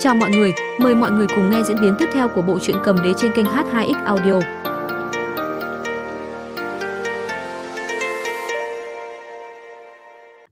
Chào mọi người, mời mọi người cùng nghe diễn biến tiếp theo của bộ truyện cầm đế trên kênh H2X Audio.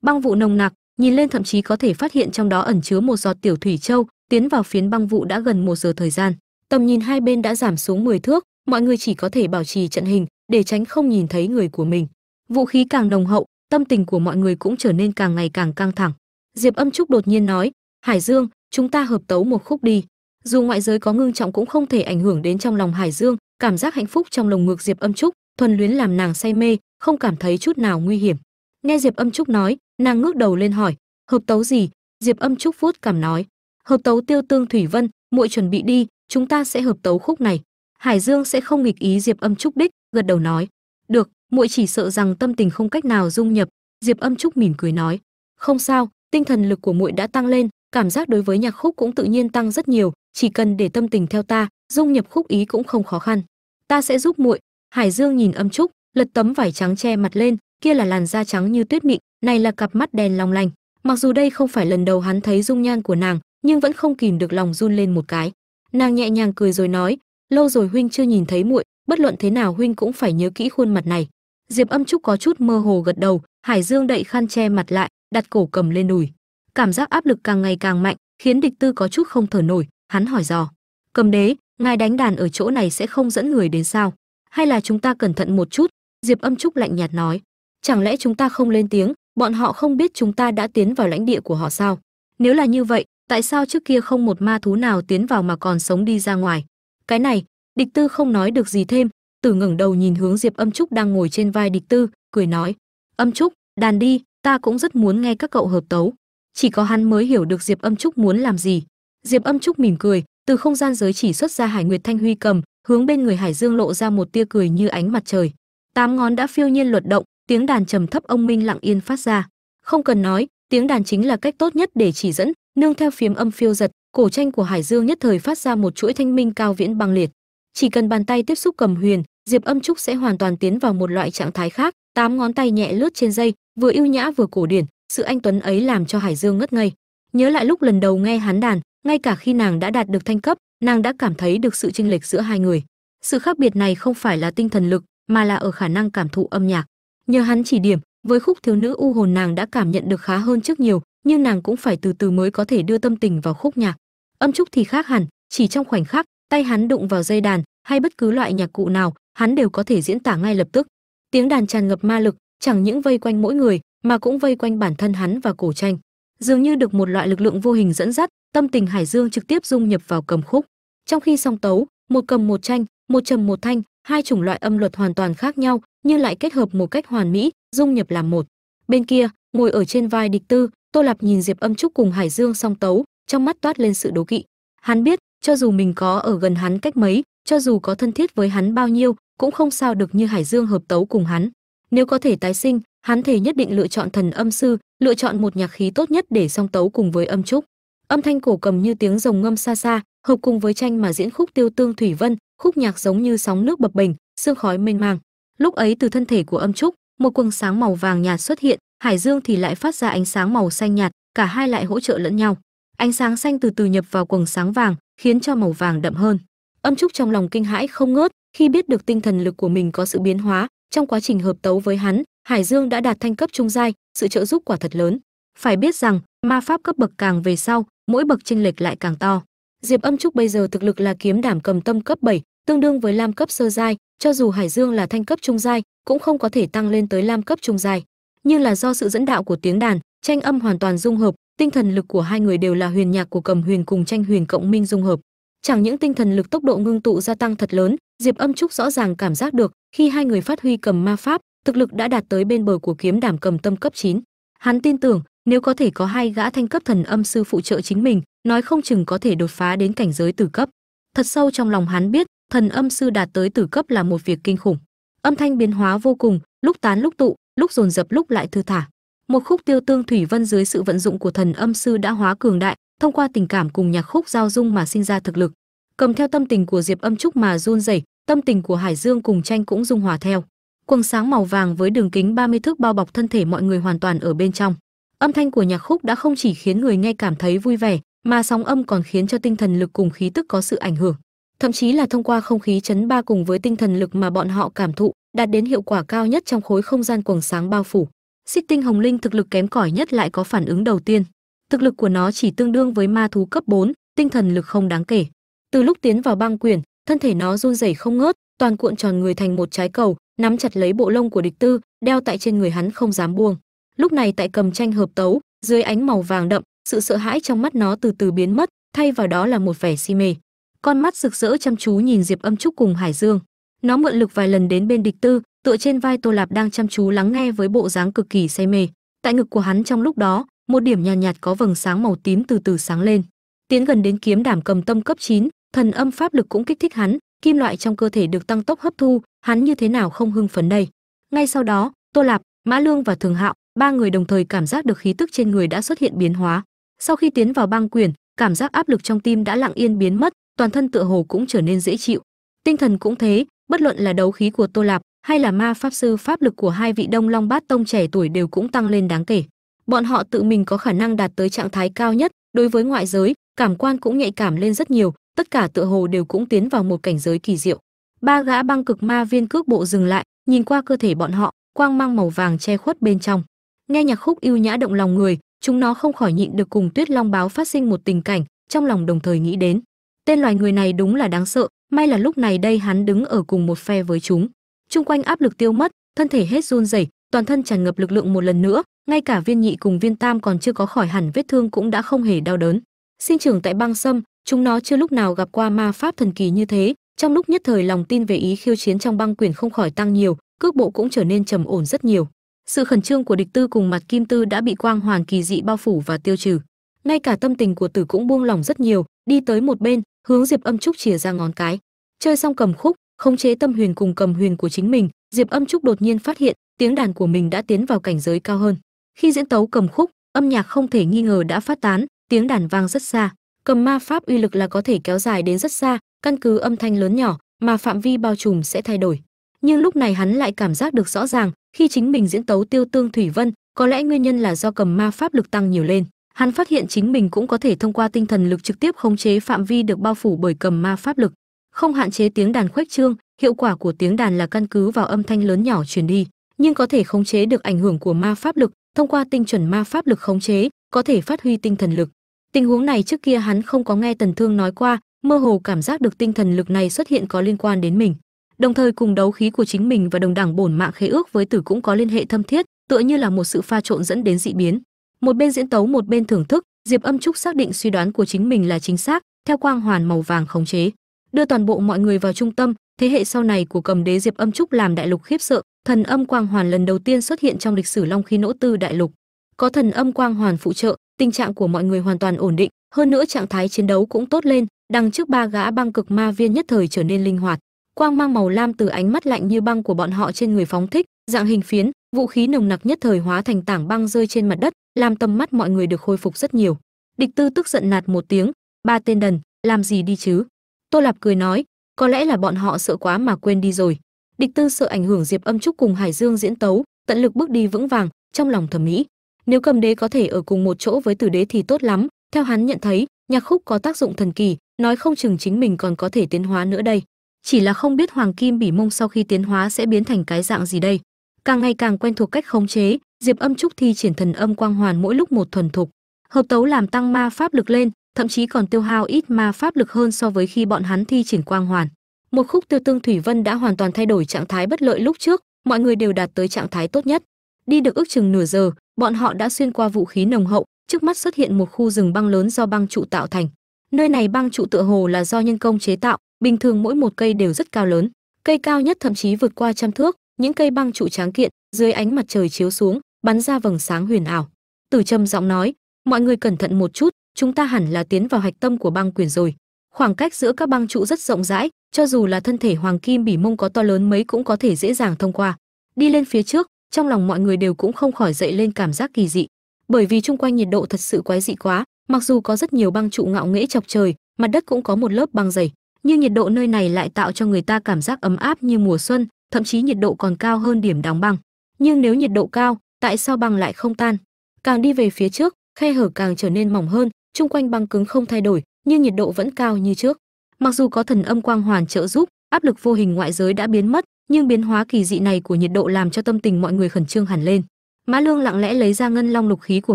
Băng vụ nồng nặc, nhìn lên thậm chí có thể phát hiện trong đó ẩn chứa một giọt tiểu thủy châu, tiến vào phiến băng vụ đã gần một giờ thời gian. Tầm nhìn hai bên đã giảm xuống 10 thước, mọi người chỉ có thể bảo trì trận hình để tránh không nhìn thấy người của mình. Vũ khí càng đồng hậu, tâm tình của mọi người cũng trở nên càng ngày càng căng thẳng. Diệp Âm Trúc đột nhiên nói, "Hải Dương, chúng ta hợp tấu một khúc đi." Dù ngoại giới có ngưng trọng cũng không thể ảnh hưởng đến trong lòng Hải Dương, cảm giác hạnh phúc trong lồng ngực Diệp Âm Trúc, thuần luyến làm nàng say mê, không cảm thấy chút nào nguy hiểm. Nghe Diệp Âm Trúc nói, nàng ngước đầu lên hỏi, "Hợp tấu gì?" Diệp Âm Trúc vuốt cảm nói, "Hợp tấu Tiêu Tương Thủy Vân, muội chuẩn bị đi, chúng ta sẽ hợp tấu khúc này." Hải Dương sẽ không nghịch ý Diệp Âm Trúc đích, gật đầu nói, "Được, muội chỉ sợ rằng tâm tình không cách nào dung nhập." Diệp Âm Trúc mỉm cười nói, "Không sao, tinh thần lực của muội đã tăng lên, cảm giác đối với nhạc khúc cũng tự nhiên tăng rất nhiều, chỉ cần để tâm tình theo ta, dung nhập khúc ý cũng không khó khăn. Ta sẽ giúp muội." Hải Dương nhìn Âm Trúc, lật tấm vải trắng che mặt lên, kia là làn da trắng như tuyết mịn, này là cặp mắt đèn long lanh. Mặc dù đây không phải lần đầu hắn thấy dung nhan của nàng, nhưng vẫn không kìm được lòng run lên một cái. Nàng nhẹ nhàng cười rồi nói, lâu rồi huynh chưa nhìn thấy muội, bất luận thế nào huynh cũng phải nhớ kỹ khuôn mặt này. Diệp Âm Trúc có chút mơ hồ gật đầu, Hải Dương đậy khăn che mặt lại, đặt cổ cầm lên đùi. Cảm giác áp lực càng ngày càng mạnh, khiến địch tư có chút không thở nổi, hắn hỏi dò: "Cầm đế, ngài đánh đàn ở chỗ này sẽ không dẫn người đến sao? Hay là chúng ta cẩn thận một chút?" Diệp Âm Trúc lạnh nhạt nói: "Chẳng lẽ chúng ta không lên tiếng, bọn họ không biết chúng ta đã tiến vào lãnh địa của họ sao? Nếu là như vậy, tại sao trước kia không một ma thú nào tiến vào mà còn sống đi ra ngoài?" Cái này, Địch Tư không nói được gì thêm, Tử ngẩng đầu nhìn hướng Diệp Âm Trúc đang ngồi trên vai Địch Tư, cười nói: "Âm Trúc, đàn đi, ta cũng rất muốn nghe các cậu hợp tấu." Chỉ có hắn mới hiểu được Diệp Âm Trúc muốn làm gì. Diệp Âm Trúc mỉm cười, từ không gian giới chỉ xuất ra Hải Nguyệt Thanh Huy cầm, hướng bên người Hải Dương lộ ra một tia cười như ánh mặt trời. Tám ngón đã phiêu nhiên luật động, tiếng đàn trầm thấp ông minh lặng yên phát ra. Không cần nói, tiếng đàn chính là cách tốt nhất để chỉ dẫn, nương theo phiếm âm phiêu giật, cổ tranh của Hải Dương nhất thời phát ra một chuỗi thanh minh cao viễn băng liệt. Chỉ cần bàn tay tiếp xúc cầm huyền, Diệp Âm Trúc sẽ hoàn toàn tiến vào một loại trạng thái khác, tám ngón tay nhẹ lướt trên dây, vừa yêu nhã vừa cổ điển, sự anh tuấn ấy làm cho Hải Dương ngất ngây. Nhớ lại lúc lần đầu nghe hắn đàn, ngay cả khi nàng đã đạt được thanh cấp, nàng đã cảm thấy được sự chênh lệch giữa hai người. Sự khác biệt này không phải là tinh thần lực, mà là ở khả năng cảm thụ âm nhạc. Nhờ hắn chỉ điểm, với khúc thiếu nữ u hồn nàng đã cảm nhận được khá hơn trước nhiều, nhưng nàng cũng phải từ từ mới có thể đưa tâm tình vào khúc nhạc. Âm trúc thì khác hẳn, chỉ trong khoảnh khắc, tay hắn đụng vào dây đàn, hay bất cứ loại nhạc cụ nào, hắn đều có thể diễn tả ngay lập tức. Tiếng đàn tràn ngập ma lực, chẳng những vây quanh mỗi người, mà cũng vây quanh bản thân hắn và cổ tranh. Dường như được một loại lực lượng vô hình dẫn dắt, tâm tình Hải Dương trực tiếp dung nhập vào cầm khúc. Trong khi song tấu, một cầm một tranh, một trầm một thanh, hai chủng loại âm luật hoàn toàn khác nhau, nhưng lại kết hợp một cách hoàn mỹ, dung nhập làm một. Bên kia, ngồi ở trên vai địch tư, Tô Lạp nhìn Diệp Âm Trúc cùng Hải Dương song tấu, trong mắt toát lên sự đố kỵ. Hắn biết, cho dù mình có ở gần hắn cách mấy, cho dù có thân thiết với hắn bao nhiêu, cũng không sao được như Hải Dương hợp tấu cùng hắn. Nếu có thể tái sinh, hắn thể nhất định lựa chọn thần âm sư, lựa chọn một nhạc khí tốt nhất để song tấu cùng với âm trúc. Âm thanh cổ cầm như tiếng rồng ngâm xa xa, hợp cùng với tranh mà diễn khúc tiêu tương thủy vân, khúc nhạc giống như sóng nước bập bềnh, sương khói mênh mang. Lúc ấy từ thân thể của âm trúc, một quầng sáng màu vàng nhạt xuất hiện, Hải Dương thì lại phát ra ánh sáng màu xanh nhạt, cả hai lại hỗ trợ lẫn nhau. Ánh sáng xanh từ từ nhập vào quầng sáng vàng, khiến cho màu vàng đậm hơn. Âm trúc trong lòng kinh hãi không ngớt, khi biết được tinh thần lực của mình có sự biến hóa, trong quá trình hợp tấu với hắn, Hải Dương đã đạt thanh cấp trung giai, sự trợ giúp quả thật lớn. Phải biết rằng, ma pháp cấp bậc càng về sau, mỗi bậc chênh lệch lại càng to. Diệp Âm Trúc bây giờ thực lực là kiếm đảm cầm tâm cấp 7, tương đương với lam cấp sơ giai, cho dù Hải Dương là thanh cấp trung giai, cũng không có thể tăng lên tới lam cấp trung giai. Nhưng là do sự dẫn đạo của tiếng đàn, tranh âm hoàn toàn dung hợp, tinh thần lực của hai người đều là huyền nhạc của cầm huyền cùng tranh huyền cộng minh dung hợp. Chẳng những tinh thần lực tốc độ ngưng tụ gia tăng thật lớn, Diệp Âm Trúc rõ ràng cảm giác được, khi hai người phát huy cầm ma pháp, thực lực đã đạt tới bên bờ của kiếm đảm cầm tâm cấp 9. Hắn tin tưởng, nếu có thể có hai gã thanh cấp thần âm sư phụ trợ chính mình, nói không chừng có thể đột phá đến cảnh giới tử cấp. Thật sâu trong lòng hắn biết, thần âm sư đạt tới tử cấp là một việc kinh khủng. Âm thanh biến hóa vô cùng, lúc tán lúc tụ, lúc dồn dập lúc lại thư thả. Một khúc tiêu tương thủy vân dưới sự vận dụng của thần âm sư đã hóa cường đại, thông qua tình cảm cùng nhạc khúc giao dung mà sinh ra thực lực. Cầm theo tâm tình của Diệp Âm Trúc mà run rẩy, tâm tình của Hải Dương cùng tranh cũng dung hòa theo. Quầng sáng màu vàng với đường kính 30 thước bao bọc thân thể mọi người hoàn toàn ở bên trong. Âm thanh của nhạc khúc đã không chỉ khiến người nghe cảm thấy vui vẻ, mà sóng âm còn khiến cho tinh thần lực cùng khí tức có sự ảnh hưởng. Thậm chí là thông qua không khí chấn ba cùng với tinh thần lực mà bọn họ cảm thụ đạt đến hiệu quả cao nhất trong khối không gian quầng sáng bao phủ. Xích tinh hồng linh thực lực kém cỏi nhất lại có phản ứng đầu tiên. Thực lực của nó chỉ tương đương với ma thú cấp 4, tinh thần lực không đáng kể. Từ lúc tiến vào băng quyển thân thể nó run rẩy không ngớt toàn cuộn tròn người thành một trái cầu nắm chặt lấy bộ lông của địch tư đeo tại trên người hắn không dám buông. Lúc này tại cầm tranh hợp tấu dưới ánh màu vàng đậm sự sợ hãi trong mắt nó từ từ biến mất thay vào đó là một vẻ si mê. Con mắt rực rỡ chăm chú nhìn diệp âm trúc cùng hải dương. Nó mượn lực vài lần đến bên địch tư tựa trên vai tô lạp đang chăm chú lắng nghe với bộ dáng cực kỳ say mê. Tại ngực của hắn trong lúc đó một điểm nhàn nhạt, nhạt có vầng sáng màu tím từ từ sáng lên. Tiến gần đến kiếm đảm cầm tâm cấp 9, thần âm pháp lực cũng kích thích hắn kim loại trong cơ thể được tăng tốc hấp thu, hắn như thế nào không hưng phấn đây? Ngay sau đó, tô lạp, mã lương và thường hạo, ba người đồng thời cảm giác được khí tức trên người đã xuất hiện biến hóa. Sau khi tiến vào băng quyển, cảm giác áp lực trong tim đã lặng yên biến mất, toàn thân tựa hồ cũng trở nên dễ chịu. Tinh thần cũng thế, bất luận là đấu khí của tô lạp hay là ma pháp sư pháp lực của hai vị đông long bát tông trẻ tuổi đều cũng tăng lên đáng kể. Bọn họ tự mình có khả năng đạt tới trạng thái cao nhất. Đối với ngoại giới, cảm quan cũng nhạy cảm lên rất nhiều tất cả tựa hồ đều cũng tiến vào một cảnh giới kỳ diệu. Ba gã băng cực ma viên cước bộ dừng lại, nhìn qua cơ thể bọn họ, quang mang màu vàng che khuất bên trong. Nghe nhạc khúc yêu nhã động lòng người, chúng nó không khỏi nhịn được cùng tuyết long báo phát sinh một tình cảnh, trong lòng đồng thời nghĩ đến. Tên loài người này đúng là đáng sợ, may là lúc này đây hắn đứng ở cùng một phe với chúng. Chung quanh áp lực tiêu mất, thân thể hết run rẩy, toàn thân tràn ngập lực lượng một lần nữa, ngay cả viên nhị cùng viên tam còn chưa có khỏi hẳn vết thương cũng đã không hề đau đớn. Sinh trưởng tại băng sâm chúng nó chưa lúc nào gặp qua ma pháp thần kỳ như thế. Trong lúc nhất thời lòng tin về ý khiêu chiến trong băng quyển không khỏi tăng nhiều, cước bộ cũng trở nên trầm ổn rất nhiều. Sự khẩn trương của địch tư cùng mặt kim tư đã bị quang hoàn kỳ dị bao phủ và tiêu trừ. Ngay cả tâm tình của tử cũng buông lỏng rất nhiều, đi tới một bên, hướng diệp âm trúc chìa ra ngón cái. Chơi xong cầm khúc, khống chế tâm huyền cùng cầm huyền của chính mình, diệp âm trúc đột nhiên phát hiện, tiếng đàn của mình đã tiến vào cảnh giới cao hơn. Khi diễn tấu cầm khúc, âm nhạc không thể nghi ngờ đã phát tán, tiếng đàn vang rất xa cầm ma pháp uy lực là có thể kéo dài đến rất xa, căn cứ âm thanh lớn nhỏ mà phạm vi bao trùm sẽ thay đổi. Nhưng lúc này hắn lại cảm giác được rõ ràng, khi chính mình diễn tấu tiêu tương thủy vân, có lẽ nguyên nhân là do cầm ma pháp lực tăng nhiều lên. Hắn phát hiện chính mình cũng có thể thông qua tinh thần lực trực tiếp khống chế phạm vi được bao phủ bởi cầm ma pháp lực, không hạn chế tiếng đàn khuếch trương, hiệu quả của tiếng đàn là căn cứ vào âm thanh lớn nhỏ truyền đi, nhưng có thể khống chế được ảnh hưởng của ma pháp lực, thông qua tinh chuẩn ma pháp lực khống chế, có thể phát huy tinh thần lực tình huống này trước kia hắn không có nghe tần thương nói qua, mơ hồ cảm giác được tinh thần lực này xuất hiện có liên quan đến mình. Đồng thời cùng đấu khí của chính mình và đồng đẳng bổn mạng khế ước với tử cũng có liên hệ thâm thiết, tựa như là một sự pha trộn dẫn đến dị biến. Một bên diễn tấu, một bên thưởng thức, diệp âm trúc xác định suy đoán của chính mình là chính xác, theo quang hoàn màu vàng khống chế. Đưa toàn bộ mọi người vào trung tâm, thế hệ sau này của cầm đế diệp âm trúc làm đại lục khiếp sợ, thần âm quang hoàn lần đầu tiên xuất hiện trong lịch sử long khí nỗ tư đại lục. Có thần âm quang hoàn phụ trợ tình trạng của mọi người hoàn toàn ổn định, hơn nữa trạng thái chiến đấu cũng tốt lên, đằng trước ba gã băng cực ma viên nhất thời trở nên linh hoạt. Quang mang màu lam từ ánh mắt lạnh như băng của bọn họ trên người phóng thích, dạng hình phiến, vũ khí nồng nặc nhất thời hóa thành tảng băng rơi trên mặt đất, làm tầm mắt mọi người được khôi phục rất nhiều. Địch tư tức giận nạt một tiếng, ba tên đần, làm gì đi chứ? Tô lạp cười nói, có lẽ là bọn họ sợ quá mà quên đi rồi. Địch tư sợ ảnh hưởng diệp âm trúc cùng hải dương diễn tấu, tận lực bước đi vững vàng trong lòng thẩm mỹ nếu cầm đế có thể ở cùng một chỗ với tử đế thì tốt lắm. Theo hắn nhận thấy, nhạc khúc có tác dụng thần kỳ, nói không chừng chính mình còn có thể tiến hóa nữa đây. Chỉ là không biết hoàng kim bỉ mông sau khi tiến hóa sẽ biến thành cái dạng gì đây. Càng ngày càng quen thuộc cách khống chế, diệp âm trúc thi triển thần âm quang hoàn mỗi lúc một thuần thục. Hợp tấu làm tăng ma pháp lực lên, thậm chí còn tiêu hao ít ma pháp lực hơn so với khi bọn hắn thi triển quang hoàn. Một khúc tiêu tương thủy vân đã hoàn toàn thay đổi trạng thái bất lợi lúc trước, mọi người đều đạt tới trạng thái tốt nhất. Đi được ước chừng nửa giờ bọn họ đã xuyên qua vũ khí nồng hậu, trước mắt xuất hiện một khu rừng băng lớn do băng trụ tạo thành. Nơi này băng trụ tựa hồ là do nhân công chế tạo, bình thường mỗi một cây đều rất cao lớn, cây cao nhất thậm chí vượt qua trăm thước, những cây băng trụ tráng kiện, dưới ánh mặt trời chiếu xuống, bắn ra vầng sáng huyền ảo. Tử trầm giọng nói, mọi người cẩn thận một chút, chúng ta hẳn là tiến vào hạch tâm của băng quyền rồi. Khoảng cách giữa các băng trụ rất rộng rãi, cho dù là thân thể hoàng kim bỉ mông có to lớn mấy cũng có thể dễ dàng thông qua. Đi lên phía trước trong lòng mọi người đều cũng không khỏi dậy lên cảm giác kỳ dị. Bởi vì chung quanh nhiệt độ thật sự quái dị quá, mặc dù có rất nhiều băng trụ ngạo nghễ chọc trời, mặt đất cũng có một lớp băng dày, nhưng nhiệt độ nơi này lại tạo cho người ta cảm giác ấm áp như mùa xuân, thậm chí nhiệt độ còn cao hơn điểm đóng băng. Nhưng nếu nhiệt độ cao, tại sao băng lại không tan? Càng đi về phía trước, khe hở càng trở nên mỏng hơn, chung quanh băng cứng không thay đổi, nhưng nhiệt độ vẫn cao như trước. Mặc dù có thần âm quang hoàn trợ giúp, áp lực vô hình ngoại giới đã biến mất nhưng biến hóa kỳ dị này của nhiệt độ làm cho tâm tình mọi người khẩn trương hẳn lên. Mã lương lặng lẽ lấy ra ngân long lục khí của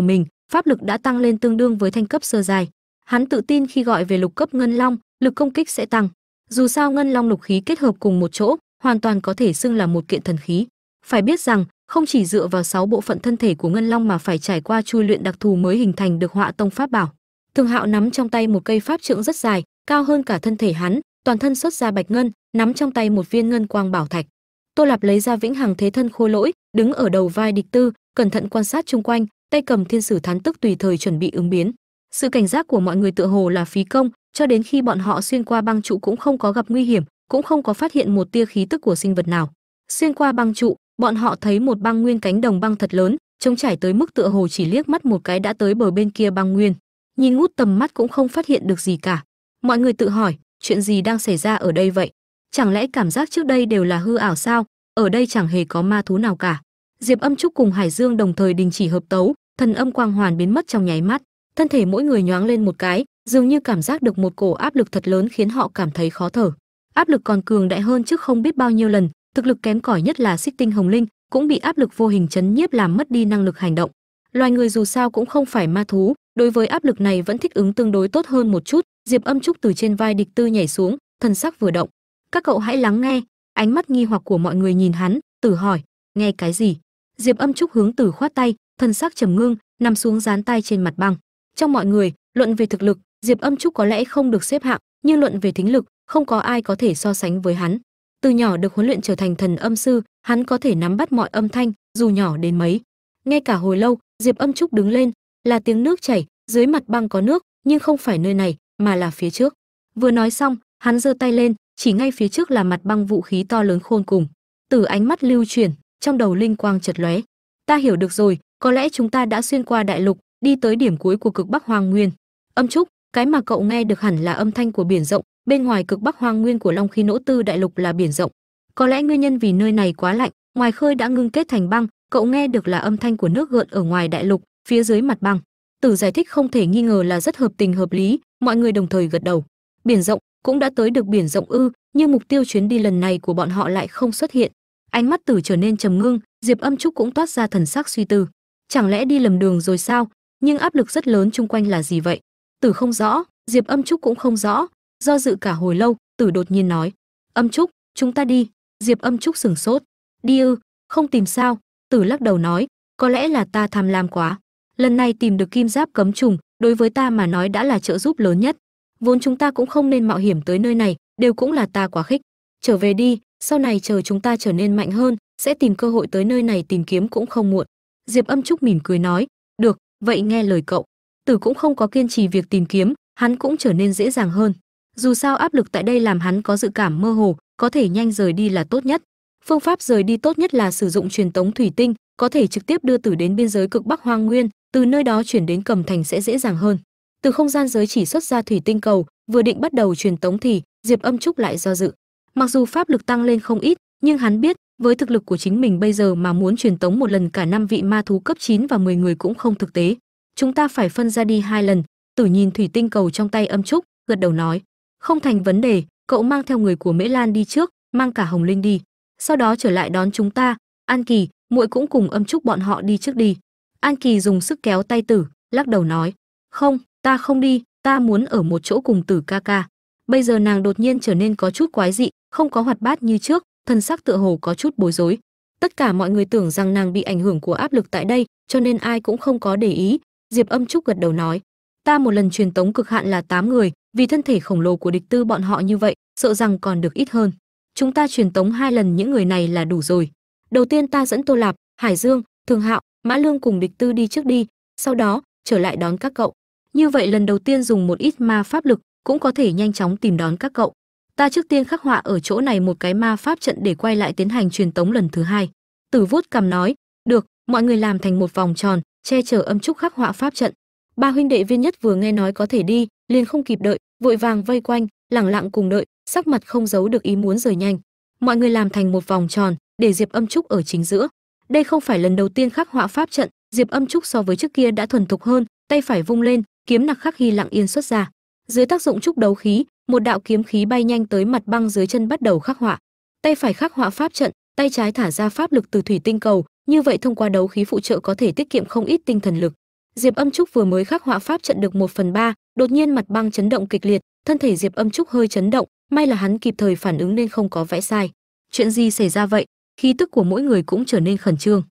mình, pháp lực đã tăng lên tương đương với thanh cấp sơ dài hắn tự tin khi gọi về lục cấp ngân long, lực công kích sẽ tăng. Dù sao ngân long lục khí kết hợp cùng một chỗ, hoàn toàn có thể xưng là một kiện thần khí. Phải biết rằng, không chỉ dựa vào sáu bộ phận thân thể của ngân long mà phải trải qua chui luyện đặc thù mới hình thành được họa tông pháp bảo. Thường hạo nắm trong tay một cây pháp trượng rất dài, cao hơn cả thân thể hắn toàn thân xuất ra bạch ngân, nắm trong tay một viên ngân quang bảo thạch. Tô lạp lấy ra vĩnh hằng thế thân khôi lỗi, đứng ở đầu vai địch tư, cẩn thận quan sát chung quanh, tay cầm thiên sử thán tức tùy thời chuẩn bị ứng biến. Sự cảnh giác của mọi người tựa hồ là phí công, cho đến khi bọn họ xuyên qua băng trụ cũng không có gặp nguy hiểm, cũng không có phát hiện một tia khí tức của sinh vật nào. Xuyên qua băng trụ, bọn họ thấy một băng nguyên cánh đồng băng thật lớn, trông trải tới mức tựa hồ chỉ liếc mắt một cái đã tới bờ bên kia băng nguyên. Nhìn ngút tầm mắt cũng không phát hiện được gì cả. Mọi người tự hỏi chuyện gì đang xảy ra ở đây vậy? Chẳng lẽ cảm giác trước đây đều là hư ảo sao? Ở đây chẳng hề có ma thú nào cả. Diệp âm trúc cùng hải dương đồng thời đình chỉ hợp tấu, thần âm quang hoàn biến mất trong nháy mắt. Thân thể mỗi người nhoáng lên một cái, dường như cảm giác được một cổ áp lực thật lớn khiến họ cảm thấy khó thở. Áp lực còn cường đại hơn trước không biết bao nhiêu lần, thực lực kém cỏi nhất là xích tinh hồng linh, cũng bị áp lực vô hình chấn nhiếp làm mất đi năng lực hành động. Loài người dù sao cũng không phải ma thú, đối với áp lực này vẫn thích ứng tương đối tốt hơn một chút diệp âm trúc từ trên vai địch tư nhảy xuống, thân sắc vừa động. Các cậu hãy lắng nghe. Ánh mắt nghi hoặc của mọi người nhìn hắn tử hỏi, nghe cái gì? Diệp âm trúc hướng tử khoát tay, thân sắc trầm ngưng, nằm xuống dán tay trên mặt băng. Trong mọi người, luận về thực lực, diệp âm trúc có lẽ không được xếp hạng, nhưng luận về thính lực, không có ai có thể so sánh với hắn. Từ nhỏ được huấn luyện trở thành thần âm sư, hắn có thể nắm bắt mọi âm thanh, dù nhỏ đến mấy. Ngay cả hồi lâu, diệp âm trúc đứng lên, là tiếng nước chảy, dưới mặt băng có nước, nhưng không phải nơi này mà là phía trước. Vừa nói xong, hắn giơ tay lên, chỉ ngay phía trước là mặt băng vũ khí to lớn khôn cùng. Từ ánh mắt lưu chuyển, trong đầu linh quang chợt lóe. Ta hiểu được rồi, có lẽ chúng ta đã xuyên qua đại lục, đi tới điểm cuối của cực bắc hoang nguyên. Âm trúc, cái mà cậu nghe được hẳn là âm thanh của biển rộng, bên ngoài cực bắc hoang nguyên của long khí nỗ tư đại lục là biển rộng. Có lẽ nguyên nhân vì nơi này quá lạnh, ngoài khơi đã ngưng kết thành băng, cậu nghe được là âm thanh của nước gợn ở ngoài đại lục, phía dưới mặt băng tử giải thích không thể nghi ngờ là rất hợp tình hợp lý, mọi người đồng thời gật đầu. Biển rộng cũng đã tới được biển rộng ư, nhưng mục tiêu chuyến đi lần này của bọn họ lại không xuất hiện. Ánh mắt tử trở nên trầm ngưng, diệp âm trúc cũng toát ra thần sắc suy tư. Chẳng lẽ đi lầm đường rồi sao? Nhưng áp lực rất lớn chung quanh là gì vậy? Tử không rõ, diệp âm trúc cũng không rõ. Do dự cả hồi lâu, tử đột nhiên nói, âm trúc, chúng ta đi. Diệp âm trúc sững sốt, đi ư, không tìm sao. Tử lắc đầu nói, có lẽ là ta tham lam quá lần này tìm được kim giáp cấm trùng, đối với ta mà nói đã là trợ giúp lớn nhất. Vốn chúng ta cũng không nên mạo hiểm tới nơi này, đều cũng là ta quá khích. Trở về đi, sau này chờ chúng ta trở nên mạnh hơn, sẽ tìm cơ hội tới nơi này tìm kiếm cũng không muộn. Diệp âm trúc mỉm cười nói, được, vậy nghe lời cậu. Tử cũng không có kiên trì việc tìm kiếm, hắn cũng trở nên dễ dàng hơn. Dù sao áp lực tại đây làm hắn có dự cảm mơ hồ, có thể nhanh rời đi là tốt nhất. Phương pháp rời đi tốt nhất là sử dụng truyền tống thủy tinh có thể trực tiếp đưa tử đến biên giới cực bắc hoang nguyên, từ nơi đó chuyển đến cầm thành sẽ dễ dàng hơn. Từ không gian giới chỉ xuất ra thủy tinh cầu, vừa định bắt đầu truyền tống thì, diệp âm trúc lại do dự. Mặc dù pháp lực tăng lên không ít, nhưng hắn biết, với thực lực của chính mình bây giờ mà muốn truyền tống một lần cả năm vị ma thú cấp 9 và 10 người cũng không thực tế. Chúng ta phải phân ra đi hai lần. Tử nhìn thủy tinh cầu trong tay âm trúc, gật đầu nói, không thành vấn đề, cậu mang theo người của mễ lan đi trước, mang cả hồng linh đi. Sau đó trở lại đón chúng ta, an kỳ muội cũng cùng âm trúc bọn họ đi trước đi. An kỳ dùng sức kéo tay tử, lắc đầu nói, không, ta không đi, ta muốn ở một chỗ cùng tử ca ca. Bây giờ nàng đột nhiên trở nên có chút quái dị, không có hoạt bát như trước, thân sắc tựa hồ có chút bối rối. Tất cả mọi người tưởng rằng nàng bị ảnh hưởng của áp lực tại đây, cho nên ai cũng không có để ý. Diệp âm trúc gật đầu nói, ta một lần truyền tống cực hạn là 8 người, vì thân thể khổng lồ của địch tư bọn họ như vậy, sợ rằng còn được ít hơn. Chúng ta truyền tống hai lần những người này là đủ rồi đầu tiên ta dẫn tô lạp, hải dương, thường hạo, mã lương cùng địch tư đi trước đi, sau đó trở lại đón các cậu. Như vậy lần đầu tiên dùng một ít ma pháp lực cũng có thể nhanh chóng tìm đón các cậu. Ta trước tiên khắc họa ở chỗ này một cái ma pháp trận để quay lại tiến hành truyền tống lần thứ hai. Tử vuốt cầm nói, được, mọi người làm thành một vòng tròn, che chở âm trúc khắc họa pháp trận. Ba huynh đệ viên nhất vừa nghe nói có thể đi, liền không kịp đợi, vội vàng vây quanh, lẳng lặng cùng đợi, sắc mặt không giấu được ý muốn rời nhanh. Mọi người làm thành một vòng tròn để diệp âm trúc ở chính giữa. Đây không phải lần đầu tiên khắc họa pháp trận, diệp âm trúc so với trước kia đã thuần thục hơn, tay phải vung lên, kiếm nặc khắc hy lặng yên xuất ra. Dưới tác dụng trúc đấu khí, một đạo kiếm khí bay nhanh tới mặt băng dưới chân bắt đầu khắc họa. Tay phải khắc họa pháp trận, tay trái thả ra pháp lực từ thủy tinh cầu, như vậy thông qua đấu khí phụ trợ có thể tiết kiệm không ít tinh thần lực. Diệp âm trúc vừa mới khắc họa pháp trận được một phần ba, đột nhiên mặt băng chấn động kịch liệt, thân thể diệp âm trúc hơi chấn động, may là hắn kịp thời phản ứng nên không có vẽ sai. Chuyện gì xảy ra vậy? Khí tức của mỗi người cũng trở nên khẩn trương.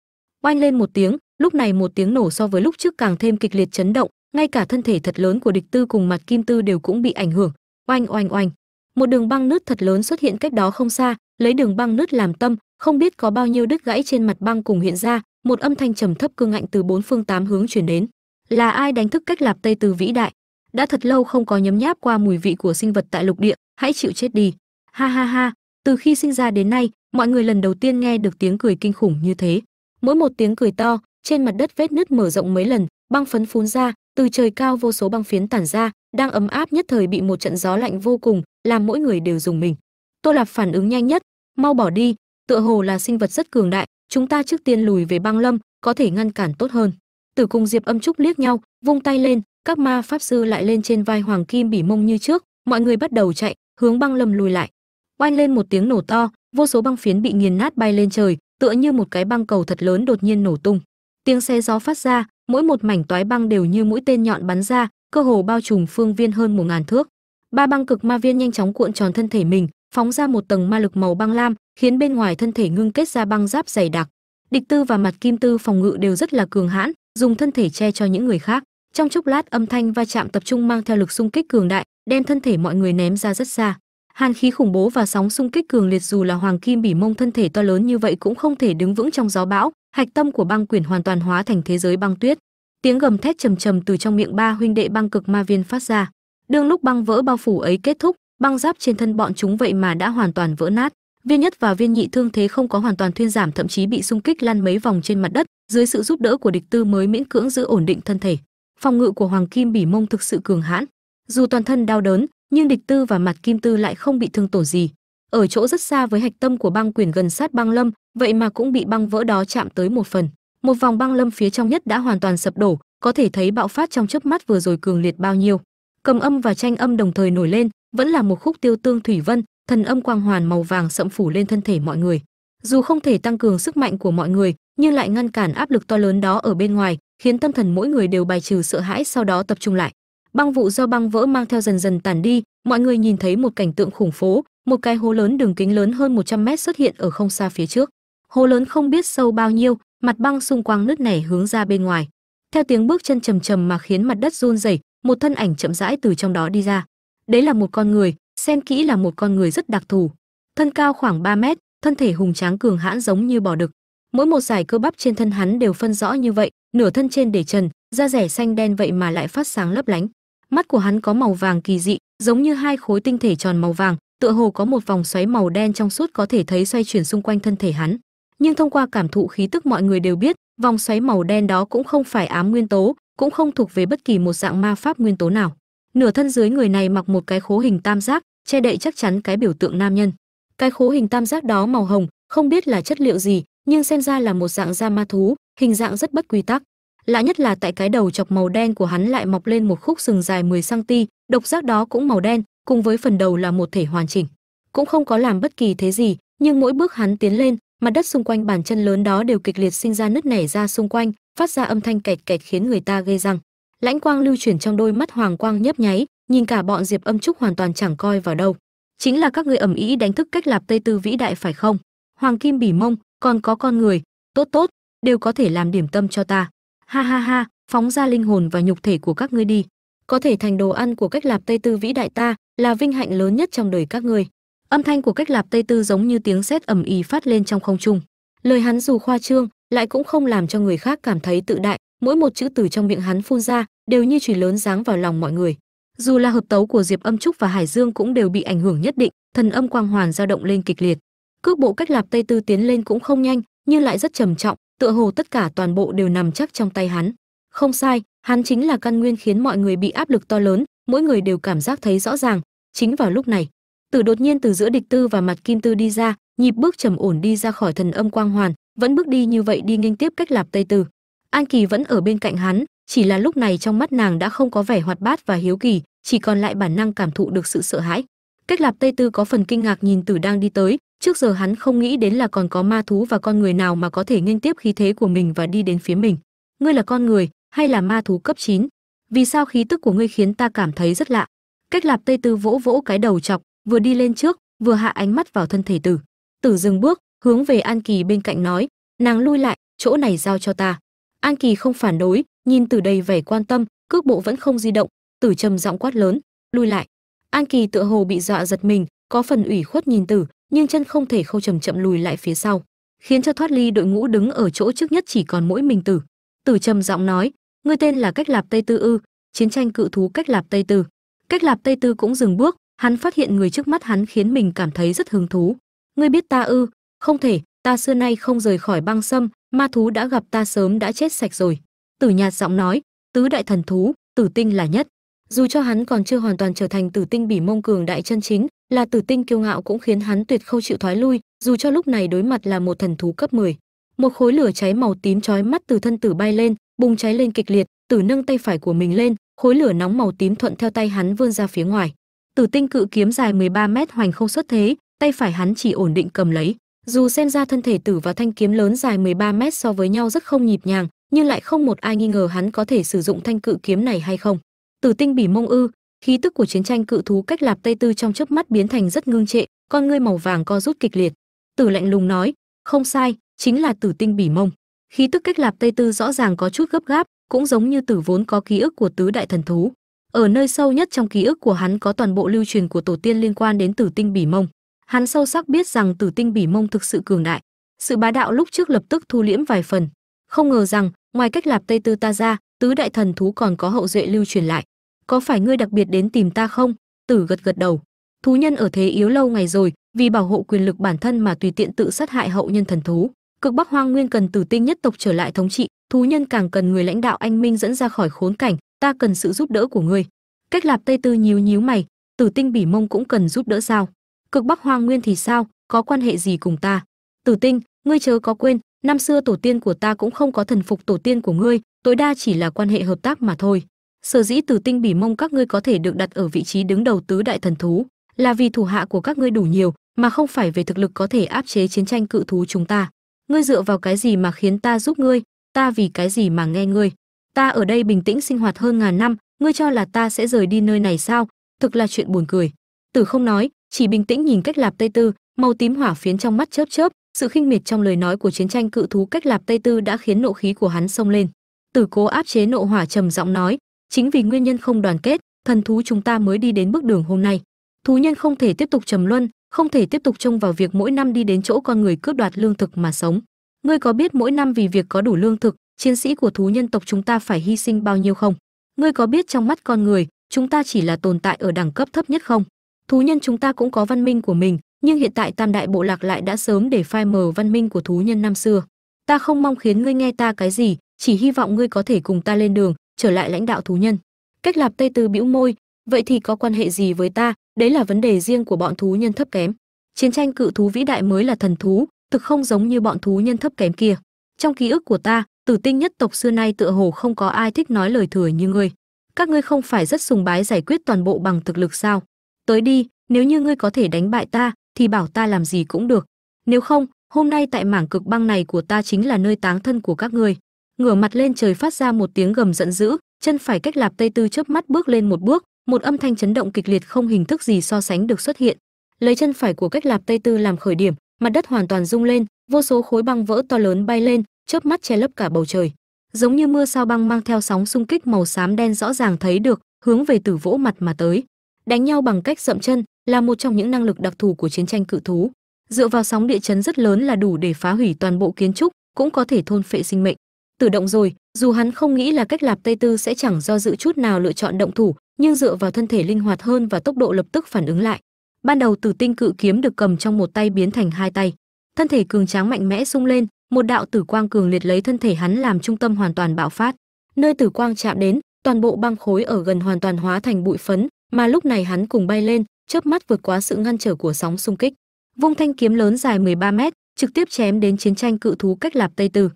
Oanh lên một tiếng, lúc này một tiếng nổ so với lúc trước càng thêm kịch liệt chấn động, ngay cả thân thể thật lớn của địch tư cùng mặt kim tư đều cũng bị ảnh hưởng. Oanh oanh oanh. Một đường băng nứt thật lớn xuất hiện cách đó không xa, lấy đường băng nứt làm tâm, không biết có bao nhiêu đứt gãy trên mặt băng cùng hiện ra, một âm thanh trầm thấp cương ngạnh từ bốn phương tám hướng chuyển đến. Là ai đánh thức cách lạp tây từ vĩ đại? Đã thật lâu không có nhấm nháp qua mùi vị của sinh vật tại lục địa, hãy chịu chết đi. Ha ha ha, từ khi sinh ra đến nay mọi người lần đầu tiên nghe được tiếng cười kinh khủng như thế. Mỗi một tiếng cười to, trên mặt đất vết nứt mở rộng mấy lần, băng phấn phun ra, từ trời cao vô số băng phiến tản ra, đang ấm áp nhất thời bị một trận gió lạnh vô cùng, làm mỗi người đều dùng mình. Tô lạp phản ứng nhanh nhất, mau bỏ đi, tựa hồ là sinh vật rất cường đại, chúng ta trước tiên lùi về băng lâm, có thể ngăn cản tốt hơn. Tử cùng diệp âm trúc liếc nhau, vung tay lên, các ma pháp sư lại lên trên vai hoàng kim bỉ mông như trước, mọi người bắt đầu chạy, hướng băng lâm lùi lại. Oanh lên một tiếng nổ to vô số băng phiến bị nghiền nát bay lên trời, tựa như một cái băng cầu thật lớn đột nhiên nổ tung. Tiếng xe gió phát ra, mỗi một mảnh toái băng đều như mũi tên nhọn bắn ra, cơ hồ bao trùm phương viên hơn một ngàn thước. Ba băng cực ma viên nhanh chóng cuộn tròn thân thể mình, phóng ra một tầng ma lực màu băng lam, khiến bên ngoài thân thể ngưng kết ra băng giáp dày đặc. Địch tư và mặt kim tư phòng ngự đều rất là cường hãn, dùng thân thể che cho những người khác. Trong chốc lát, âm thanh va chạm tập trung mang theo lực xung kích cường đại, đem thân thể mọi người ném ra rất xa hàn khí khủng bố và sóng xung kích cường liệt dù là hoàng kim bỉ mông thân thể to lớn như vậy cũng không thể đứng vững trong gió bão, hạch tâm của băng quyển hoàn toàn hóa thành thế giới băng tuyết. Tiếng gầm thét trầm trầm từ trong miệng ba huynh đệ băng cực ma viên phát ra. Đương lúc băng vỡ bao phủ ấy kết thúc, băng giáp trên thân bọn chúng vậy mà đã hoàn toàn vỡ nát. Viên nhất và viên nhị thương thế không có hoàn toàn thuyên giảm thậm chí bị xung kích lăn mấy vòng trên mặt đất, dưới sự giúp đỡ của địch tư mới miễn cưỡng giữ ổn định thân thể. Phòng ngự của hoàng kim bỉ mông thực sự cường hãn. Dù toàn thân đau đớn nhưng địch tư và mặt kim tư lại không bị thương tổn gì. Ở chỗ rất xa với hạch tâm của băng quyền gần sát băng lâm, vậy mà cũng bị băng vỡ đó chạm tới một phần. Một vòng băng lâm phía trong nhất đã hoàn toàn sập đổ, có thể thấy bạo phát trong chớp mắt vừa rồi cường liệt bao nhiêu. Cầm âm và tranh âm đồng thời nổi lên, vẫn là một khúc tiêu tương thủy vân, thần âm quang hoàn màu vàng sậm phủ lên thân thể mọi người. Dù không thể tăng cường sức mạnh của mọi người, nhưng lại ngăn cản áp lực to lớn đó ở bên ngoài, khiến tâm thần mỗi người đều bài trừ sợ hãi sau đó tập trung lại băng vụ do băng vỡ mang theo dần dần tàn đi, mọi người nhìn thấy một cảnh tượng khủng phố, một cái hố lớn đường kính lớn hơn 100 mét xuất hiện ở không xa phía trước. Hố lớn không biết sâu bao nhiêu, mặt băng xung quanh nứt nẻ hướng ra bên ngoài. Theo tiếng bước chân trầm trầm mà khiến mặt đất run rẩy, một thân ảnh chậm rãi từ trong đó đi ra. Đấy là một con người, xem kỹ là một con người rất đặc thù. Thân cao khoảng 3 mét, thân thể hùng tráng cường hãn giống như bò đực. Mỗi một giải cơ bắp trên thân hắn đều phân rõ như vậy, nửa thân trên để trần, da rẻ xanh đen vậy mà lại phát sáng lấp lánh mắt của hắn có màu vàng kỳ dị, giống như hai khối tinh thể tròn màu vàng, tựa hồ có một vòng xoáy màu đen trong suốt có thể thấy xoay chuyển xung quanh thân thể hắn. Nhưng thông qua cảm thụ khí tức mọi người đều biết, vòng xoáy màu đen đó cũng không phải ám nguyên tố, cũng không thuộc về bất kỳ một dạng ma pháp nguyên tố nào. Nửa thân dưới người này mặc một cái khố hình tam giác, che đậy chắc chắn cái biểu tượng nam nhân. Cái khố hình tam giác đó màu hồng, không biết là chất liệu gì, nhưng xem ra là một dạng da ma thú, hình dạng rất bất quy tắc lạ nhất là tại cái đầu chọc màu đen của hắn lại mọc lên một khúc sừng dài 10 cm độc giác đó cũng màu đen, cùng với phần đầu là một thể hoàn chỉnh. Cũng không có làm bất kỳ thế gì, nhưng mỗi bước hắn tiến lên, mặt đất xung quanh bàn chân lớn đó đều kịch liệt sinh ra nứt nẻ ra xung quanh, phát ra âm thanh kẹt kẹt khiến người ta ghê răng. Lãnh quang lưu chuyển trong đôi mắt hoàng quang nhấp nháy, nhìn cả bọn diệp âm trúc hoàn toàn chẳng coi vào đâu. Chính là các ngươi ẩm ý đánh thức cách lạp tây tư vĩ đại phải không? Hoàng kim bỉ mông, còn có con người, tốt tốt, đều có thể làm điểm tâm cho ta ha ha ha, phóng ra linh hồn và nhục thể của các ngươi đi. Có thể thành đồ ăn của cách lạp tây tư vĩ đại ta là vinh hạnh lớn nhất trong đời các ngươi. Âm thanh của cách lạp tây tư giống như tiếng sét ầm ì phát lên trong không trung. Lời hắn dù khoa trương lại cũng không làm cho người khác cảm thấy tự đại, mỗi một chữ từ trong miệng hắn phun ra đều như chùy lớn giáng vào lòng mọi người. Dù là hợp tấu của diệp âm trúc và hải dương cũng đều bị ảnh hưởng nhất định, thần âm quang hoàn dao động lên kịch liệt. Cước bộ cách lạp tây tư tiến lên cũng không nhanh, nhưng lại rất trầm trọng tựa hồ tất cả toàn bộ đều nằm chắc trong tay hắn. Không sai, hắn chính là căn nguyên khiến mọi người bị áp lực to lớn, mỗi người đều cảm giác thấy rõ ràng. Chính vào lúc này tử đột nhiên từ giữa địch tư và mặt kim tư đi ra, nhịp bước trầm ổn đi ra khỏi thần âm quang hoàn, vẫn bước đi như vậy đi nghênh tiếp cách lạp tây tư. An kỳ vẫn ở bên cạnh hắn, chỉ là lúc này trong mắt nàng đã không có vẻ hoạt bát và hiếu kỳ, chỉ còn lại bản năng cảm thụ được sự sợ hãi. Cách lạp tây tư có phần kinh ngạc nhìn tử đang đi tới trước giờ hắn không nghĩ đến là còn có ma thú và con người nào mà có thể nghênh tiếp khí thế của mình và đi đến phía mình. Ngươi là con người, hay là ma thú cấp 9? vì sao khí tức của ngươi khiến ta cảm thấy rất lạ? Cách lạp tây tư vỗ vỗ cái đầu chọc, vừa đi lên trước, vừa hạ ánh mắt vào thân thể tử. Tử dừng bước, hướng về an kỳ bên cạnh nói, nàng lui lại, chỗ này giao cho ta. An kỳ không phản đối, nhìn Tử đầy vẻ quan tâm, cước bộ vẫn không di động. Tử trầm giọng quát lớn, lui lại. An kỳ tựa hồ bị dọa giật mình, có phần ủy khuất nhìn tử nhưng chân không thể khâu chậm chậm lùi lại phía sau, khiến cho thoát ly đội ngũ đứng ở chỗ trước nhất chỉ còn mỗi mình tử. Tử trầm giọng nói, ngươi tên là cách lạp tây tư ư? Chiến tranh cự thú cách lạp tây tư. Cách lạp tây tư cũng dừng bước, hắn phát hiện người trước mắt hắn khiến mình cảm thấy rất hứng thú. Ngươi biết ta ư? Không thể, ta xưa nay không rời khỏi băng sâm, ma thú đã gặp ta sớm đã chết sạch rồi. Tử nhạt giọng nói, tứ đại thần thú, tử tinh là nhất dù cho hắn còn chưa hoàn toàn trở thành tử tinh bỉ mông cường đại chân chính, là tử tinh kiêu ngạo cũng khiến hắn tuyệt không chịu thoái lui, dù cho lúc này đối mặt là một thần thú cấp 10. một khối lửa cháy màu tím chói mắt từ thân tử bay lên, bùng cháy lên kịch liệt, tử nâng tay phải của mình lên, khối lửa nóng màu tím thuận theo tay hắn vươn ra phía ngoài. Tử tinh cự kiếm dài 13 mét hoành không xuất thế, tay phải hắn chỉ ổn định cầm lấy. Dù xem ra thân thể tử và thanh kiếm lớn dài 13 mét so với nhau rất không nhịp nhàng, nhưng lại không một ai nghi ngờ hắn có thể sử dụng thanh cự kiếm này hay không tử tinh bỉ mông ư, khí tức của chiến tranh cự thú cách lạp tây tư trong chớp mắt biến thành rất ngưng trệ, con ngươi màu vàng co rút kịch liệt. Tử lạnh lùng nói, không sai, chính là tử tinh bỉ mông. Khí tức cách lạp tây tư rõ ràng có chút gấp gáp, cũng giống như tử vốn có ký ức của tứ đại thần thú. Ở nơi sâu nhất trong ký ức của hắn có toàn bộ lưu truyền của tổ tiên liên quan đến tử tinh bỉ mông. Hắn sâu sắc biết rằng tử tinh bỉ mông thực sự cường đại. Sự bá đạo lúc trước lập tức thu liễm vài phần. Không ngờ rằng, ngoài cách lạp tây tư ta ra, tứ đại thần thú còn có hậu duệ lưu truyền lại có phải ngươi đặc biệt đến tìm ta không? Tử gật gật đầu. Thú nhân ở thế yếu lâu ngày rồi, vì bảo hộ quyền lực bản thân mà tùy tiện tự sát hại hậu nhân thần thú. Cực bắc hoang nguyên cần tử tinh nhất tộc trở lại thống trị, thú nhân càng cần người lãnh đạo anh minh dẫn ra khỏi khốn cảnh, ta cần sự giúp đỡ của ngươi. Cách lạp tây tư nhíu nhíu mày, tử tinh bỉ mông cũng cần giúp đỡ sao? Cực bắc hoang nguyên thì sao? Có quan hệ gì cùng ta? Tử tinh, ngươi chớ có quên, năm xưa tổ tiên của ta cũng không có thần phục tổ tiên của ngươi, tối đa chỉ là quan hệ hợp tác mà thôi sở dĩ tử tinh bỉ mông các ngươi có thể được đặt ở vị trí đứng đầu tứ đại thần thú là vì thủ hạ của các ngươi đủ nhiều, mà không phải về thực lực có thể áp chế chiến tranh cự thú chúng ta. Ngươi dựa vào cái gì mà khiến ta giúp ngươi? Ta vì cái gì mà nghe ngươi? Ta ở đây bình tĩnh sinh hoạt hơn ngàn năm, ngươi cho là ta sẽ rời đi nơi này sao? Thực là chuyện buồn cười. Tử không nói, chỉ bình tĩnh nhìn cách lạp tây tư, màu tím hỏa phiến trong mắt chớp chớp, sự khinh miệt trong lời nói của chiến tranh cự thú cách lạp tây tư đã khiến nộ khí của hắn sông lên. Tử cố áp chế nộ hỏa trầm giọng nói chính vì nguyên nhân không đoàn kết, thần thú chúng ta mới đi đến bước đường hôm nay. Thú nhân không thể tiếp tục trầm luân, không thể tiếp tục trông vào việc mỗi năm đi đến chỗ con người cướp đoạt lương thực mà sống. Ngươi có biết mỗi năm vì việc có đủ lương thực, chiến sĩ của thú nhân tộc chúng ta phải hy sinh bao nhiêu không? Ngươi có biết trong mắt con người, chúng ta chỉ là tồn tại ở đẳng cấp thấp nhất không? Thú nhân chúng ta cũng có văn minh của mình, nhưng hiện tại tam đại bộ lạc lại đã sớm để phai mờ văn minh của thú nhân năm xưa. Ta không mong khiến ngươi nghe ta cái gì, chỉ hy vọng ngươi có thể cùng ta lên đường trở lại lãnh đạo thú nhân. Cách lạp tây tư bĩu môi, vậy thì có quan hệ gì với ta? Đấy là vấn đề riêng của bọn thú nhân thấp kém. Chiến tranh cự thú vĩ đại mới là thần thú, thực không giống như bọn thú nhân thấp kém kia. Trong ký ức của ta, tử tinh nhất tộc xưa nay tựa hồ không có ai thích nói lời thừa như ngươi. Các ngươi không phải rất sùng bái giải quyết toàn bộ bằng thực lực sao? Tới đi, nếu như ngươi có thể đánh bại ta, thì bảo ta làm gì cũng được. Nếu không, hôm nay tại mảng cực băng này của ta chính là nơi táng thân của các ngươi ngửa mặt lên trời phát ra một tiếng gầm giận dữ, chân phải cách lạp tây tư chớp mắt bước lên một bước, một âm thanh chấn động kịch liệt không hình thức gì so sánh được xuất hiện. Lấy chân phải của cách lạp tây tư làm khởi điểm, mặt đất hoàn toàn rung lên, vô số khối băng vỡ to lớn bay lên, chớp mắt che lấp cả bầu trời. Giống như mưa sao băng mang theo sóng xung kích màu xám đen rõ ràng thấy được, hướng về tử vỗ mặt mà tới. Đánh nhau bằng cách dậm chân là một trong những năng lực đặc thù của chiến tranh cự thú. Dựa vào sóng địa chấn rất lớn là đủ để phá hủy toàn bộ kiến trúc, cũng có thể thôn phệ sinh mệnh tử động rồi, dù hắn không nghĩ là cách lạp tây tư sẽ chẳng do dự chút nào lựa chọn động thủ, nhưng dựa vào thân thể linh hoạt hơn và tốc độ lập tức phản ứng lại. Ban đầu tử tinh cự kiếm được cầm trong một tay biến thành hai tay. Thân thể cường tráng mạnh mẽ sung lên, một đạo tử quang cường liệt lấy thân thể hắn làm trung tâm hoàn toàn bạo phát. Nơi tử quang chạm đến, toàn bộ băng khối ở gần hoàn toàn hóa thành bụi phấn, mà lúc này hắn cùng bay lên, chớp mắt vượt quá sự ngăn trở của sóng xung kích. Vung thanh kiếm lớn dài 13 mét, trực tiếp chém đến chiến tranh cự thú cách lạp tây tư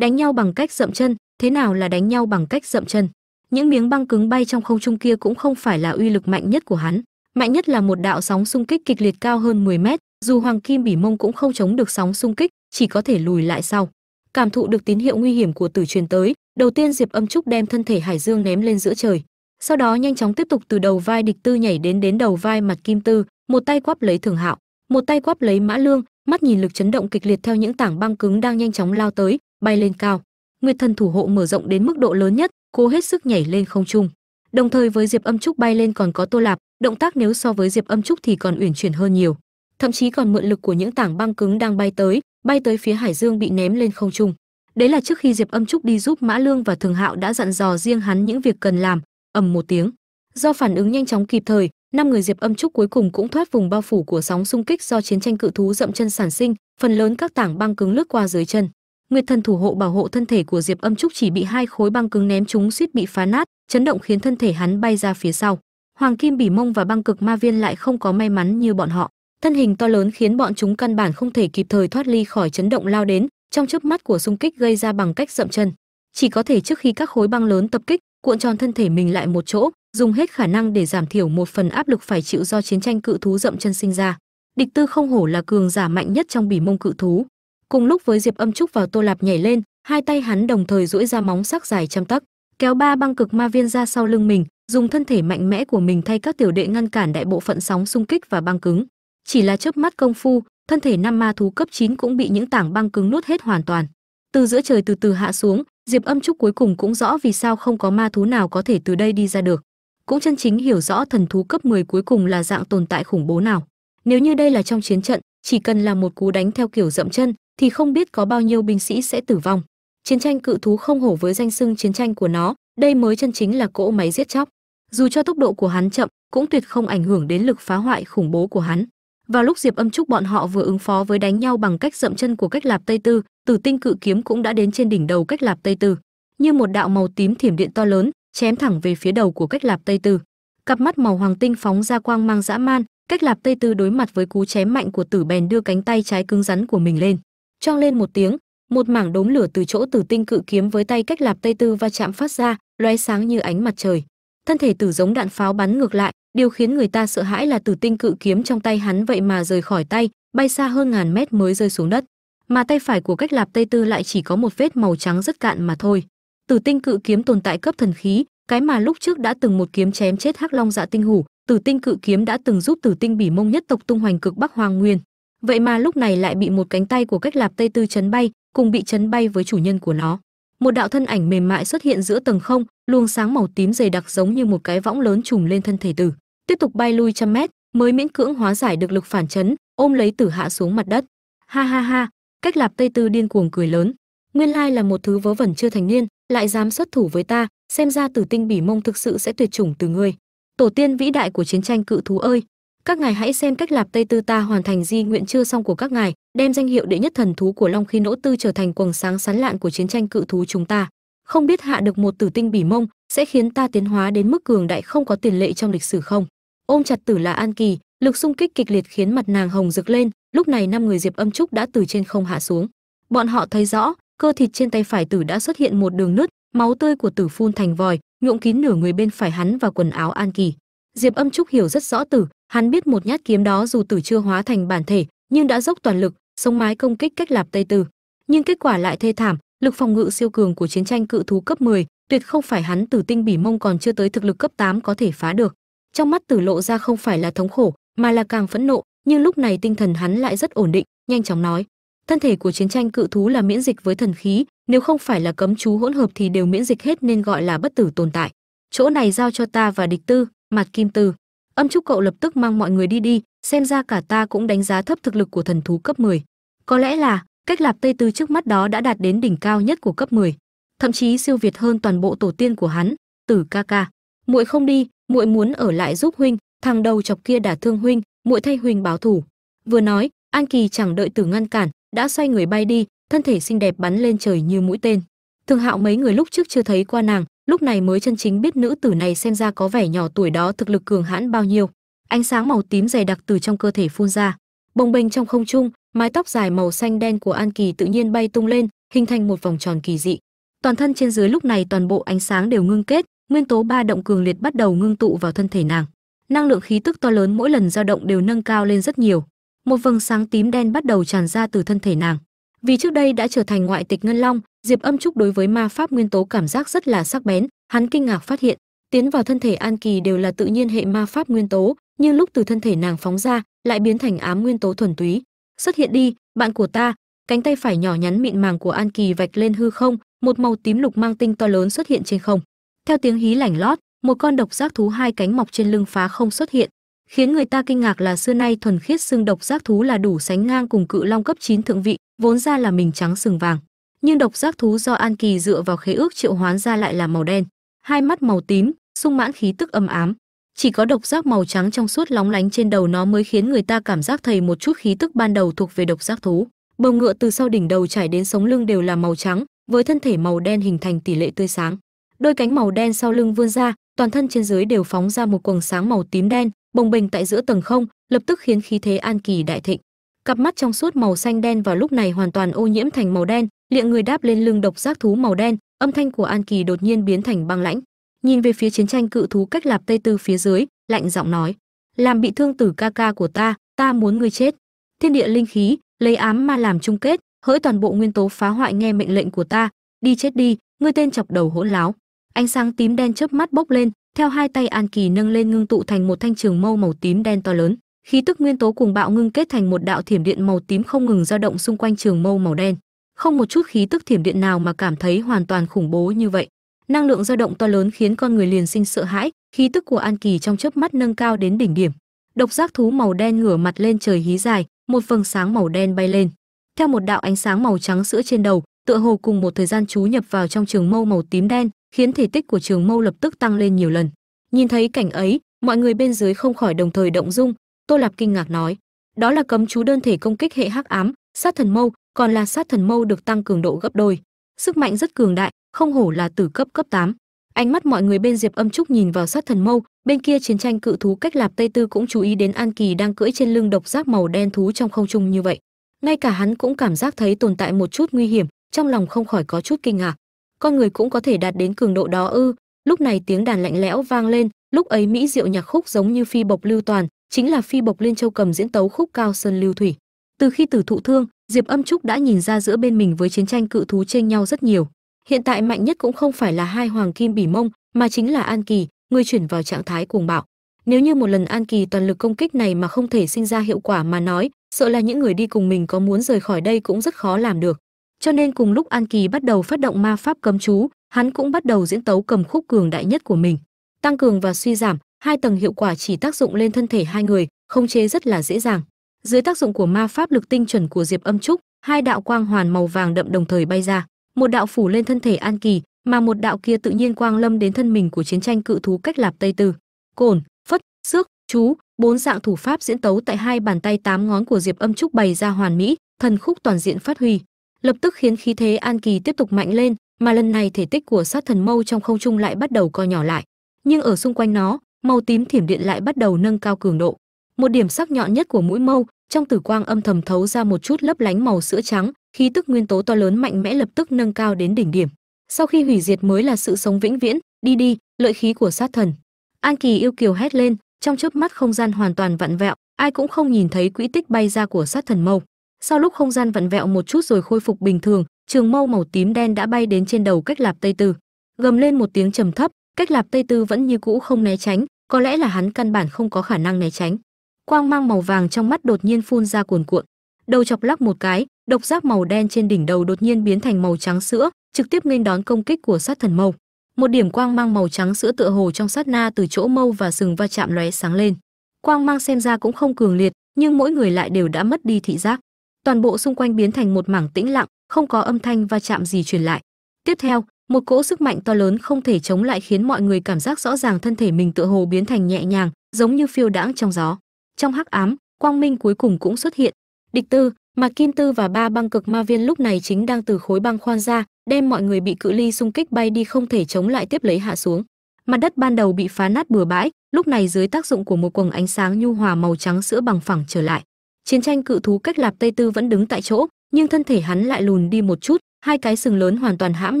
đánh nhau bằng cách dậm chân, thế nào là đánh nhau bằng cách dậm chân? Những miếng băng cứng bay trong không trung kia cũng không phải là uy lực mạnh nhất của hắn. Mạnh nhất là một đạo sóng xung kích kịch liệt cao hơn 10 mét, dù hoàng kim bỉ mông cũng không chống được sóng xung kích, chỉ có thể lùi lại sau. Cảm thụ được tín hiệu nguy hiểm của tử truyền tới, đầu tiên diệp âm trúc đem thân thể hải dương ném lên giữa trời. Sau đó nhanh chóng tiếp tục từ đầu vai địch tư nhảy đến đến đầu vai mặt kim tư, một tay quắp lấy thường hạo, một tay quắp lấy mã lương, mắt nhìn lực chấn động kịch liệt theo những tảng băng cứng đang nhanh chóng lao tới bay lên cao. Nguyệt thần thủ hộ mở rộng đến mức độ lớn nhất, cố hết sức nhảy lên không trung. Đồng thời với diệp âm trúc bay lên còn có tô lạp, động tác nếu so với diệp âm trúc thì còn uyển chuyển hơn nhiều. Thậm chí còn mượn lực của những tảng băng cứng đang bay tới bay tới phía hải dương bị ném lên không trung. Đấy là trước khi diệp âm trúc đi giúp mã lương và thường hạo đã dặn dò riêng hắn những việc cần làm, ầm một tiếng. Do phản ứng nhanh chóng kịp thời, năm người diệp âm trúc cuối cùng cũng thoát vùng bao phủ của sóng xung kích do chiến tranh cự thú dậm chân sản sinh, phần lớn các tảng băng cứng lướt qua dưới chân nguyệt thần thủ hộ bảo hộ thân thể của diệp âm trúc chỉ bị hai khối băng cứng ném chúng suýt bị phá nát, chấn động khiến thân thể hắn bay ra phía sau. Hoàng kim bỉ mông và băng cực ma viên lại không có may mắn như bọn họ. Thân hình to lớn khiến bọn chúng căn bản không thể kịp thời thoát ly khỏi chấn động lao đến, trong chớp mắt của xung kích gây ra bằng cách dậm chân. Chỉ có thể trước khi các khối băng lớn tập kích, cuộn tròn thân thể mình lại một chỗ, dùng hết khả năng để giảm thiểu một phần áp lực phải chịu do chiến tranh cự thú dậm chân sinh ra. Địch tư không hổ là cường giả mạnh nhất trong bỉ mông cự thú cùng lúc với diệp âm trúc vào tô lạp nhảy lên, hai tay hắn đồng thời duỗi ra móng sắc dài trăm tấc, kéo ba băng cực ma viên ra sau lưng mình, dùng thân thể mạnh mẽ của mình thay các tiểu đệ ngăn cản đại bộ phận sóng xung kích và băng cứng. Chỉ là chớp mắt công phu, thân thể năm ma thú cấp 9 cũng bị những tảng băng cứng nuốt hết hoàn toàn. Từ giữa trời từ từ hạ xuống, diệp âm trúc cuối cùng cũng rõ vì sao không có ma thú nào có thể từ đây đi ra được. Cũng chân chính hiểu rõ thần thú cấp 10 cuối cùng là dạng tồn tại khủng bố nào. Nếu như đây là trong chiến trận, chỉ cần là một cú đánh theo kiểu dậm chân thì không biết có bao nhiêu binh sĩ sẽ tử vong. Chiến tranh cự thú không hổ với danh xưng chiến tranh của nó, đây mới chân chính là cỗ máy giết chóc. Dù cho tốc độ của hắn chậm, cũng tuyệt không ảnh hưởng đến lực phá hoại khủng bố của hắn. Vào lúc diệp âm trúc bọn họ vừa ứng phó với đánh nhau bằng cách dậm chân của cách lạp tây tư, tử tinh cự kiếm cũng đã đến trên đỉnh đầu cách lạp tây tư. Như một đạo màu tím thiểm điện to lớn, chém thẳng về phía đầu của cách lạp tây tư. Cặp mắt màu hoàng tinh phóng ra quang mang dã man, cách lạp tây tư đối mặt với cú chém mạnh của tử bèn đưa cánh tay trái cứng rắn của mình lên choang lên một tiếng, một mảng đốm lửa từ chỗ tử tinh cự kiếm với tay cách lạp tây tư va chạm phát ra loé sáng như ánh mặt trời. Thân thể tử giống đạn pháo bắn ngược lại, điều khiến người ta sợ hãi là tử tinh cự kiếm trong tay hắn vậy mà rời khỏi tay, bay xa hơn ngàn mét mới rơi xuống đất. Mà tay phải của cách lạp tây tư lại chỉ có một vết màu trắng rất cạn mà thôi. Tử tinh cự kiếm tồn tại cấp thần khí, cái mà lúc trước đã từng một kiếm chém chết hắc long dạ tinh hủ tử tinh cự kiếm đã từng giúp tử tinh bỉ mông nhất tộc tung hoành cực bắc hoàng nguyên vậy mà lúc này lại bị một cánh tay của cách lạp tây tư chấn bay, cùng bị chấn bay với chủ nhân của nó. Một đạo thân ảnh mềm mại xuất hiện giữa tầng không, luồng sáng màu tím dày đặc giống như một cái võng lớn trùm lên thân thể tử tiếp tục bay lui trăm mét, mới miễn cưỡng hóa giải được lực phản chấn, ôm lấy tử hạ xuống mặt đất. Ha ha ha, cách lạp tây tư điên cuồng cười lớn. Nguyên lai là một thứ vớ vẩn chưa thành niên, lại dám xuất thủ với ta, xem ra tử tinh bỉ mông thực sự sẽ tuyệt chủng từ ngươi. Tổ tiên vĩ đại của chiến tranh cự thú ơi! Các ngài hãy xem cách lạp tây tư ta hoàn thành di nguyện chưa xong của các ngài, đem danh hiệu đệ nhất thần thú của long khi nỗ tư trở thành quầng sáng sán lạn của chiến tranh cự thú chúng ta. Không biết hạ được một tử tinh bỉ mông, sẽ khiến ta tiến hóa đến mức cường đại không có tiền lệ trong lịch sử không? Ôm chặt tử là an kỳ, lực xung kích kịch liệt khiến mặt nàng hồng rực lên, lúc này năm người diệp âm trúc đã từ trên không hạ xuống. Bọn họ thấy rõ, cơ thịt trên tay phải tử đã xuất hiện một đường nứt, máu tươi của tử phun thành vòi, nhuộm kín nửa người bên phải hắn và quần áo an kỳ. Diệp âm trúc hiểu rất rõ tử hắn biết một nhát kiếm đó dù tử chưa hóa thành bản thể nhưng đã dốc toàn lực sống mái công kích cách lạp tây tử nhưng kết quả lại thê thảm lực phòng ngự siêu cường của chiến tranh cự thú cấp 10, tuyệt không phải hắn tử tinh bỉ mông còn chưa tới thực lực cấp 8 có thể phá được. Trong mắt tử lộ ra không phải là thống khổ mà là càng phẫn nộ nhưng lúc này tinh thần hắn lại rất ổn định nhanh chóng nói. Thân thể của chiến tranh cự thú là miễn dịch với thần khí nếu không phải là cấm chú hỗn hợp thì đều miễn dịch hết nên gọi là bất tử tồn tại. Chỗ này giao cho ta và địch tư mặt kim tư âm trúc cậu lập tức mang mọi người đi đi, xem ra cả ta cũng đánh giá thấp thực lực của thần thú cấp 10. có lẽ là, cách lạp tây tư trước mắt đó đã đạt đến đỉnh cao nhất của cấp 10. thậm chí siêu việt hơn toàn bộ tổ tiên của hắn, tử ca ca muội không đi, muội muốn ở lại giúp huynh, thằng đầu chọc kia đả thương huynh, muội thay huynh báo thù vừa nói, an kỳ chẳng đợi tử ngăn cản, đã xoay người bay đi, thân thể xinh đẹp bắn lên trời như mũi tên thường hạo mấy người lúc trước chưa thấy qua nàng lúc này mới chân chính biết nữ tử này xem ra có vẻ nhỏ tuổi đó thực lực cường hãn bao nhiêu. Ánh sáng màu tím dày đặc từ trong cơ thể phun ra. Bồng bềnh trong không trung, mái tóc dài màu xanh đen của an kỳ tự nhiên bay tung lên, hình thành một vòng tròn kỳ dị. Toàn thân trên dưới lúc này toàn bộ ánh sáng đều ngưng kết, nguyên tố ba động cường liệt bắt đầu ngưng tụ vào thân thể nàng. Năng lượng khí tức to lớn mỗi lần dao động đều nâng cao lên rất nhiều. Một vầng sáng tím đen bắt đầu tràn ra từ thân thể nàng. Vì trước đây đã trở thành ngoại tịch ngân long diệp âm trúc đối với ma pháp nguyên tố cảm giác rất là sắc bén, hắn kinh ngạc phát hiện, tiến vào thân thể an kỳ đều là tự nhiên hệ ma pháp nguyên tố, nhưng lúc từ thân thể nàng phóng ra, lại biến thành ám nguyên tố thuần túy. Xuất hiện đi, bạn của ta, cánh tay phải nhỏ nhắn mịn màng của an kỳ vạch lên hư không, một màu tím lục mang tinh to lớn xuất hiện trên không. Theo tiếng hí lảnh lót, một con độc giác thú hai cánh mọc trên lưng phá không xuất hiện, khiến người ta kinh ngạc là xưa nay thuần khiết xương độc giác thú là đủ sánh ngang cùng cự long cấp 9 thượng vị, vốn ra là mình trắng sừng vàng nhưng độc giác thú do an kỳ dựa vào khế ước triệu hoán ra lại là màu đen. Hai mắt màu tím, sung mãn khí tức âm ám. Chỉ có độc giác màu trắng trong suốt lóng lánh trên đầu nó mới khiến người ta cảm giác thầy một chút khí tức ban đầu thuộc về độc giác thú. Bầu ngựa từ sau đỉnh đầu trải đến sống lưng đều là màu trắng, với thân thể màu đen hình thành tỷ lệ tươi sáng. Đôi cánh màu đen sau lưng vươn ra, toàn thân trên dưới đều phóng ra một quầng sáng màu tím đen, bồng bềnh tại giữa tầng không, lập tức khiến khí thế an kỳ đại thịnh cặp mắt trong suốt màu xanh đen vào lúc này hoàn toàn ô nhiễm thành màu đen, liệng người đáp lên lưng độc giác thú màu đen, âm thanh của an kỳ đột nhiên biến thành băng lãnh. Nhìn về phía chiến tranh cự thú cách lạp tây tư phía dưới, lạnh giọng nói, làm bị thương tử ca ca của ta ta muốn ngươi chết. Thiên địa linh khí, lấy ám ma làm chung kết, hỡi toàn bộ nguyên tố phá hoại nghe mệnh lệnh của ta, đi chết đi, ngươi tên chọc đầu hỗn láo. Ánh sáng tím đen chớp mắt bốc lên, theo hai tay an kỳ nâng lên ngưng tụ thành một thanh trường mâu màu tím đen to lớn khí tức nguyên tố cùng bạo ngưng kết thành một đạo thiểm điện màu tím không ngừng dao động xung quanh trường mâu màu đen. Không một chút khí tức thiểm điện nào mà cảm thấy hoàn toàn khủng bố như vậy. Năng lượng dao động to lớn khiến con người liền sinh sợ hãi, khí tức của an kỳ trong chớp mắt nâng cao đến đỉnh điểm. Độc giác thú màu đen ngửa mặt lên trời hí dài, một vầng sáng màu đen bay lên. Theo một đạo ánh sáng màu trắng sữa trên đầu, tựa hồ cùng một thời gian chú nhập vào trong trường mâu màu tím đen, khiến thể tích của trường mâu lập tức tăng lên nhiều lần. Nhìn thấy cảnh ấy, mọi người bên dưới không khỏi đồng thời động dung tô lạp kinh ngạc nói, đó là cấm chú đơn thể công kích hệ hắc ám, sát thần mâu, còn là sát thần mâu được tăng cường độ gấp đôi. Sức mạnh rất cường đại, không hổ là tử cấp cấp 8. ánh mắt mọi người bên diệp âm trúc nhìn vào sát thần mâu, bên kia chiến tranh cự thú cách lạp tây tư cũng chú ý đến an kỳ đang cưỡi trên lưng độc giác màu đen thú trong không trung như vậy. Ngay cả hắn cũng cảm giác thấy tồn tại một chút nguy hiểm, trong lòng không khỏi có chút kinh ngạc. Con người cũng có thể đạt đến cường độ đó ư? Lúc này tiếng đàn lạnh lẽo vang lên, lúc ấy mỹ diệu nhạc khúc giống như phi bộc lưu toàn chính là phi bộc liên châu cầm diễn tấu khúc cao sơn lưu thủy. Từ khi tử thụ thương, diệp âm trúc đã nhìn ra giữa bên mình với chiến tranh cự thú chênh nhau rất nhiều. Hiện tại mạnh nhất cũng không phải là hai hoàng kim bỉ mông, mà chính là an kỳ, người chuyển vào trạng thái cuồng bạo. Nếu như một lần an kỳ toàn lực công kích này mà không thể sinh ra hiệu quả mà nói, sợ là những người đi cùng mình có muốn rời khỏi đây cũng rất khó làm được. Cho nên cùng lúc an kỳ bắt đầu phát động ma pháp cấm chú, hắn cũng bắt đầu diễn tấu cầm khúc cường đại nhất của mình. Tăng cường và suy giảm hai tầng hiệu quả chỉ tác dụng lên thân thể hai người, khống chế rất là dễ dàng. Dưới tác dụng của ma pháp lực tinh chuẩn của diệp âm trúc, hai đạo quang hoàn màu vàng đậm đồng thời bay ra. Một đạo phủ lên thân thể an kỳ, mà một đạo kia tự nhiên quang lâm đến thân mình của chiến tranh cự thú cách lạp tây tư. Cồn, phất, xước, chú, bốn dạng thủ pháp diễn tấu tại hai bàn tay tám ngón của diệp âm trúc bày ra hoàn mỹ, thần khúc toàn diện phát huy. Lập tức khiến khí thế an kỳ tiếp tục mạnh lên, mà lần này thể tích của sát thần mâu trong không trung lại bắt đầu co nhỏ lại. Nhưng ở xung quanh nó màu tím thiểm điện lại bắt đầu nâng cao cường độ. Một điểm sắc nhọn nhất của mũi mâu, trong tử quang âm thầm thấu ra một chút lấp lánh màu sữa trắng, khí tức nguyên tố to lớn mạnh mẽ lập tức nâng cao đến đỉnh điểm. Sau khi hủy diệt mới là sự sống vĩnh viễn, đi đi, lợi khí của sát thần. An kỳ yêu kiều hét lên, trong chớp mắt không gian hoàn toàn vặn vẹo, ai cũng không nhìn thấy quỹ tích bay ra của sát thần mâu. Sau lúc không gian vặn vẹo một chút rồi khôi phục bình thường, trường mâu màu tím đen đã bay đến trên đầu cách lạp tây tư. Gầm lên một tiếng trầm thấp, cách lạp tây tư vẫn như cũ không né tránh có lẽ là hắn căn bản không có khả năng né tránh. Quang mang màu vàng trong mắt đột nhiên phun ra cuồn cuộn. Đầu chọc lắc một cái, độc giác màu đen trên đỉnh đầu đột nhiên biến thành màu trắng sữa, trực tiếp nghênh đón công kích của sát thần mâu. Một điểm quang mang màu trắng sữa tựa hồ trong sát na từ chỗ mâu và sừng va chạm lóe sáng lên. Quang mang xem ra cũng không cường liệt, nhưng mỗi người lại đều đã mất đi thị giác. Toàn bộ xung quanh biến thành một mảng tĩnh lặng, không có âm thanh va chạm gì truyền lại. Tiếp theo một cỗ sức mạnh to lớn không thể chống lại khiến mọi người cảm giác rõ ràng thân thể mình tựa hồ biến thành nhẹ nhàng, giống như phiêu đãng trong gió. Trong hắc ám, quang minh cuối cùng cũng xuất hiện. Địch tư, mà kim tư và ba băng cực ma viên lúc này chính đang từ khối băng khoan ra, đem mọi người bị cự ly xung kích bay đi không thể chống lại tiếp lấy hạ xuống. Mặt đất ban đầu bị phá nát bừa bãi, lúc này dưới tác dụng của một quầng ánh sáng nhu hòa màu trắng sữa bằng phẳng trở lại. Chiến tranh cự thú cách lạp tây tư vẫn đứng tại chỗ, nhưng thân thể hắn lại lùn đi một chút hai cái sừng lớn hoàn toàn hãm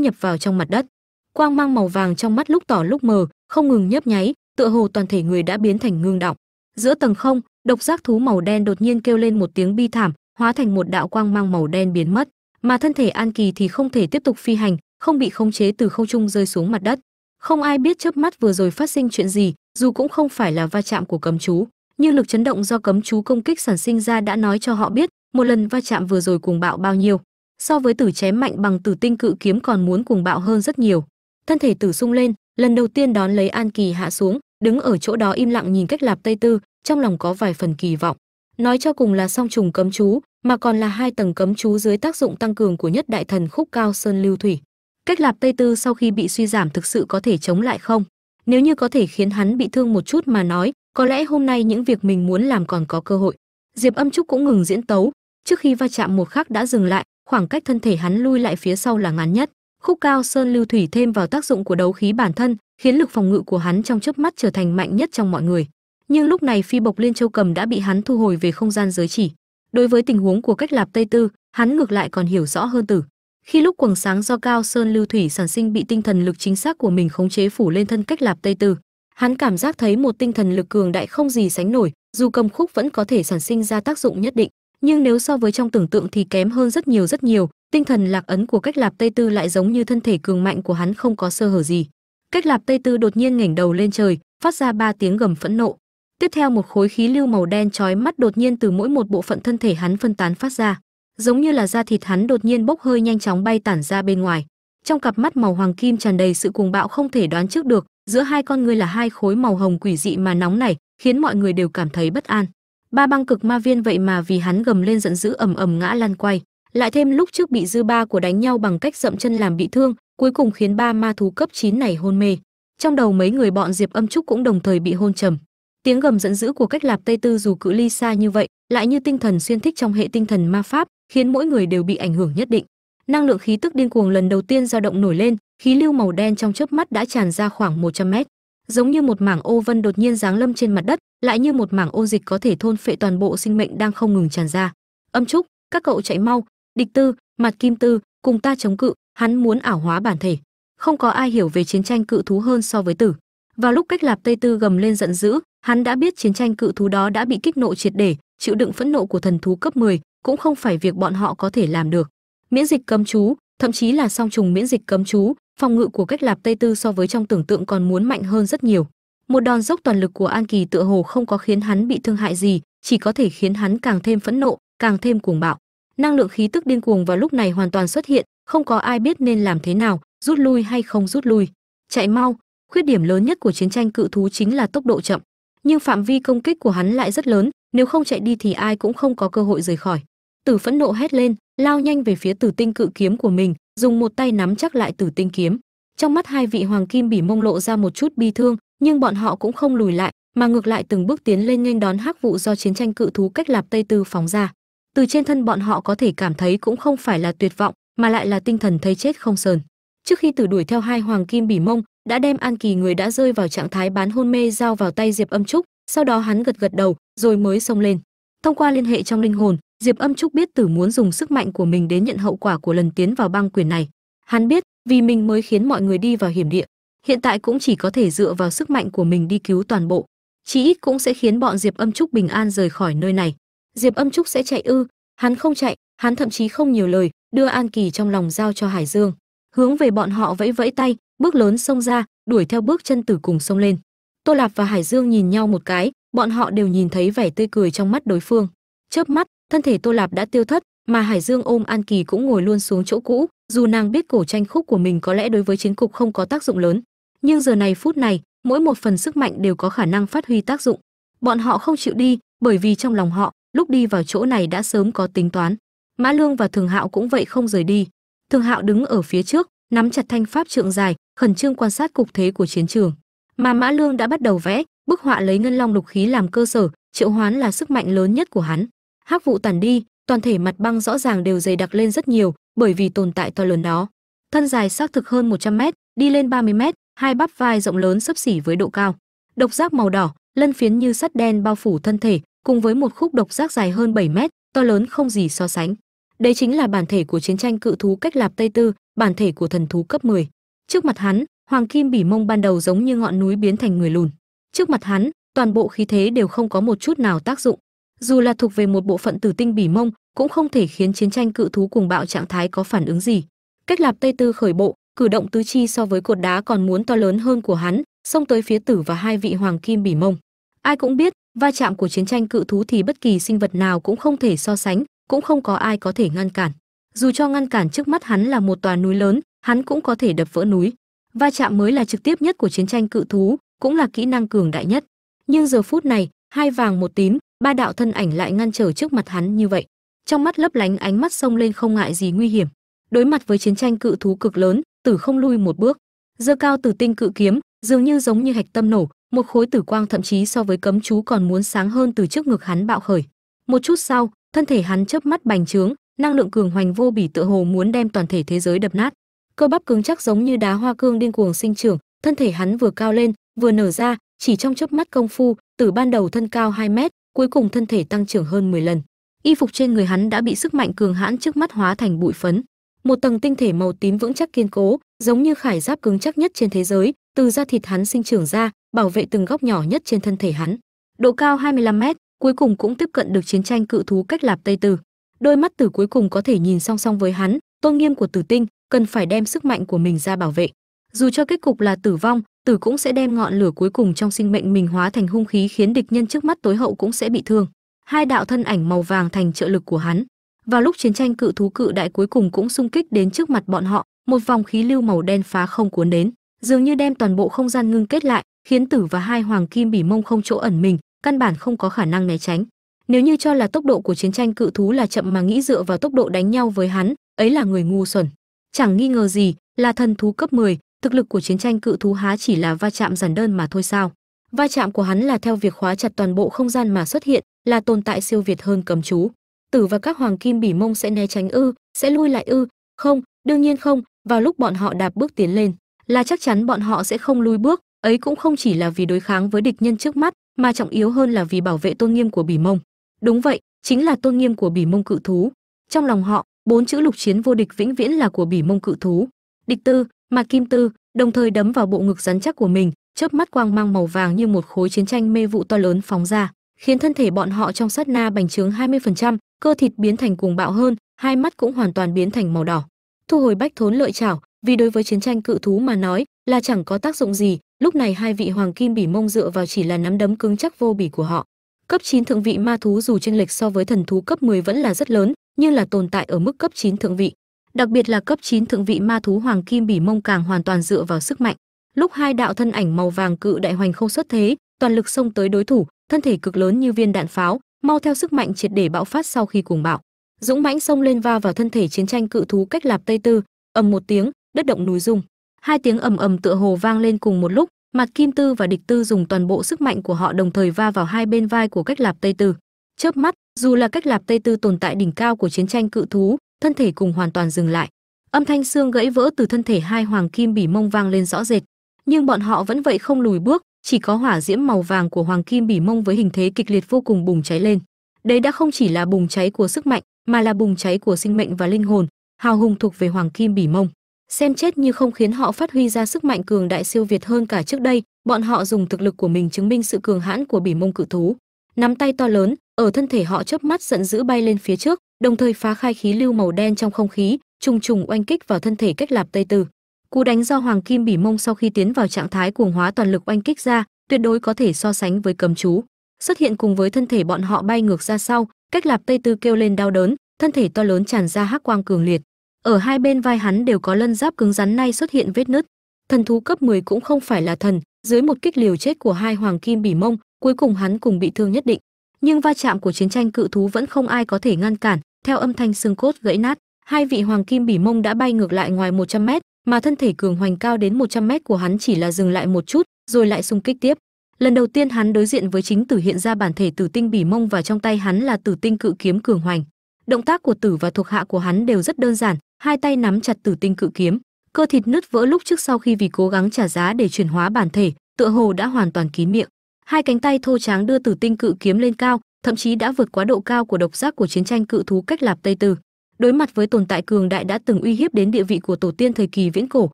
nhập vào trong mặt đất. Quang mang màu vàng trong mắt lúc tỏ lúc mờ, không ngừng nhấp nháy, tựa hồ toàn thể người đã biến thành ngưng động giữa tầng không, độc giác thú màu đen đột nhiên kêu lên một tiếng bi thảm, hóa thành một đạo quang mang màu đen biến mất. Mà thân thể an kỳ thì không thể tiếp tục phi hành, không bị khống chế từ không trung rơi xuống mặt đất. Không ai biết chớp mắt vừa rồi phát sinh chuyện gì, dù cũng không phải là va chạm của cấm chú. Nhưng lực chấn động do cấm chú công kích sản sinh ra đã nói cho họ biết, một lần va chạm vừa rồi cuồng bạo bao nhiêu so với tử chém mạnh bằng tử tinh cự kiếm còn muốn cuồng bạo hơn rất nhiều. Thân thể tử sung lên, lần đầu tiên đón lấy an kỳ hạ xuống, đứng ở chỗ đó im lặng nhìn cách lạp tây tư, trong lòng có vài phần kỳ vọng. Nói cho cùng là song trùng cấm chú, mà còn là hai tầng cấm chú dưới tác dụng tăng cường của nhất đại thần khúc cao sơn lưu thủy. Cách lạp tây tư sau khi bị suy giảm thực sự có thể chống lại không? Nếu như có thể khiến hắn bị thương một chút mà nói, có lẽ hôm nay những việc mình muốn làm còn có cơ hội. Diệp âm trúc cũng ngừng diễn tấu, trước khi va chạm một khắc đã dừng lại khoảng cách thân thể hắn lui lại phía sau là ngắn nhất. Khúc cao sơn lưu thủy thêm vào tác dụng của đấu khí bản thân, khiến lực phòng ngự của hắn trong chớp mắt trở thành mạnh nhất trong mọi người. Nhưng lúc này phi bộc liên châu cầm đã bị hắn thu hồi về không gian giới chỉ. Đối với tình huống của cách lạp tây tư, hắn ngược lại còn hiểu rõ hơn tử khi lúc quầng sáng do cao sơn lưu thủy sản sinh bị tinh thần lực chính xác của mình khống chế phủ lên thân cách lạp tây tư, hắn cảm giác thấy một tinh thần lực cường đại không gì sánh nổi, dù cầm khúc vẫn có thể sản sinh ra tác dụng nhất định nhưng nếu so với trong tưởng tượng thì kém hơn rất nhiều rất nhiều. Tinh thần lạc ấn của cách lạp tây tư lại giống như thân thể cường mạnh của hắn không có sơ hở gì. Cách lạp tây tư đột nhiên ngẩng đầu lên trời, phát ra ba tiếng gầm phẫn nộ. Tiếp theo một khối khí lưu màu đen chói mắt đột nhiên từ mỗi một bộ phận thân thể hắn phân tán phát ra. Giống như là da thịt hắn đột nhiên bốc hơi nhanh chóng bay tản ra bên ngoài. Trong cặp mắt màu hoàng kim tràn đầy sự cuồng bạo không thể đoán trước được, giữa hai con người là hai khối màu hồng quỷ dị mà nóng này khiến mọi người đều cảm thấy bất an ba băng cực ma viên vậy mà vì hắn gầm lên giận dữ ầm ầm ngã lăn quay. Lại thêm lúc trước bị dư ba của đánh nhau bằng cách dậm chân làm bị thương, cuối cùng khiến ba ma thú cấp 9 này hôn mê. Trong đầu mấy người bọn diệp âm trúc cũng đồng thời bị hôn trầm. Tiếng gầm giận dữ của cách lạp tây tư dù cự ly xa như vậy, lại như tinh thần xuyên thích trong hệ tinh thần ma pháp, khiến mỗi người đều bị ảnh hưởng nhất định. Năng lượng khí tức điên cuồng lần đầu tiên dao động nổi lên, khí lưu màu đen trong chớp mắt đã tràn ra khoảng 100 mét giống như một mảng ô vân đột nhiên giáng lâm trên mặt đất lại như một mảng ô dịch có thể thôn phệ toàn bộ sinh mệnh đang không ngừng tràn ra. Âm trúc các cậu chạy mau. Địch tư mặt kim tư cùng ta chống cự hắn muốn ảo hóa bản thể. Không có ai hiểu về chiến tranh cự thú hơn so với tử. Vào lúc cách lạp tây tư gầm lên giận dữ hắn đã biết chiến tranh cự thú đó đã bị kích nộ triệt để chịu đựng phẫn nộ của thần thú cấp 10, cũng không phải việc bọn họ có thể làm được. Miễn dịch cấm chú thậm chí là song trùng miễn dịch cấm chú phòng ngự của cách lạp tây tư so với trong tưởng tượng còn muốn mạnh hơn rất nhiều. Một đòn dốc toàn lực của an kỳ tựa hồ không có khiến hắn bị thương hại gì, chỉ có thể khiến hắn càng thêm phẫn nộ, càng thêm cuồng bạo. Năng lượng khí tức điên cuồng vào lúc này hoàn toàn xuất hiện, không có ai biết nên làm thế nào, rút lui hay không rút lui. Chạy mau, khuyết điểm lớn nhất của chiến tranh cự thú chính là tốc độ chậm. Nhưng phạm vi công kích của hắn lại rất lớn, nếu không chạy đi thì ai cũng không có cơ hội rời khỏi. Tử phẫn nộ hét lên, lao nhanh về phía tử tinh cự kiếm của mình dùng một tay nắm chắc lại tử tinh kiếm. Trong mắt hai vị hoàng kim bỉ mông lộ ra một chút bi thương, nhưng bọn họ cũng không lùi lại, mà ngược lại từng bước tiến lên nghênh đón hắc vụ do chiến tranh cự thú cách lạp tây tư phóng ra. Từ trên thân bọn họ có thể cảm thấy cũng không phải là tuyệt vọng, mà lại là tinh thần thấy chết không sờn. Trước khi tử đuổi theo hai hoàng kim bỉ mông, đã đem an kỳ người đã rơi vào trạng thái bán hôn mê giao vào tay diệp âm trúc, sau đó hắn gật gật đầu, rồi mới xông lên. Thông qua liên hệ trong linh hồn diệp âm trúc biết tử muốn dùng sức mạnh của mình đến nhận hậu quả của lần tiến vào băng quyền này. Hắn biết, vì mình mới khiến mọi người đi vào hiểm địa, hiện tại cũng chỉ có thể dựa vào sức mạnh của mình đi cứu toàn bộ. Chí ít cũng sẽ khiến bọn diệp âm trúc bình an rời khỏi nơi này. Diệp âm trúc sẽ chạy ư? Hắn không chạy, hắn thậm chí không nhiều lời, đưa an kỳ trong lòng giao cho hải dương. Hướng về bọn họ vẫy vẫy tay, bước lớn xông ra, đuổi theo bước chân tử cùng xông lên. Tô lạp và hải dương nhìn nhau một cái, bọn họ đều nhìn thấy vẻ tươi cười trong mắt đối phương. Chớp mắt thân thể tô lạp đã tiêu thất, mà hải dương ôm an kỳ cũng ngồi luôn xuống chỗ cũ, dù nàng biết cổ tranh khúc của mình có lẽ đối với chiến cục không có tác dụng lớn, nhưng giờ này phút này, mỗi một phần sức mạnh đều có khả năng phát huy tác dụng. Bọn họ không chịu đi, bởi vì trong lòng họ, lúc đi vào chỗ này đã sớm có tính toán. Mã lương và thường hạo cũng vậy không rời đi. Thường hạo đứng ở phía trước, nắm chặt thanh pháp trượng dài, khẩn trương quan sát cục thế của chiến trường. Mà mã lương đã bắt đầu vẽ, bức họa lấy ngân long lục khí làm cơ sở, triệu hoán là sức mạnh lớn nhất của hắn hắc vụ tàn đi toàn thể mặt băng rõ ràng đều dày đặc lên rất nhiều bởi vì tồn tại to lớn đó thân dài xác thực hơn 100 mét đi lên 30 mét hai bắp vai rộng lớn sấp xỉ với độ cao độc giác màu đỏ lân phiến như sắt đen bao phủ thân thể cùng với một khúc độc giác dài hơn 7 mét to lớn không gì so sánh Đây chính là bản thể của chiến tranh cự thú cách lạp Tây Tư, bản thể của thần thú cấp 10. Trước mặt hắn, Hoàng Kim Bỉ Mông ban đầu giống như ngọn núi biến thành người lùn. Trước mặt hắn, toàn bộ khí thế đều không có một chút nào tác dụng. Dù là thuộc về một bộ phận tử tinh Bỉ Mông, cũng không thể khiến chiến tranh cự thú cùng bạo trạng thái có phản ứng gì. Cách lạp Tây Tư khởi bộ, cử động tứ chi so với cột đá còn muốn to lớn hơn của hắn, xông tới phía tử và hai vị hoàng kim bỉ mông. Ai cũng biết, va chạm của chiến tranh cự thú thì bất kỳ sinh vật nào cũng không thể so sánh, cũng không có ai có thể ngăn cản. Dù cho ngăn cản trước mắt hắn là một tòa núi lớn, hắn cũng có thể đập vỡ núi. Va chạm mới là trực tiếp nhất của chiến tranh cự thú, cũng là kỹ năng cường đại nhất. Nhưng giờ phút này, hai vàng một tím, ba đạo thân ảnh lại ngăn trở trước mặt hắn như vậy. Trong mắt lấp lánh ánh mắt sông lên không ngại gì nguy hiểm. Đối mặt với chiến tranh cự thú cực lớn, tử không lui một bước. Giơ cao tử tinh cự kiếm, dường như giống như hạch tâm nổ, một khối tử quang thậm chí so với cấm chú còn muốn sáng hơn từ trước ngực hắn bạo khởi. Một chút sau, thân thể hắn chớp mắt bành trướng, năng lượng cường hoành vô bỉ tựa hồ muốn đem toàn thể thế giới đập nát. Cơ bắp cứng chắc giống như đá hoa cương điên cuồng sinh trưởng, thân thể hắn vừa cao lên, vừa nở ra, chỉ trong chớp mắt công phu, từ ban đầu thân cao 2 mét, cuối cùng thân thể tăng trưởng hơn 10 lần. Y phục trên người hắn đã bị sức mạnh cường hãn trước mắt hóa thành bụi phấn. Một tầng tinh thể màu tím vững chắc kiên cố, giống như khải giáp cứng chắc nhất trên thế giới, từ da thịt hắn sinh trưởng ra, bảo vệ từng góc nhỏ nhất trên thân thể hắn. Độ cao 25 mét, cuối cùng cũng tiếp cận được chiến tranh cự thú cách lạp Tây Tử. Đôi mắt tử cuối cùng có thể nhìn song song với hắn, tôn nghiêm của Tử Tinh, cần phải đem sức mạnh của mình ra bảo vệ. Dù cho kết cục là tử vong, Tử cũng sẽ đem ngọn lửa cuối cùng trong sinh mệnh mình hóa thành hung khí khiến địch nhân trước mắt tối hậu cũng sẽ bị thương. Hai đạo thân ảnh màu vàng thành trợ lực của hắn. Vào lúc chiến tranh cự thú cự đại cuối cùng cũng xung kích đến trước mặt bọn họ, một vòng khí lưu màu đen phá không cuốn đến dường như đem toàn bộ không gian ngưng kết lại khiến tử và hai hoàng kim bỉ mông không chỗ ẩn mình căn bản không có khả năng né tránh nếu như cho là tốc độ của chiến tranh cự thú là chậm mà nghĩ dựa vào tốc độ đánh nhau với hắn ấy là người ngu xuẩn chẳng nghi ngờ gì là thần thú cấp 10, thực lực của chiến tranh cự thú há chỉ là va chạm giản đơn mà thôi sao? Va chạm của hắn là theo việc khóa chặt toàn bộ không gian mà xuất hiện, là tồn tại siêu việt hơn cầm chú. Tử và các hoàng kim bỉ mông sẽ né tránh ư, sẽ lui lại ư? Không, đương nhiên không, vào lúc bọn họ đạp bước tiến lên, là chắc chắn bọn họ sẽ không lui bước, ấy cũng không chỉ là vì đối kháng với địch nhân trước mắt, mà trọng yếu hơn là vì bảo vệ tôn nghiêm của bỉ mông. Đúng vậy, chính là tôn nghiêm của bỉ mông cự thú. Trong lòng họ, bốn chữ lục chiến vô địch vĩnh viễn là của bỉ mông cự thú. Địch tư mà kim tư đồng thời đấm vào bộ ngực rắn chắc của mình chớp mắt quang mang màu vàng như một khối chiến tranh mê vụ to lớn phóng ra khiến thân thể bọn họ trong sát na bành trướng 20%, cơ thịt biến thành cuồng bạo hơn hai mắt cũng hoàn toàn biến thành màu đỏ. Thu hồi bách thốn lợi chảo vì đối với chiến tranh cự thú mà nói là chẳng có tác dụng gì lúc này hai vị hoàng kim bỉ mông dựa vào chỉ là nắm đấm cứng chắc vô bỉ của họ. Cấp 9 thượng vị ma thú dù chênh lệch so với thần thú cấp 10 vẫn là rất lớn nhưng là tồn tại ở mức cấp 9 thượng vị đặc biệt là cấp 9 thượng vị ma thú hoàng kim bỉ mông càng hoàn toàn dựa vào sức mạnh. Lúc hai đạo thân ảnh màu vàng cự đại hoành không xuất thế, toàn lực xông tới đối thủ, thân thể cực lớn như viên đạn pháo, mau theo sức mạnh triệt để bạo phát sau khi cuồng bạo. Dũng mãnh xông lên va vào thân thể chiến tranh cự thú cách lạp tây tư, ầm một tiếng, đất động núi rung. Hai tiếng ầm ầm tựa hồ vang lên cùng một lúc mặt kim tư và địch tư dùng toàn bộ sức mạnh của họ đồng thời va vào hai bên vai của cách lạp tây tư. Chớp mắt, dù là cách lạp tây tư tồn tại đỉnh cao của chiến tranh cự thú thân thể cùng hoàn toàn dừng lại. Âm thanh xương gãy vỡ từ thân thể hai hoàng kim bỉ mông vang lên rõ rệt. Nhưng bọn họ vẫn vậy không lùi bước, chỉ có hỏa diễm màu vàng của hoàng kim bỉ mông với hình thế kịch liệt vô cùng bùng cháy lên. Đấy đã không chỉ là bùng cháy của sức mạnh, mà là bùng cháy của sinh mệnh và linh hồn, hào hùng thuộc về hoàng kim bỉ mông. Xem chết như không khiến họ phát huy ra sức mạnh cường đại siêu việt hơn cả trước đây, bọn họ dùng thực lực của mình chứng minh sự cường hãn của bỉ mông cự thú. Nắm tay to lớn ở thân thể họ chớp mắt giận dữ bay lên phía trước, đồng thời phá khai khí lưu màu đen trong không khí, trùng trùng oanh kích vào thân thể cách lạp tây tử cú đánh do hoàng kim bỉ mông sau khi tiến vào trạng thái cuồng hóa toàn lực oanh kích ra, tuyệt đối có thể so sánh với cầm chú. Xuất hiện cùng với thân thể bọn họ bay ngược ra sau, cách lạp tây tư kêu lên đau đớn, thân thể to lớn tràn ra hắc quang cường liệt. Ở hai bên vai hắn đều có lân giáp cứng rắn nay xuất hiện vết nứt. Thần thú cấp 10 cũng không phải là thần, dưới một kích liều chết của hai hoàng kim bỉ mông, cuối cùng hắn cùng bị thương nhất định nhưng va chạm của chiến tranh cự thú vẫn không ai có thể ngăn cản, theo âm thanh xương cốt gãy nát. Hai vị hoàng kim bỉ mông đã bay ngược lại ngoài 100 mét, mà thân thể cường hoành cao đến 100 mét của hắn chỉ là dừng lại một chút, rồi lại xung kích tiếp. Lần đầu tiên hắn đối diện với chính tử hiện ra bản thể tử tinh bỉ mông và trong tay hắn là tử tinh cự kiếm cường hoành. Động tác của tử và thuộc hạ của hắn đều rất đơn giản, hai tay nắm chặt tử tinh cự kiếm, cơ thịt nứt vỡ lúc trước sau khi vì cố gắng trả giá để chuyển hóa bản thể, tựa hồ đã hoàn toàn kín miệng hai cánh tay thô tráng đưa tử tinh cự kiếm lên cao, thậm chí đã vượt quá độ cao của độc giác của chiến tranh cự thú cách lạp tây tử đối mặt với tồn tại cường đại đã từng uy hiếp đến địa vị của tổ tiên thời kỳ viễn cổ,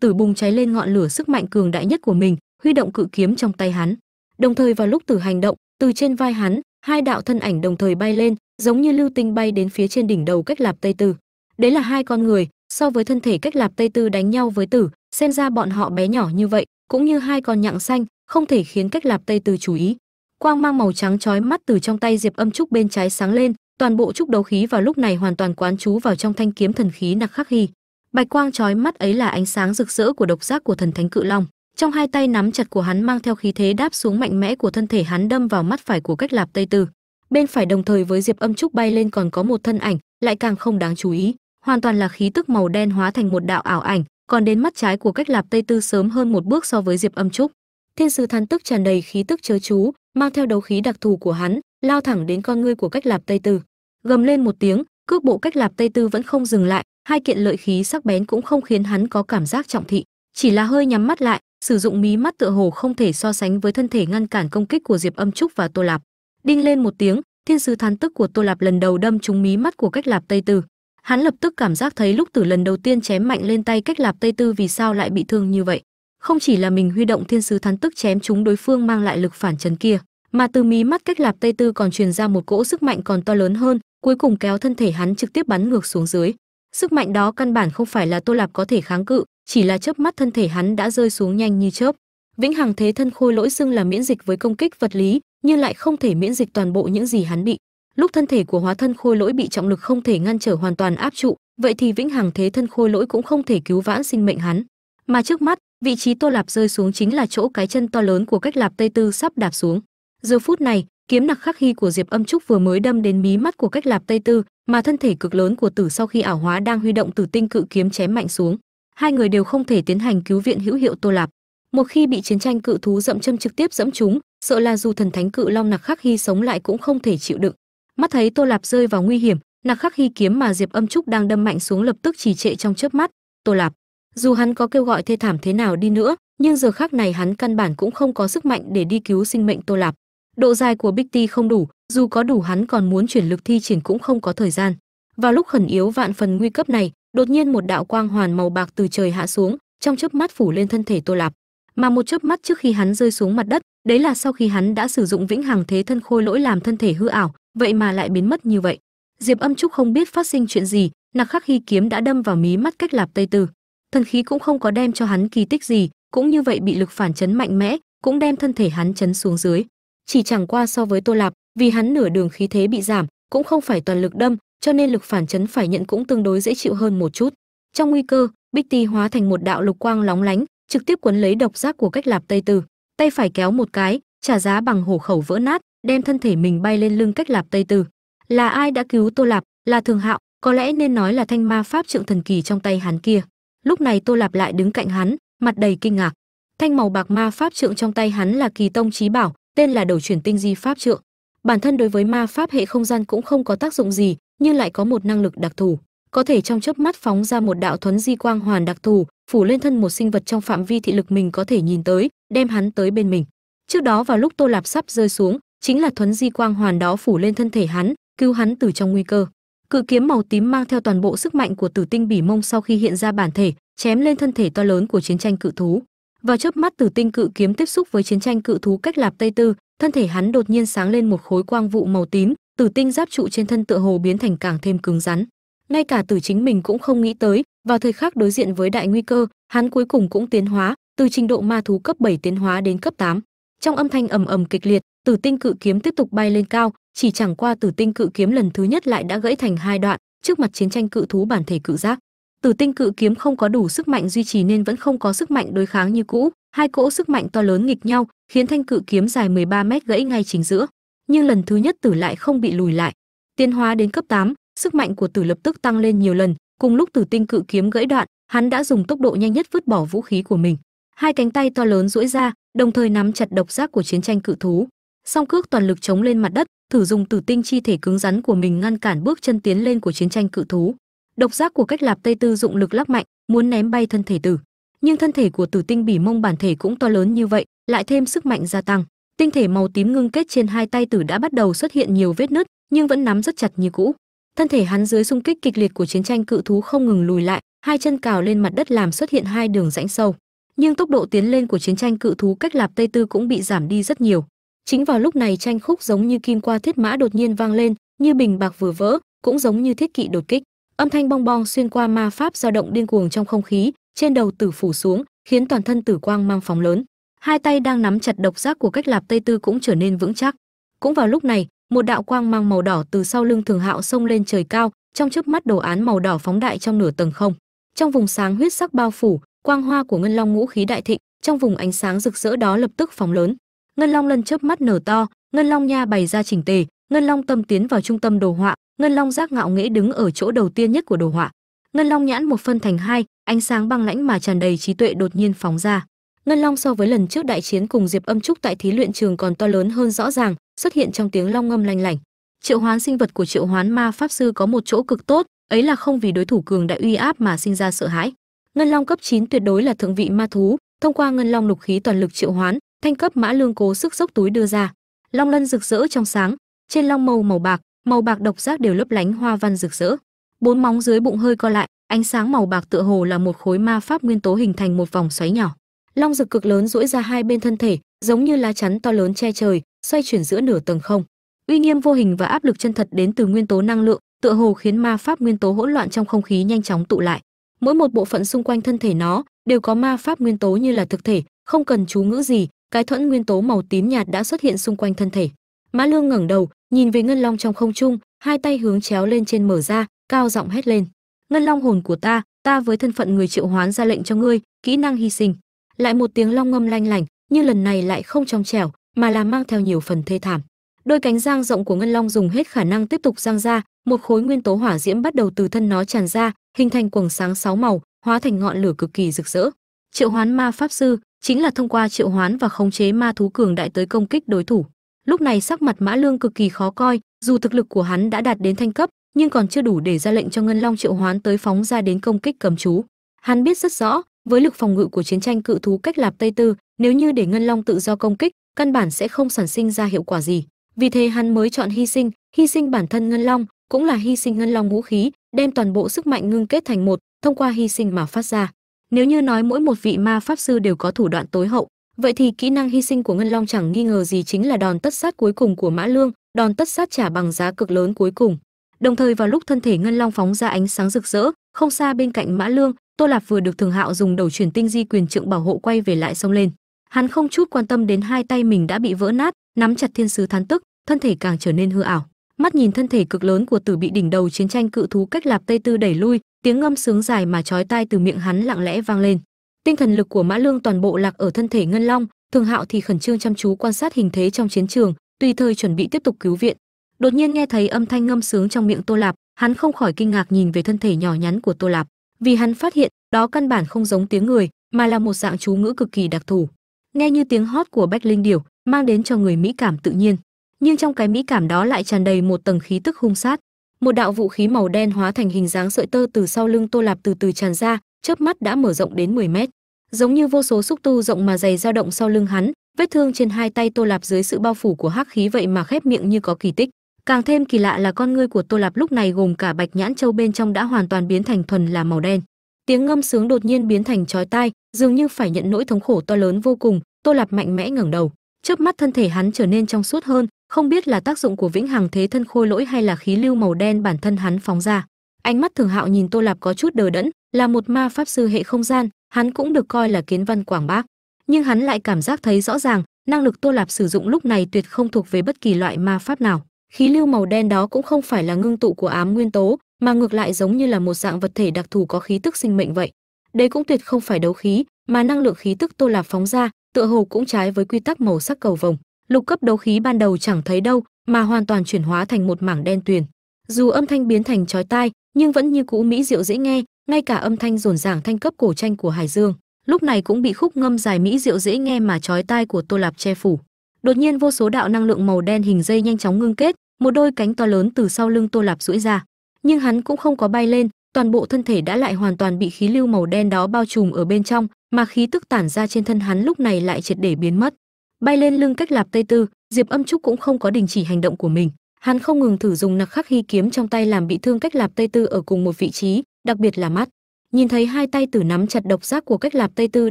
tử bùng cháy lên ngọn lửa sức mạnh cường đại nhất của mình, huy động cự kiếm trong tay hắn. Đồng thời vào lúc tử hành động, từ trên vai hắn, hai đạo thân ảnh đồng thời bay lên, giống như lưu tinh bay đến phía trên đỉnh đầu cách lạp tây tử đấy là hai con người, so với thân thể cách lạp tây tư đánh nhau với tử, xem ra bọn họ bé nhỏ như vậy, cũng như hai con nhặng xanh không thể khiến cách lạp tây từ chú ý. Quang mang màu trắng chói mắt từ trong tay diệp âm trúc bên trái sáng lên, toàn bộ trúc đấu khí vào lúc này hoàn toàn quán chú vào trong thanh kiếm thần khí nặc khắc hy. Bạch quang chói mắt ấy là ánh sáng rực rỡ của độc giác của thần thánh cự long. Trong hai tay nắm chặt của hắn mang theo khí thế đáp xuống mạnh mẽ của thân thể hắn đâm vào mắt phải của cách lạp tây tư bên phải đồng thời với diệp âm trúc bay lên còn có một thân ảnh, lại càng không đáng chú ý. Hoàn toàn là khí tức màu đen hóa thành một đạo ảo ảnh, còn đến mắt trái của cách lạp tây tư sớm hơn một bước so với diệp âm trúc thiên sứ thán tức tràn đầy khí tức chớ chú, mang theo đấu khí đặc thù của hắn, lao thẳng đến con ngươi của cách lạp tây tư. Gầm lên một tiếng, cước bộ cách lạp tây tư vẫn không dừng lại, hai kiện lợi khí sắc bén cũng không khiến hắn có cảm giác trọng thị. Chỉ là hơi nhắm mắt lại, sử dụng mí mắt tựa hồ không thể so sánh với thân thể ngăn cản công kích của diệp âm trúc và tô lạp. Đinh lên một tiếng, thiên sứ thán tức của tô lạp lần đầu đâm trúng mí mắt của cách lạp tây tư. Hắn lập tức cảm giác thấy lúc từ lần đầu tiên chém mạnh lên tay cách lạp tây tư vì sao lại bị thương như vậy không chỉ là mình huy động thiên sứ thán tức chém chúng đối phương mang lại lực phản chấn kia, mà từ mí mắt cách lạp tây tư còn truyền ra một cỗ sức mạnh còn to lớn hơn, cuối cùng kéo thân thể hắn trực tiếp bắn ngược xuống dưới. Sức mạnh đó căn bản không phải là tô lạp có thể kháng cự, chỉ là chớp mắt thân thể hắn đã rơi xuống nhanh như chớp. Vĩnh hằng thế thân khôi lỗi xưng là miễn dịch với công kích vật lý, nhưng lại không thể miễn dịch toàn bộ những gì hắn bị. Lúc thân thể của hóa thân khôi lỗi bị trọng lực không thể ngăn trở hoàn toàn áp trụ, vậy thì vĩnh hằng thế thân khôi lỗi cũng không thể cứu vãn sinh mệnh hắn. Mà trước mắt vị trí tô lạp rơi xuống chính là chỗ cái chân to lớn của cách lạp tây tư sắp đạp xuống. Giờ phút này, kiếm nặc khắc hy của diệp âm trúc vừa mới đâm đến mí mắt của cách lạp tây tư, mà thân thể cực lớn của tử sau khi ảo hóa đang huy động tử tinh cự kiếm chém mạnh xuống. Hai người đều không thể tiến hành cứu viện hữu hiệu tô lạp. Một khi bị chiến tranh cự thú dậm châm trực tiếp dẫm chúng sợ là dù thần thánh cự long nặc khắc hy sống lại cũng không thể chịu đựng. Mắt thấy tô lạp rơi vào nguy hiểm, nặc khắc hy kiếm mà diệp âm trúc đang đâm mạnh xuống lập tức trì trệ trong chớp mắt. Tô lạp dù hắn có kêu gọi thê thảm thế nào đi nữa, nhưng giờ khác này hắn căn bản cũng không có sức mạnh để đi cứu sinh mệnh tô lạp. Độ dài của big t không đủ, dù có đủ hắn còn muốn chuyển lực thi triển cũng không có thời gian. Vào lúc khẩn yếu vạn phần nguy cấp này, đột nhiên một đạo quang hoàn màu bạc từ trời hạ xuống, trong chớp mắt phủ lên thân thể tô lạp. Mà một chớp mắt trước khi hắn rơi xuống mặt đất, đấy là sau khi hắn đã sử dụng vĩnh hằng thế thân khôi lỗi làm thân thể hư ảo, vậy mà lại biến mất như vậy. Diệp âm trúc không biết phát sinh chuyện gì, nặc khắc hy kiếm đã đâm vào mí mắt cách lạp tây tư thần khí cũng không có đem cho hắn kỳ tích gì, cũng như vậy bị lực phản chấn mạnh mẽ, cũng đem thân thể hắn chấn xuống dưới. Chỉ chẳng qua so với tô lạp, vì hắn nửa đường khí thế bị giảm, cũng không phải toàn lực đâm, cho nên lực phản chấn phải nhận cũng tương đối dễ chịu hơn một chút. Trong nguy cơ, bích ti hóa thành một đạo lục quang lóng lánh, trực tiếp quấn lấy độc giác của cách lạp tây tư. Tay phải kéo một cái, trả giá bằng hổ khẩu vỡ nát, đem thân thể mình bay lên lưng cách lạp tây tư. Là ai đã cứu tô lạp? Là thường hạo, có lẽ nên nói là thanh ma pháp trượng thần kỳ trong tay hắn kia lúc này tô lạp lại đứng cạnh hắn, mặt đầy kinh ngạc. Thanh màu bạc ma pháp trượng trong tay hắn là kỳ tông trí bảo, tên là đầu chuyển tinh di pháp trượng. Bản thân đối với ma pháp hệ không gian cũng không có tác dụng gì, nhưng lại có một năng lực đặc thù. Có thể trong chớp mắt phóng ra một đạo thuấn di quang hoàn đặc thù, phủ lên thân một sinh vật trong phạm vi thị lực mình có thể nhìn tới, đem hắn tới bên mình. Trước đó vào lúc tô lạp sắp rơi xuống, chính là thuấn di quang hoàn đó phủ lên thân thể hắn, cứu hắn từ trong nguy cơ cự kiếm màu tím mang theo toàn bộ sức mạnh của tử tinh bỉ mông sau khi hiện ra bản thể, chém lên thân thể to lớn của chiến tranh cự thú vào chớp mắt, tử tinh cự kiếm tiếp xúc với chiến tranh cự thú cách lạp tây tư, thân thể hắn đột nhiên sáng lên một khối quang vụ màu tím, tử tinh giáp trụ trên thân tựa hồ biến thành càng thêm cứng rắn ngay cả tử chính mình cũng không nghĩ tới, vào thời khắc đối diện với đại nguy cơ, hắn cuối cùng cũng tiến hóa, từ trình độ ma thú cấp 7 tiến hóa đến cấp 8. trong âm thanh ầm ầm kịch liệt, tử tinh cự kiếm tiếp tục bay lên cao chỉ chẳng qua tử tinh cự kiếm lần thứ nhất lại đã gãy thành hai đoạn trước mặt chiến tranh cự thú bản thể cự giác. Tử tinh cự kiếm không có đủ sức mạnh duy trì nên vẫn không có sức mạnh đối kháng như cũ hai cỗ sức mạnh to lớn nghịch nhau khiến thanh cự kiếm dài 13 mét gãy ngay chính giữa. Nhưng lần thứ nhất tử lại không bị lùi lại. Tiến hóa đến cấp 8, sức mạnh của tử lập tức tăng lên nhiều lần cùng lúc tử tinh cự kiếm gãy đoạn hắn đã dùng tốc độ nhanh nhất vứt bỏ vũ khí của mình. Hai cánh tay to lớn duỗi ra đồng thời nắm chặt độc giác của chiến tranh cự thú. Song cước toàn lực chống lên mặt đất thử dùng tử tinh chi thể cứng rắn của mình ngăn cản bước chân tiến lên của chiến tranh cự thú. Độc giác của cách lạp tây tư dụng lực lắc mạnh, muốn ném bay thân thể tử. Nhưng thân thể của tử tinh bỉ mông bản thể cũng to lớn như vậy, lại thêm sức mạnh gia tăng. Tinh thể màu tím ngưng kết trên hai tay tử đã bắt đầu xuất hiện nhiều vết nứt, nhưng vẫn nắm rất chặt như cũ. Thân thể hắn dưới xung kích kịch liệt của chiến tranh cự thú không ngừng lùi lại, hai chân cào lên mặt đất làm xuất hiện hai đường rãnh sâu. Nhưng tốc độ tiến lên của chiến tranh cự thú cách lạp tây tư cũng bị giảm đi rất nhiều chính vào lúc này tranh khúc giống như kim qua thiết mã đột nhiên vang lên, như bình bạc vừa vỡ, cũng giống như thiết kỵ đột kích. Âm thanh bong bong xuyên qua ma pháp dao động điên cuồng trong không khí, trên đầu tử phủ xuống, khiến toàn thân tử quang mang phóng lớn. Hai tay đang nắm chặt độc giác của cách lạp tây tư cũng trở nên vững chắc. Cũng vào lúc này, một đạo quang mang màu đỏ từ sau lưng thường hạo xông lên trời cao, trong chớp mắt đồ án màu đỏ phóng đại trong nửa tầng không. Trong vùng sáng huyết sắc bao phủ, quang hoa của ngân long ngũ khí đại thịnh, trong vùng ánh sáng rực rỡ đó lập tức phóng lớn ngân long lân chớp mắt nở to, ngân long nha bày ra chỉnh tề, ngân long tâm tiến vào trung tâm đồ họa, ngân long giác ngạo nghễ đứng ở chỗ đầu tiên nhất của đồ họa. Ngân long nhãn một phân thành hai, ánh sáng băng lãnh mà tràn đầy trí tuệ đột nhiên phóng ra. Ngân long so với lần trước đại chiến cùng diệp âm trúc tại thí luyện trường còn to lớn hơn rõ ràng, xuất hiện trong tiếng long ngâm lanh lảnh. Triệu hoán sinh vật của triệu hoán ma pháp sư có một chỗ cực tốt, ấy là không vì đối thủ cường đại uy áp mà sinh ra sợ hãi. Ngân long cấp 9 tuyệt đối là thượng vị ma thú, thông qua ngân long lục khí toàn lực triệu hoán thanh cấp mã lương cố sức dốc túi đưa ra. Long lân rực rỡ trong sáng, trên long màu màu bạc màu bạc độc giác đều lấp lánh hoa văn rực rỡ. Bốn móng dưới bụng hơi co lại, ánh sáng màu bạc tựa hồ là một khối ma pháp nguyên tố hình thành một vòng xoáy nhỏ. Long rực cực lớn duỗi ra hai bên thân thể, giống như lá chắn to lớn che trời, xoay chuyển giữa nửa tầng không. Uy nghiêm vô hình và áp lực chân thật đến từ nguyên tố năng lượng, tựa hồ khiến ma pháp nguyên tố hỗn loạn trong không khí nhanh chóng tụ lại. Mỗi một bộ phận xung quanh thân thể nó đều có ma pháp nguyên tố như là thực thể, không cần chú ngữ gì cái thuẫn nguyên tố màu tím nhạt đã xuất hiện xung quanh thân thể. Mã lương ngẩng đầu, nhìn về ngân long trong không trung, hai tay hướng chéo lên trên mở ra, cao giọng hét lên. Ngân long hồn của ta ta với thân phận người triệu hoán ra lệnh cho ngươi, kỹ năng hy sinh. Lại một tiếng long ngâm lanh lảnh nhưng lần này lại không trong trẻo, mà là mang theo nhiều phần thê thảm. Đôi cánh giang rộng của ngân long dùng hết khả năng tiếp tục giang ra, một khối nguyên tố hỏa diễm bắt đầu từ thân nó tràn ra, hình thành quầng sáng sáu màu, hóa thành ngọn lửa cực kỳ rực rỡ. Triệu hoán ma pháp sư chính là thông qua triệu hoán và khống chế ma thú cường đại tới công kích đối thủ. Lúc này sắc mặt mã lương cực kỳ khó coi, dù thực lực của hắn đã đạt đến thanh cấp, nhưng còn chưa đủ để ra lệnh cho ngân long triệu hoán tới phóng ra đến công kích cầm chú. Hắn biết rất rõ, với lực phòng ngự của chiến tranh cự thú cách lạp tây tư, nếu như để ngân long tự do công kích, căn bản sẽ không sản sinh ra hiệu quả gì. Vì thế hắn mới chọn hy sinh hy sinh bản thân ngân long, cũng là hy sinh ngân long ngũ khí, đem toàn bộ sức mạnh ngưng kết thành một, thông qua hy sinh mà phát ra nếu như nói mỗi một vị ma pháp sư đều có thủ đoạn tối hậu, vậy thì kỹ năng hy sinh của ngân long chẳng nghi ngờ gì chính là đòn tất sát cuối cùng của mã lương, đòn tất sát trả bằng giá cực lớn cuối cùng. Đồng thời vào lúc thân thể ngân long phóng ra ánh sáng rực rỡ, không xa bên cạnh mã lương, tô lạp vừa được thường hạo dùng đầu truyền tinh di quyền trượng bảo hộ quay về lại sông lên. Hắn không chút quan tâm đến hai tay mình đã bị vỡ nát, nắm chặt thiên sứ thán tức, thân thể càng trở nên hư ảo mắt nhìn thân thể cực lớn của tử bị đỉnh đầu chiến tranh cự thú cách lạp tây tư đẩy lui, tiếng ngâm sướng dài mà chói tai từ miệng hắn lặng lẽ vang lên. Tinh thần lực của mã lương toàn bộ lạc ở thân thể ngân long thường hạo thì khẩn trương chăm chú quan sát hình thế trong chiến trường, tùy thời chuẩn bị tiếp tục cứu viện. Đột nhiên nghe thấy âm thanh ngâm sướng trong miệng tô lạp, hắn không khỏi kinh ngạc nhìn về thân thể nhỏ nhắn của tô lạp. Vì hắn phát hiện, đó căn bản không giống tiếng người, mà là một dạng chú ngữ cực kỳ đặc thù. Nghe như tiếng hót của bách linh điểu, mang đến cho người mỹ cảm tự nhiên nhưng trong cái mỹ cảm đó lại tràn đầy một tầng khí tức hung sát. Một đạo vũ khí màu đen hóa thành hình dáng sợi tơ từ sau lưng tô lạp từ từ tràn ra, chớp mắt đã mở rộng đến 10 mét. Giống như vô số xúc tu rộng mà dày dao động sau lưng hắn, vết thương trên hai tay tô lạp dưới sự bao phủ của hắc khí vậy mà khép miệng như có kỳ tích. Càng thêm kỳ lạ là con ngươi của tô lạp lúc này gồm cả bạch nhãn châu bên trong đã hoàn toàn biến thành thuần là màu đen. Tiếng ngâm sướng đột nhiên biến thành chói tai, dường như phải nhận nỗi thống khổ to lớn vô cùng, tô lạp mạnh mẽ ngẩng đầu, chớp mắt thân thể hắn trở nên trong suốt hơn không biết là tác dụng của vĩnh hằng thế thân khôi lỗi hay là khí lưu màu đen bản thân hắn phóng ra. Ánh mắt thường hạo nhìn tô lạp có chút đờ đẫn, là một ma pháp sư hệ không gian, hắn cũng được coi là kiến văn quảng bác. Nhưng hắn lại cảm giác thấy rõ ràng, năng lực tô lạp sử dụng lúc này tuyệt không thuộc về bất kỳ loại ma pháp nào. Khí lưu màu đen đó cũng không phải là ngưng tụ của ám nguyên tố, mà ngược lại giống như là một dạng vật thể đặc thù có khí tức sinh mệnh vậy. Đây cũng tuyệt không phải đấu khí, mà năng lượng khí tức tô lạp phóng ra, tựa hồ cũng trái với quy tắc màu sắc cầu vồng lục cấp đấu khí ban đầu chẳng thấy đâu, mà hoàn toàn chuyển hóa thành một mảng đen tuyền. Dù âm thanh biến thành chói tai, nhưng vẫn như cũ mỹ diệu dễ nghe, ngay cả âm thanh rồn ràng thanh cấp cổ tranh của hải dương, lúc này cũng bị khúc ngâm dài mỹ diệu dễ nghe mà chói tai của tô lạp che phủ. Đột nhiên vô số đạo năng lượng màu đen hình dây nhanh chóng ngưng kết, một đôi cánh to lớn từ sau lưng tô lạp duỗi ra. Nhưng hắn cũng không có bay lên, toàn bộ thân thể đã lại hoàn toàn bị khí lưu màu đen đó bao trùm ở bên trong, mà khí tức tản ra trên thân hắn lúc này lại triệt để biến mất bay lên lưng cách lạp tây tư, diệp âm trúc cũng không có đình chỉ hành động của mình. Hắn không ngừng thử dùng nặc khắc hy kiếm trong tay làm bị thương cách lạp tây tư ở cùng một vị trí, đặc biệt là mắt. Nhìn thấy hai tay tử nắm chặt độc giác của cách lạp tây tư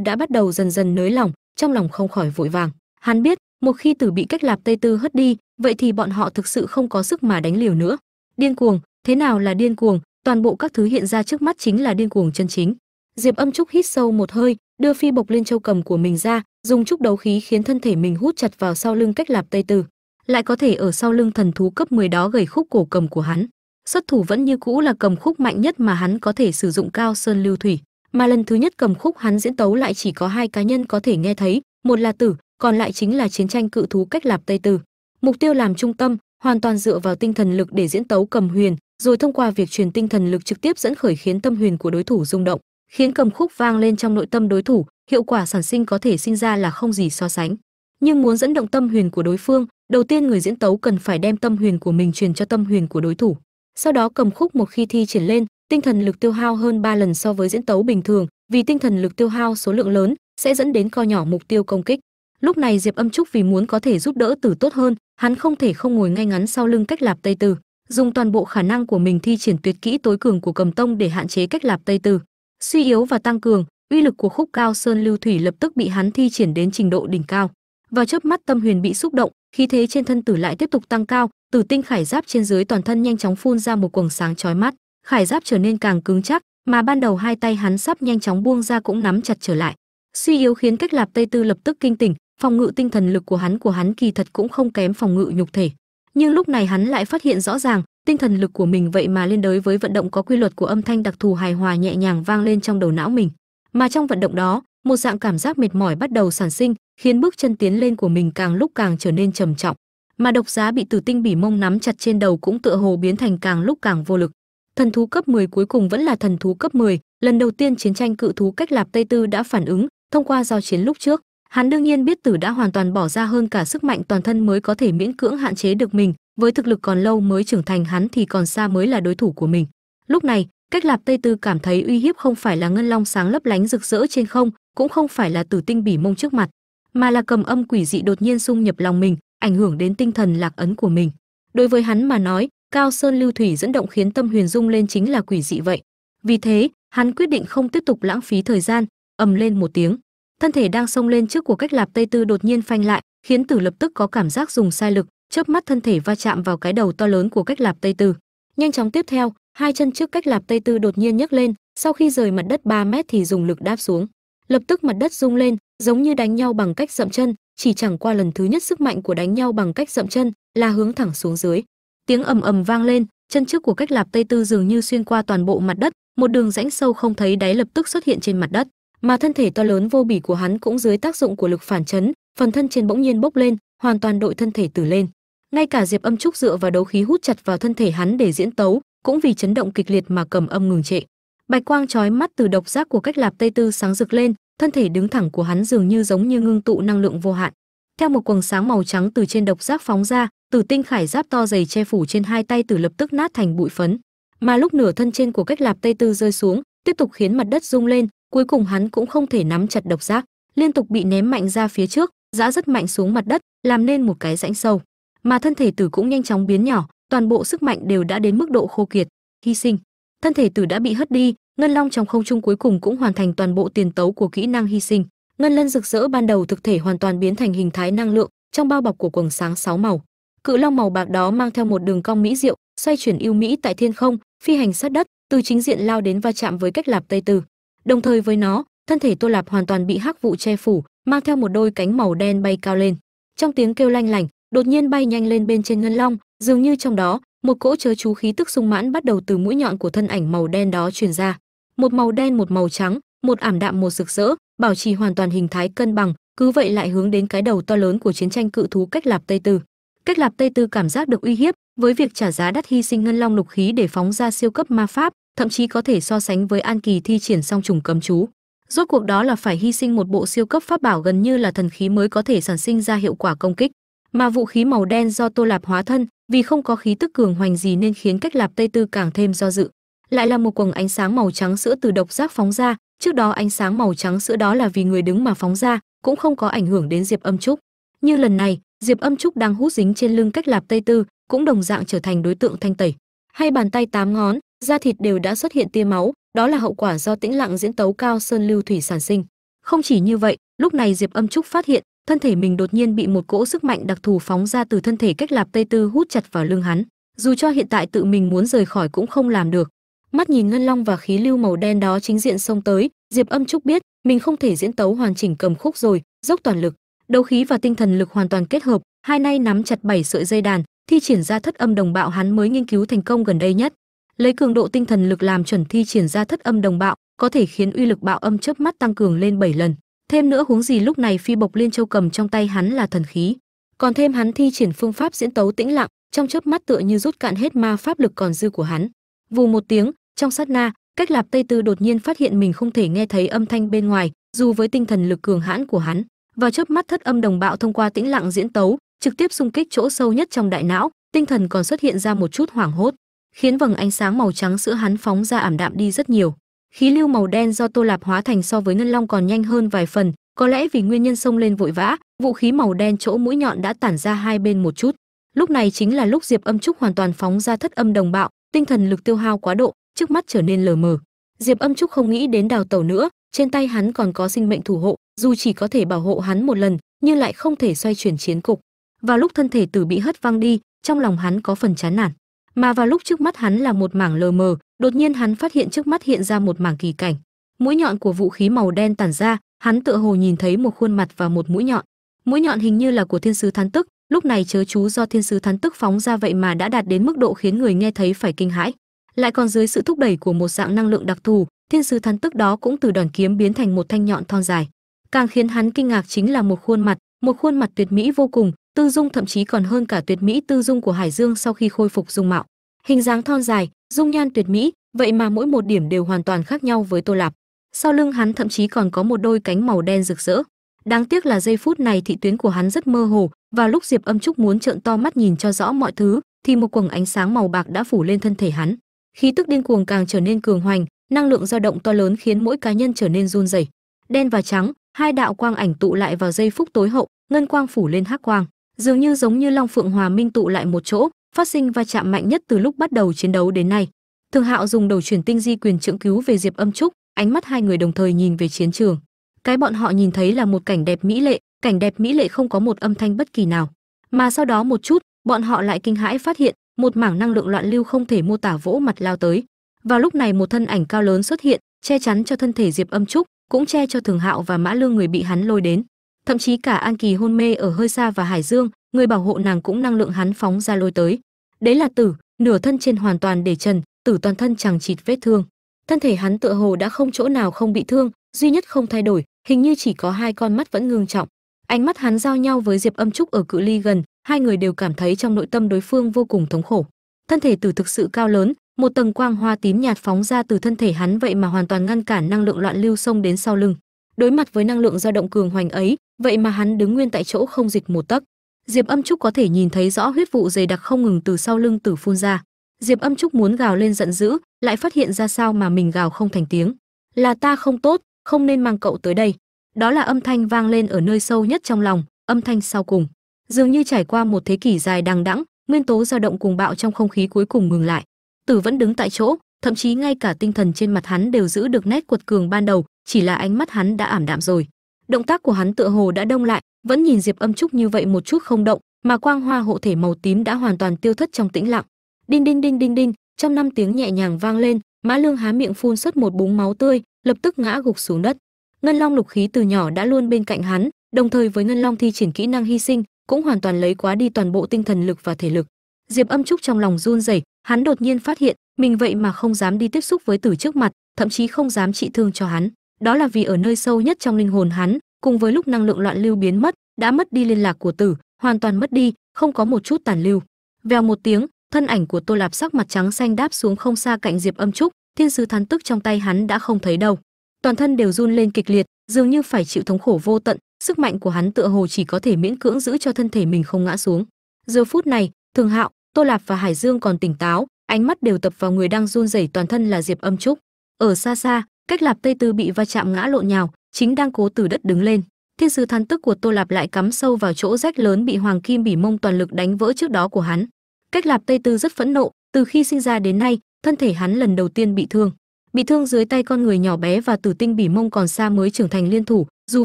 đã bắt đầu dần dần nới lỏng, trong lòng không khỏi vội vàng. Hắn biết, một khi tử bị cách lạp tây tư hất đi, vậy thì bọn họ thực sự không có sức mà đánh liều nữa. Điên cuồng, thế nào là điên cuồng? Toàn bộ các thứ hiện ra trước mắt chính là điên cuồng chân chính. Diệp âm trúc hít sâu một hơi, đưa phi bộc lên châu cầm của mình ra dùng chút đấu khí khiến thân thể mình hút chặt vào sau lưng cách lạp tây tử lại có thể ở sau lưng thần thú cấp 10 đó gầy khúc cổ cầm của hắn. Xuất thủ vẫn như cũ là cầm khúc mạnh nhất mà hắn có thể sử dụng cao sơn lưu thủy, mà lần thứ nhất cầm khúc hắn diễn tấu lại chỉ có hai cá nhân có thể nghe thấy, một là tử, còn lại chính là chiến tranh cự thú cách lạp tây tử mục tiêu làm trung tâm, hoàn toàn dựa vào tinh thần lực để diễn tấu cầm huyền, rồi thông qua việc truyền tinh thần lực trực tiếp dẫn khởi khiến tâm huyền của đối thủ rung động khiến cầm khúc vang lên trong nội tâm đối thủ, hiệu quả sản sinh có thể sinh ra là không gì so sánh. Nhưng muốn dẫn động tâm huyền của đối phương, đầu tiên người diễn tấu cần phải đem tâm huyền của mình truyền cho tâm huyền của đối thủ. Sau đó cầm khúc một khi thi triển lên, tinh thần lực tiêu hao hơn 3 lần so với diễn tấu bình thường, vì tinh thần lực tiêu hao số lượng lớn, sẽ dẫn đến co nhỏ mục tiêu công kích. Lúc này diệp âm trúc vì muốn có thể giúp đỡ tử tốt hơn, hắn không thể không ngồi ngay ngắn sau lưng cách lạp tây tử dùng toàn bộ khả năng của mình thi triển tuyệt kỹ tối cường của cầm tông để hạn chế cách lạp tây tử suy yếu và tăng cường, uy lực của khúc cao sơn lưu thủy lập tức bị hắn thi triển đến trình độ đỉnh cao. Vào chớp mắt tâm huyền bị xúc động, khí thế trên thân tử lại tiếp tục tăng cao, tử tinh khải giáp trên dưới toàn thân nhanh chóng phun ra một quầng sáng chói mắt, khải giáp trở nên càng cứng chắc, mà ban đầu hai tay hắn sắp nhanh chóng buông ra cũng nắm chặt trở lại. Suy yếu khiến cách lạp tây tư lập tức kinh tỉnh, phòng ngự tinh thần lực của hắn của hắn kỳ thật cũng không kém phòng ngự nhục thể. Nhưng lúc này hắn lại phát hiện rõ ràng tinh thần lực của mình vậy mà liên đới với vận động có quy luật của âm thanh đặc thù hài hòa nhẹ nhàng vang lên trong đầu não mình. Mà trong vận động đó một dạng cảm giác mệt mỏi bắt đầu sản sinh khiến bước chân tiến lên của mình càng lúc càng trở nên trầm trọng. Mà độc giá bị tử tinh bỉ mông nắm chặt trên đầu cũng tựa hồ biến thành càng lúc càng vô lực. Thần thú cấp 10 cuối cùng vẫn là thần thú cấp 10, lần đầu tiên chiến tranh cự thú cách lạp tây tư đã phản ứng thông qua giao chiến lúc trước hắn đương nhiên biết tử đã hoàn toàn bỏ ra hơn cả sức mạnh toàn thân mới có thể miễn cưỡng hạn chế được mình với thực lực còn lâu mới trưởng thành, hắn thì còn xa mới là đối thủ của mình. Lúc này, cách lạp tây tư cảm thấy uy hiếp không phải là ngân long sáng lấp lánh rực rỡ trên không, cũng không phải là tử tinh bỉ mông trước mặt, mà là cầm âm quỷ dị đột nhiên xung nhập lòng mình, ảnh hưởng đến tinh thần lạc ấn của mình. Đối với hắn mà nói, cao sơn lưu thủy dẫn động khiến tâm huyền dung lên chính là quỷ dị vậy. Vì thế, hắn quyết định không tiếp tục lãng phí thời gian, ầm lên một tiếng. Thân thể đang xông lên trước của cách lạp tây tư đột nhiên phanh lại, khiến tử lập tức có cảm giác dùng sai lực chớp mắt thân thể va chạm vào cái đầu to lớn của cách lạp tây tư. Nhanh chóng tiếp theo, hai chân trước cách lạp tây tư đột nhiên nhấc lên, sau khi rời mặt đất 3 mét thì dùng lực đáp xuống. Lập tức mặt đất rung lên, giống như đánh nhau bằng cách dậm chân, chỉ chẳng qua lần thứ nhất sức mạnh của đánh nhau bằng cách dậm chân là hướng thẳng xuống dưới. Tiếng ầm ầm vang lên, chân trước của cách lạp tây tư dường như xuyên qua toàn bộ mặt đất, một đường rãnh sâu không thấy đáy lập tức xuất hiện trên mặt đất. Mà thân thể to lớn vô bỉ của hắn cũng dưới tác dụng của lực phản chấn, phần thân trên bỗng nhiên bốc lên, hoàn toàn đội thân thể tử lên ngay cả diệp âm trúc dựa vào đấu khí hút chặt vào thân thể hắn để diễn tấu, cũng vì chấn động kịch liệt mà cầm âm ngừng trệ. Bạch quang chói mắt từ độc giác của cách lạp tây tư sáng rực lên, thân thể đứng thẳng của hắn dường như giống như ngưng tụ năng lượng vô hạn. Theo một quầng sáng màu trắng từ trên độc giác phóng ra, tử tinh khải giáp to dày che phủ trên hai tay tử lập tức nát thành bụi phấn. Mà lúc nửa thân trên của cách lạp tây tư rơi xuống, tiếp tục khiến mặt đất rung lên, cuối cùng hắn cũng không thể nắm chặt độc giác, liên tục bị ném mạnh ra phía trước, giã rất mạnh xuống mặt đất, làm nên một cái rãnh sâu mà thân thể tử cũng nhanh chóng biến nhỏ, toàn bộ sức mạnh đều đã đến mức độ khô kiệt, hy sinh. Thân thể tử đã bị hất đi, ngân long trong không trung cuối cùng cũng hoàn thành toàn bộ tiền tấu của kỹ năng hy sinh. Ngân lân rực rỡ ban đầu thực thể hoàn toàn biến thành hình thái năng lượng, trong bao bọc của quầng sáng sáu màu. Cự long màu bạc đó mang theo một đường cong mỹ diệu, xoay chuyển yêu mỹ tại thiên không, phi hành sát đất, từ chính diện lao đến va chạm với cách lạp tây tư. Đồng thời với nó, thân thể tô lạp hoàn toàn bị hắc vụ che phủ, mang theo một đôi cánh màu đen bay cao lên. Trong tiếng kêu lanh lảnh đột nhiên bay nhanh lên bên trên ngân long, dường như trong đó, một cỗ chớ chú khí tức sung mãn bắt đầu từ mũi nhọn của thân ảnh màu đen đó truyền ra. Một màu đen, một màu trắng, một ảm đạm, một rực rỡ, bảo trì hoàn toàn hình thái cân bằng, cứ vậy lại hướng đến cái đầu to lớn của chiến tranh cự thú cách lạp tây tư. Cách lạp tây tư cảm giác được uy hiếp với việc trả giá đắt hy sinh ngân long lục khí để phóng ra siêu cấp ma pháp, thậm chí có thể so sánh với an kỳ thi triển song trùng cấm chú. Rốt cuộc đó là phải hy sinh một bộ siêu cấp pháp bảo gần như là thần khí mới có thể sản sinh ra hiệu quả công kích mà vũ khí màu đen do tô lạp hóa thân, vì không có khí tức cường hoành gì nên khiến cách lạp tây tư càng thêm do dự. Lại là một quầng ánh sáng màu trắng sữa từ độc giác phóng ra, trước đó ánh sáng màu trắng sữa đó là vì người đứng mà phóng ra, cũng không có ảnh hưởng đến diệp âm trúc. Như lần này, diệp âm trúc đang hút dính trên lưng cách lạp tây tư, cũng đồng dạng trở thành đối tượng thanh tẩy. Hai bàn tay tám ngón, da thịt đều đã xuất hiện tia máu, đó là hậu quả do tĩnh lặng diễn tấu cao sơn lưu thủy sản sinh. Không chỉ như vậy, lúc này diệp âm trúc phát hiện thân thể mình đột nhiên bị một cỗ sức mạnh đặc thù phóng ra từ thân thể cách lạp tây tư hút chặt vào lưng hắn. Dù cho hiện tại tự mình muốn rời khỏi cũng không làm được. Mắt nhìn ngân long và khí lưu màu đen đó chính diện xông tới, diệp âm trúc biết, mình không thể diễn tấu hoàn chỉnh cầm khúc rồi, dốc toàn lực. Đấu khí và tinh thần lực hoàn toàn kết hợp, hai nay nắm chặt bảy sợi dây đàn, thi triển ra thất âm đồng bạo hắn mới nghiên cứu thành công gần đây nhất. Lấy cường độ tinh thần lực làm chuẩn thi triển ra thất âm đồng bạo, có thể khiến uy lực bạo âm chớp mắt tăng cường lên 7 lần thêm nữa huống gì lúc này phi bộc liên châu cầm trong tay hắn là thần khí. Còn thêm hắn thi triển phương pháp diễn tấu tĩnh lặng, trong chớp mắt tựa như rút cạn hết ma pháp lực còn dư của hắn. Vù một tiếng, trong sát na, cách lạp tây tư đột nhiên phát hiện mình không thể nghe thấy âm thanh bên ngoài, dù với tinh thần lực cường hãn của hắn. Vào chớp mắt thất âm đồng bạo thông qua tĩnh lặng diễn tấu, trực tiếp xung kích chỗ sâu nhất trong đại não, tinh thần còn xuất hiện ra một chút hoảng hốt, khiến vầng ánh sáng màu trắng sữa hắn phóng ra ảm đạm đi rất nhiều khí lưu màu đen do tô lạp hóa thành so với ngân long còn nhanh hơn vài phần, có lẽ vì nguyên nhân xông lên vội vã, vũ khí màu đen chỗ mũi nhọn đã tản ra hai bên một chút. Lúc này chính là lúc diệp âm trúc hoàn toàn phóng ra thất âm đồng bạo, tinh thần lực tiêu hao quá độ, trước mắt trở nên lờ mờ. Diệp âm trúc không nghĩ đến đào tẩu nữa, trên tay hắn còn có sinh mệnh thủ hộ, dù chỉ có thể bảo hộ hắn một lần, nhưng lại không thể xoay chuyển chiến cục. Vào lúc thân thể tử bị hất văng đi, trong lòng hắn có phần chán nản. Mà vào lúc trước mắt hắn là một mảng lờ mờ đột nhiên hắn phát hiện trước mắt hiện ra một mảng kỳ cảnh. Mũi nhọn của vũ khí màu đen tản ra, hắn tựa hồ nhìn thấy một khuôn mặt và một mũi nhọn. Mũi nhọn hình như là của thiên sứ thán tức, lúc này chớ chú do thiên sứ thán tức phóng ra vậy mà đã đạt đến mức độ khiến người nghe thấy phải kinh hãi. Lại còn dưới sự thúc đẩy của một dạng năng lượng đặc thù, thiên sứ thán tức đó cũng từ đòn kiếm biến thành một thanh nhọn thon dài. Càng khiến hắn kinh ngạc chính là một khuôn mặt, một khuôn mặt tuyệt mỹ vô cùng, tư dung thậm chí còn hơn cả tuyệt mỹ tư dung của hải dương sau khi khôi phục dung mạo hình dáng thon dài, dung nhan tuyệt mỹ, vậy mà mỗi một điểm đều hoàn toàn khác nhau với tô lạp. Sau lưng hắn thậm chí còn có một đôi cánh màu đen rực rỡ. Đáng tiếc là giây phút này thị tuyến của hắn rất mơ hồ, và lúc diệp âm trúc muốn trợn to mắt nhìn cho rõ mọi thứ, thì một quầng ánh sáng màu bạc đã phủ lên thân thể hắn. Khí tức điên cuồng càng trở nên cường hoành, năng lượng dao động to lớn khiến mỗi cá nhân trở nên run rẩy. Đen và trắng, hai đạo quang ảnh tụ lại vào giây phút tối hậu, ngân quang phủ lên hắc quang. Dường như giống như long phượng hòa minh tụ lại một chỗ phát sinh va chạm mạnh nhất từ lúc bắt đầu chiến đấu đến nay. Thường hạo dùng đầu chuyển tinh di quyền trưởng cứu về diệp âm trúc, ánh mắt hai người đồng thời nhìn về chiến trường. Cái bọn họ nhìn thấy là một cảnh đẹp mỹ lệ, cảnh đẹp mỹ lệ không có một âm thanh bất kỳ nào. Mà sau đó một chút, bọn họ lại kinh hãi phát hiện, một mảng năng lượng loạn lưu không thể mô tả vỗ mặt lao tới. Vào lúc này một thân ảnh cao lớn xuất hiện, che chắn cho thân thể diệp âm trúc, cũng che cho thường hạo và mã lương người bị hắn lôi đến. Thậm chí cả an kỳ hôn mê ở hơi xa và hải dương người bảo hộ nàng cũng năng lượng hắn phóng ra lôi tới. Đấy là tử, nửa thân trên hoàn toàn để trần, tử toàn thân chẳng chịt vết thương. Thân thể hắn tựa hồ đã không chỗ nào không bị thương, duy nhất không thay đổi, hình như chỉ có hai con mắt vẫn ngưng trọng. Ánh mắt hắn giao nhau với diệp âm trúc ở cự ly gần, hai người đều cảm thấy trong nội tâm đối phương vô cùng thống khổ. Thân thể tử thực sự cao lớn, một tầng quang hoa tím nhạt phóng ra từ thân thể hắn vậy mà hoàn toàn ngăn cản năng lượng loạn lưu xông đến sau lưng. Đối mặt với năng lượng dao động cường hoành ấy, vậy mà hắn đứng nguyên tại chỗ không dịch một tấc diệp âm trúc có thể nhìn thấy rõ huyết vụ dày đặc không ngừng từ sau lưng tử phun ra. Diệp âm trúc muốn gào lên giận dữ, lại phát hiện ra sao mà mình gào không thành tiếng. Là ta không tốt, không nên mang cậu tới đây. Đó là âm thanh vang lên ở nơi sâu nhất trong lòng, âm thanh sau cùng. Dường như trải qua một thế kỷ dài đằng đẵng, nguyên tố dao động cùng bạo trong không khí cuối cùng ngừng lại. Tử vẫn đứng tại chỗ, thậm chí ngay cả tinh thần trên mặt hắn đều giữ được nét quật cường ban đầu, chỉ là ánh mắt hắn đã ảm đạm rồi động tác của hắn tựa hồ đã đông lại, vẫn nhìn diệp âm trúc như vậy một chút không động, mà quang hoa hộ thể màu tím đã hoàn toàn tiêu thất trong tĩnh lặng. Đinh đinh đinh đinh đinh, trong năm tiếng nhẹ nhàng vang lên, mã lương há miệng phun xuất một búng máu tươi, lập tức ngã gục xuống đất. Ngân long lục khí từ nhỏ đã luôn bên cạnh hắn, đồng thời với ngân long thi triển kỹ năng hy sinh, cũng hoàn toàn lấy quá đi toàn bộ tinh thần lực và thể lực. Diệp âm trúc trong lòng run rẩy, hắn đột nhiên phát hiện, mình vậy mà không dám đi tiếp xúc với tử trước mặt, thậm chí không dám trị thương cho hắn đó là vì ở nơi sâu nhất trong linh hồn hắn, cùng với lúc năng lượng loạn lưu biến mất, đã mất đi liên lạc của tử, hoàn toàn mất đi, không có một chút tàn lưu. Vèo một tiếng, thân ảnh của tô lạp sắc mặt trắng xanh đáp xuống không xa cạnh diệp âm trúc, thiên sứ thán tức trong tay hắn đã không thấy đâu. Toàn thân đều run lên kịch liệt, dường như phải chịu thống khổ vô tận, sức mạnh của hắn tựa hồ chỉ có thể miễn cưỡng giữ cho thân thể mình không ngã xuống. Giờ phút này, thường hạo, tô lạp và hải dương còn tỉnh táo, ánh mắt đều tập vào người đang run rẩy toàn thân là diệp âm trúc. Ở xa xa cách lạp tây tư bị va chạm ngã lộn nhào, chính đang cố từ đất đứng lên. Thiên sứ thán tức của tô lạp lại cắm sâu vào chỗ rách lớn bị hoàng kim bỉ mông toàn lực đánh vỡ trước đó của hắn. Cách lạp tây tư rất phẫn nộ, từ khi sinh ra đến nay, thân thể hắn lần đầu tiên bị thương. Bị thương dưới tay con người nhỏ bé và tử tinh bỉ mông còn xa mới trưởng thành liên thủ, dù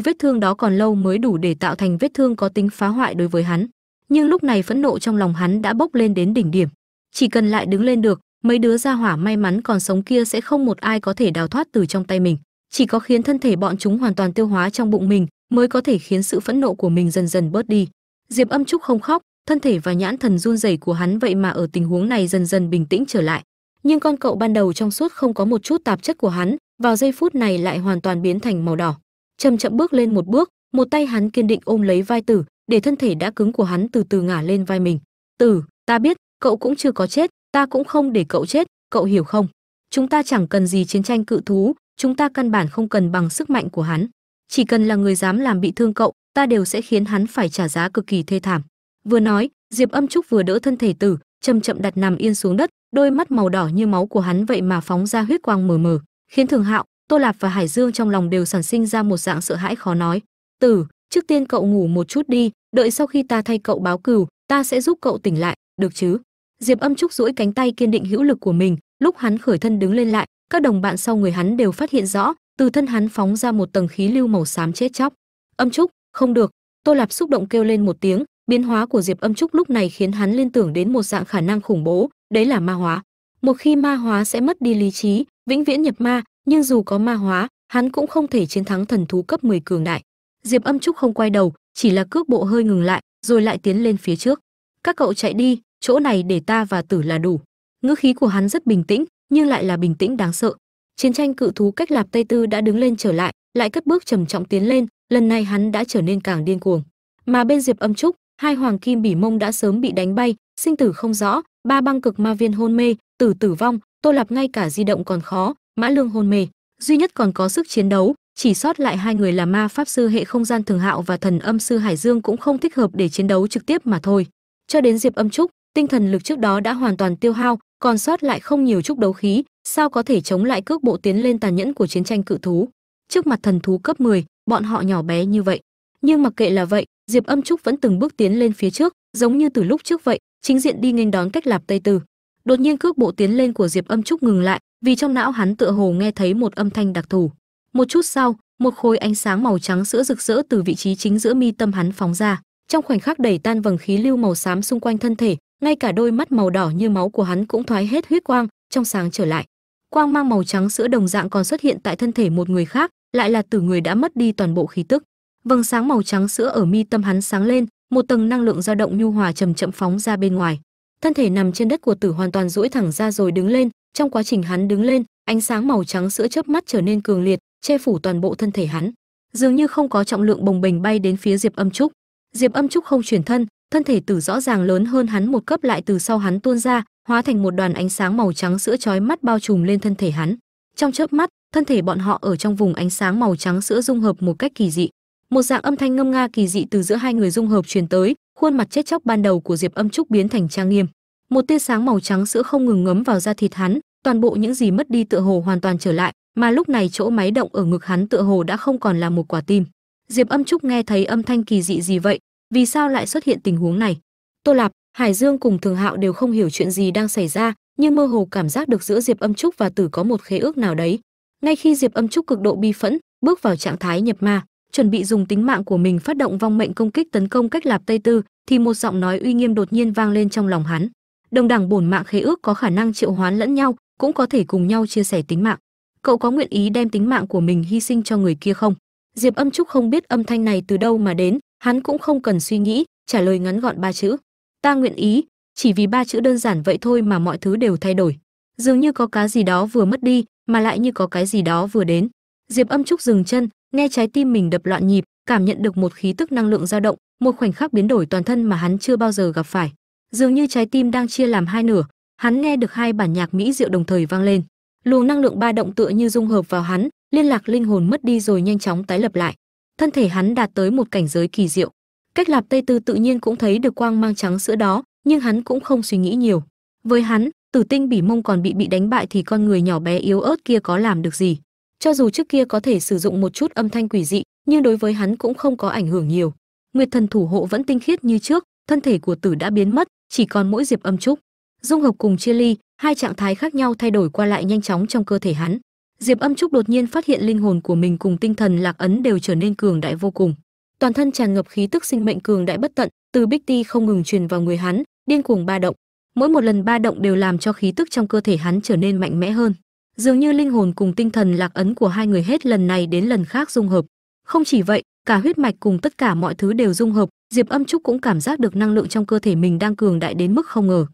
vết thương đó còn lâu mới đủ để tạo thành vết thương có tính phá hoại đối với hắn. Nhưng lúc này phẫn nộ trong lòng hắn đã bốc lên đến đỉnh điểm. Chỉ cần lại đứng lên được mấy đứa gia hỏa may mắn còn sống kia sẽ không một ai có thể đào thoát từ trong tay mình. Chỉ có khiến thân thể bọn chúng hoàn toàn tiêu hóa trong bụng mình mới có thể khiến sự phẫn nộ của mình dần dần bớt đi. Diệp âm trúc không khóc, thân thể và nhãn thần run rẩy của hắn vậy mà ở tình huống này dần dần bình tĩnh trở lại. Nhưng con cậu ban đầu trong suốt không có một chút tạp chất của hắn, vào giây phút này lại hoàn toàn biến thành màu đỏ. Chậm chậm bước lên một bước, một tay hắn kiên định ôm lấy vai tử, để thân thể đã cứng của hắn từ từ ngả lên vai mình. Tử, ta biết, cậu cũng chưa có chết ta cũng không để cậu chết, cậu hiểu không? Chúng ta chẳng cần gì chiến tranh cự thú, chúng ta căn bản không cần bằng sức mạnh của hắn. Chỉ cần là người dám làm bị thương cậu, ta đều sẽ khiến hắn phải trả giá cực kỳ thê thảm. Vừa nói, diệp âm trúc vừa đỡ thân thể tử, chậm chậm đặt nằm yên xuống đất, đôi mắt màu đỏ như máu của hắn vậy mà phóng ra huyết quang mờ mờ, khiến thường hạo, tô lạp và hải dương trong lòng đều sản sinh ra một dạng sợ hãi khó nói. Tử, trước tiên cậu ngủ một chút đi, đợi sau khi ta thay cậu báo cừu, ta sẽ giúp cậu tỉnh lại, được chứ? Diệp âm trúc duỗi cánh tay kiên định hữu lực của mình, lúc hắn khởi thân đứng lên lại, các đồng bạn sau người hắn đều phát hiện rõ, từ thân hắn phóng ra một tầng khí lưu màu xám chết chóc. Âm trúc, không được. Tô lạp xúc động kêu lên một tiếng, biến hóa của diệp âm trúc lúc này khiến hắn liên tưởng đến một dạng khả năng khủng bố, đấy là ma hóa. Một khi ma hóa sẽ mất đi lý trí, vĩnh viễn nhập ma, nhưng dù có ma hóa, hắn cũng không thể chiến thắng thần thú cấp 10 cường đại. Diệp âm trúc không quay đầu, chỉ là cước bộ hơi ngừng lại, rồi lại tiến lên phía trước. Các cậu chạy đi chỗ này để ta và tử là đủ. Ngữ khí của hắn rất bình tĩnh, nhưng lại là bình tĩnh đáng sợ. Chiến tranh cự thú cách lạp tây tư đã đứng lên trở lại lại cất bước trầm trọng tiến lên, lần này hắn đã trở nên càng điên cuồng. Mà bên diệp âm trúc, hai hoàng kim bỉ mông đã sớm bị đánh bay, sinh tử không rõ, ba băng cực ma viên hôn mê, tử tử vong, tô lạp ngay cả di động còn khó, mã lương hôn mê. Duy nhất còn có sức chiến đấu, chỉ sót lại hai người là ma pháp sư hệ không gian thường hạo và thần âm sư hải dương cũng không thích hợp để chiến đấu trực tiếp mà thôi. Cho đến diệp âm trúc tinh thần lực trước đó đã hoàn toàn tiêu hao còn sót lại không nhiều chút đấu khí sao có thể chống lại cước bộ tiến lên tàn nhẫn của chiến tranh cự thú? Trước mặt thần thú cấp 10, bọn họ nhỏ bé như vậy. Nhưng mặc kệ là vậy diệp âm trúc vẫn từng bước tiến lên phía trước giống như từ lúc trước vậy chính diện đi nghênh đón cách lạp tây tử đột nhiên cước bộ tiến lên của diệp âm trúc ngừng lại vì trong não hắn tựa hồ nghe thấy một âm thanh đặc thù. Một chút sau một khối ánh sáng màu trắng sữa rực rỡ từ vị trí chính giữa mi tâm hắn phóng ra. Trong khoảnh khắc đẩy tan vầng khí lưu màu xám xung quanh thân thể ngay cả đôi mắt màu đỏ như máu của hắn cũng thoái hết huyết quang, trong sáng trở lại. Quang mang màu trắng sữa đồng dạng còn xuất hiện tại thân thể một người khác, lại là từ người đã mất đi toàn bộ khí tức. Vầng sáng màu trắng sữa ở mi tâm hắn sáng lên, một tầng năng lượng dao động nhu hòa chậm chậm phóng ra bên ngoài. Thân thể nằm trên đất của tử hoàn toàn duỗi thẳng ra rồi đứng lên, trong quá trình hắn đứng lên, ánh sáng màu trắng sữa chớp mắt trở nên cường liệt, che phủ toàn bộ thân thể hắn. Dường như không có trọng lượng bồng bềnh bay đến phía diệp âm trúc. Diệp âm trúc không chuyển thân thân thể tử rõ ràng lớn hơn hắn một cấp lại từ sau hắn tuôn ra, hóa thành một đoàn ánh sáng màu trắng sữa chói mắt bao trùm lên thân thể hắn. Trong chớp mắt, thân thể bọn họ ở trong vùng ánh sáng màu trắng sữa dung hợp một cách kỳ dị. Một dạng âm thanh ngâm nga kỳ dị từ giữa hai người dung hợp truyền tới, khuôn mặt chết chóc ban đầu của diệp âm trúc biến thành trang nghiêm. Một tia sáng màu trắng sữa không ngừng ngấm vào da thịt hắn, toàn bộ những gì mất đi tựa hồ hoàn toàn trở lại, mà lúc này chỗ máy động ở ngực hắn tựa hồ đã không còn là một quả tim. Diệp âm trúc nghe thấy âm thanh kỳ dị gì vậy vì sao lại xuất hiện tình huống này? Tô lạp, hải dương cùng thường hạo đều không hiểu chuyện gì đang xảy ra, nhưng mơ hồ cảm giác được giữa diệp âm trúc và tử có một khế ước nào đấy. Ngay khi diệp âm trúc cực độ bi phẫn, bước vào trạng thái nhập ma, chuẩn bị dùng tính mạng của mình phát động vong mệnh công kích tấn công cách lạp tây tư, thì một giọng nói uy nghiêm đột nhiên vang lên trong lòng hắn. Đồng đẳng bổn mạng khế ước có khả năng triệu hoán lẫn nhau, cũng có thể cùng nhau chia sẻ tính mạng. Cậu có nguyện ý đem tính mạng của mình hy sinh cho người kia không? Diệp âm trúc không biết âm thanh này từ đâu mà đến hắn cũng không cần suy nghĩ, trả lời ngắn gọn ba chữ. Ta nguyện ý, chỉ vì ba chữ đơn giản vậy thôi mà mọi thứ đều thay đổi. Dường như có cái gì đó vừa mất đi, mà lại như có cái gì đó vừa đến. Diệp âm trúc dừng chân, nghe trái tim mình đập loạn nhịp, cảm nhận được một khí tức năng lượng dao động, một khoảnh khắc biến đổi toàn thân mà hắn chưa bao giờ gặp phải. Dường như trái tim đang chia làm hai nửa, hắn nghe được hai bản nhạc mỹ diệu đồng thời vang lên. Luồng năng lượng ba động tựa như dung hợp vào hắn, liên lạc linh hồn mất đi rồi nhanh chóng tái lập lại thân thể hắn đạt tới một cảnh giới kỳ diệu. Cách lạp tây tư tự nhiên cũng thấy được quang mang trắng sữa đó, nhưng hắn cũng không suy nghĩ nhiều. Với hắn, tử tinh bỉ mông còn bị bị đánh bại thì con người nhỏ bé yếu ớt kia có làm được gì? Cho dù trước kia có thể sử dụng một chút âm thanh quỷ dị, nhưng đối với hắn cũng không có ảnh hưởng nhiều. Nguyệt thần thủ hộ vẫn tinh khiết như trước, thân thể của tử đã biến mất, chỉ còn mỗi diệp âm trúc. Dung hợp cùng chia ly, hai trạng thái khác nhau thay đổi qua lại nhanh chóng trong cơ thể hắn diệp âm trúc đột nhiên phát hiện linh hồn của mình cùng tinh thần lạc ấn đều trở nên cường đại vô cùng. Toàn thân tràn ngập khí tức sinh mệnh cường đại bất tận, từ bích ti không ngừng truyền vào người hắn, điên cuồng ba động. Mỗi một lần ba động đều làm cho khí tức trong cơ thể hắn trở nên mạnh mẽ hơn. Dường như linh hồn cùng tinh thần lạc ấn của hai người hết lần này đến lần khác dung hợp. Không chỉ vậy, cả huyết mạch cùng tất cả mọi thứ đều dung hợp, diệp âm trúc cũng cảm giác được năng lượng trong cơ thể mình đang cường đại đến mức không ngờ.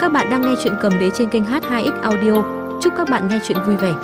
Các bạn đang nghe chuyện cầm đế trên kênh h2x audio. Chúc các bạn nghe chuyện vui vẻ.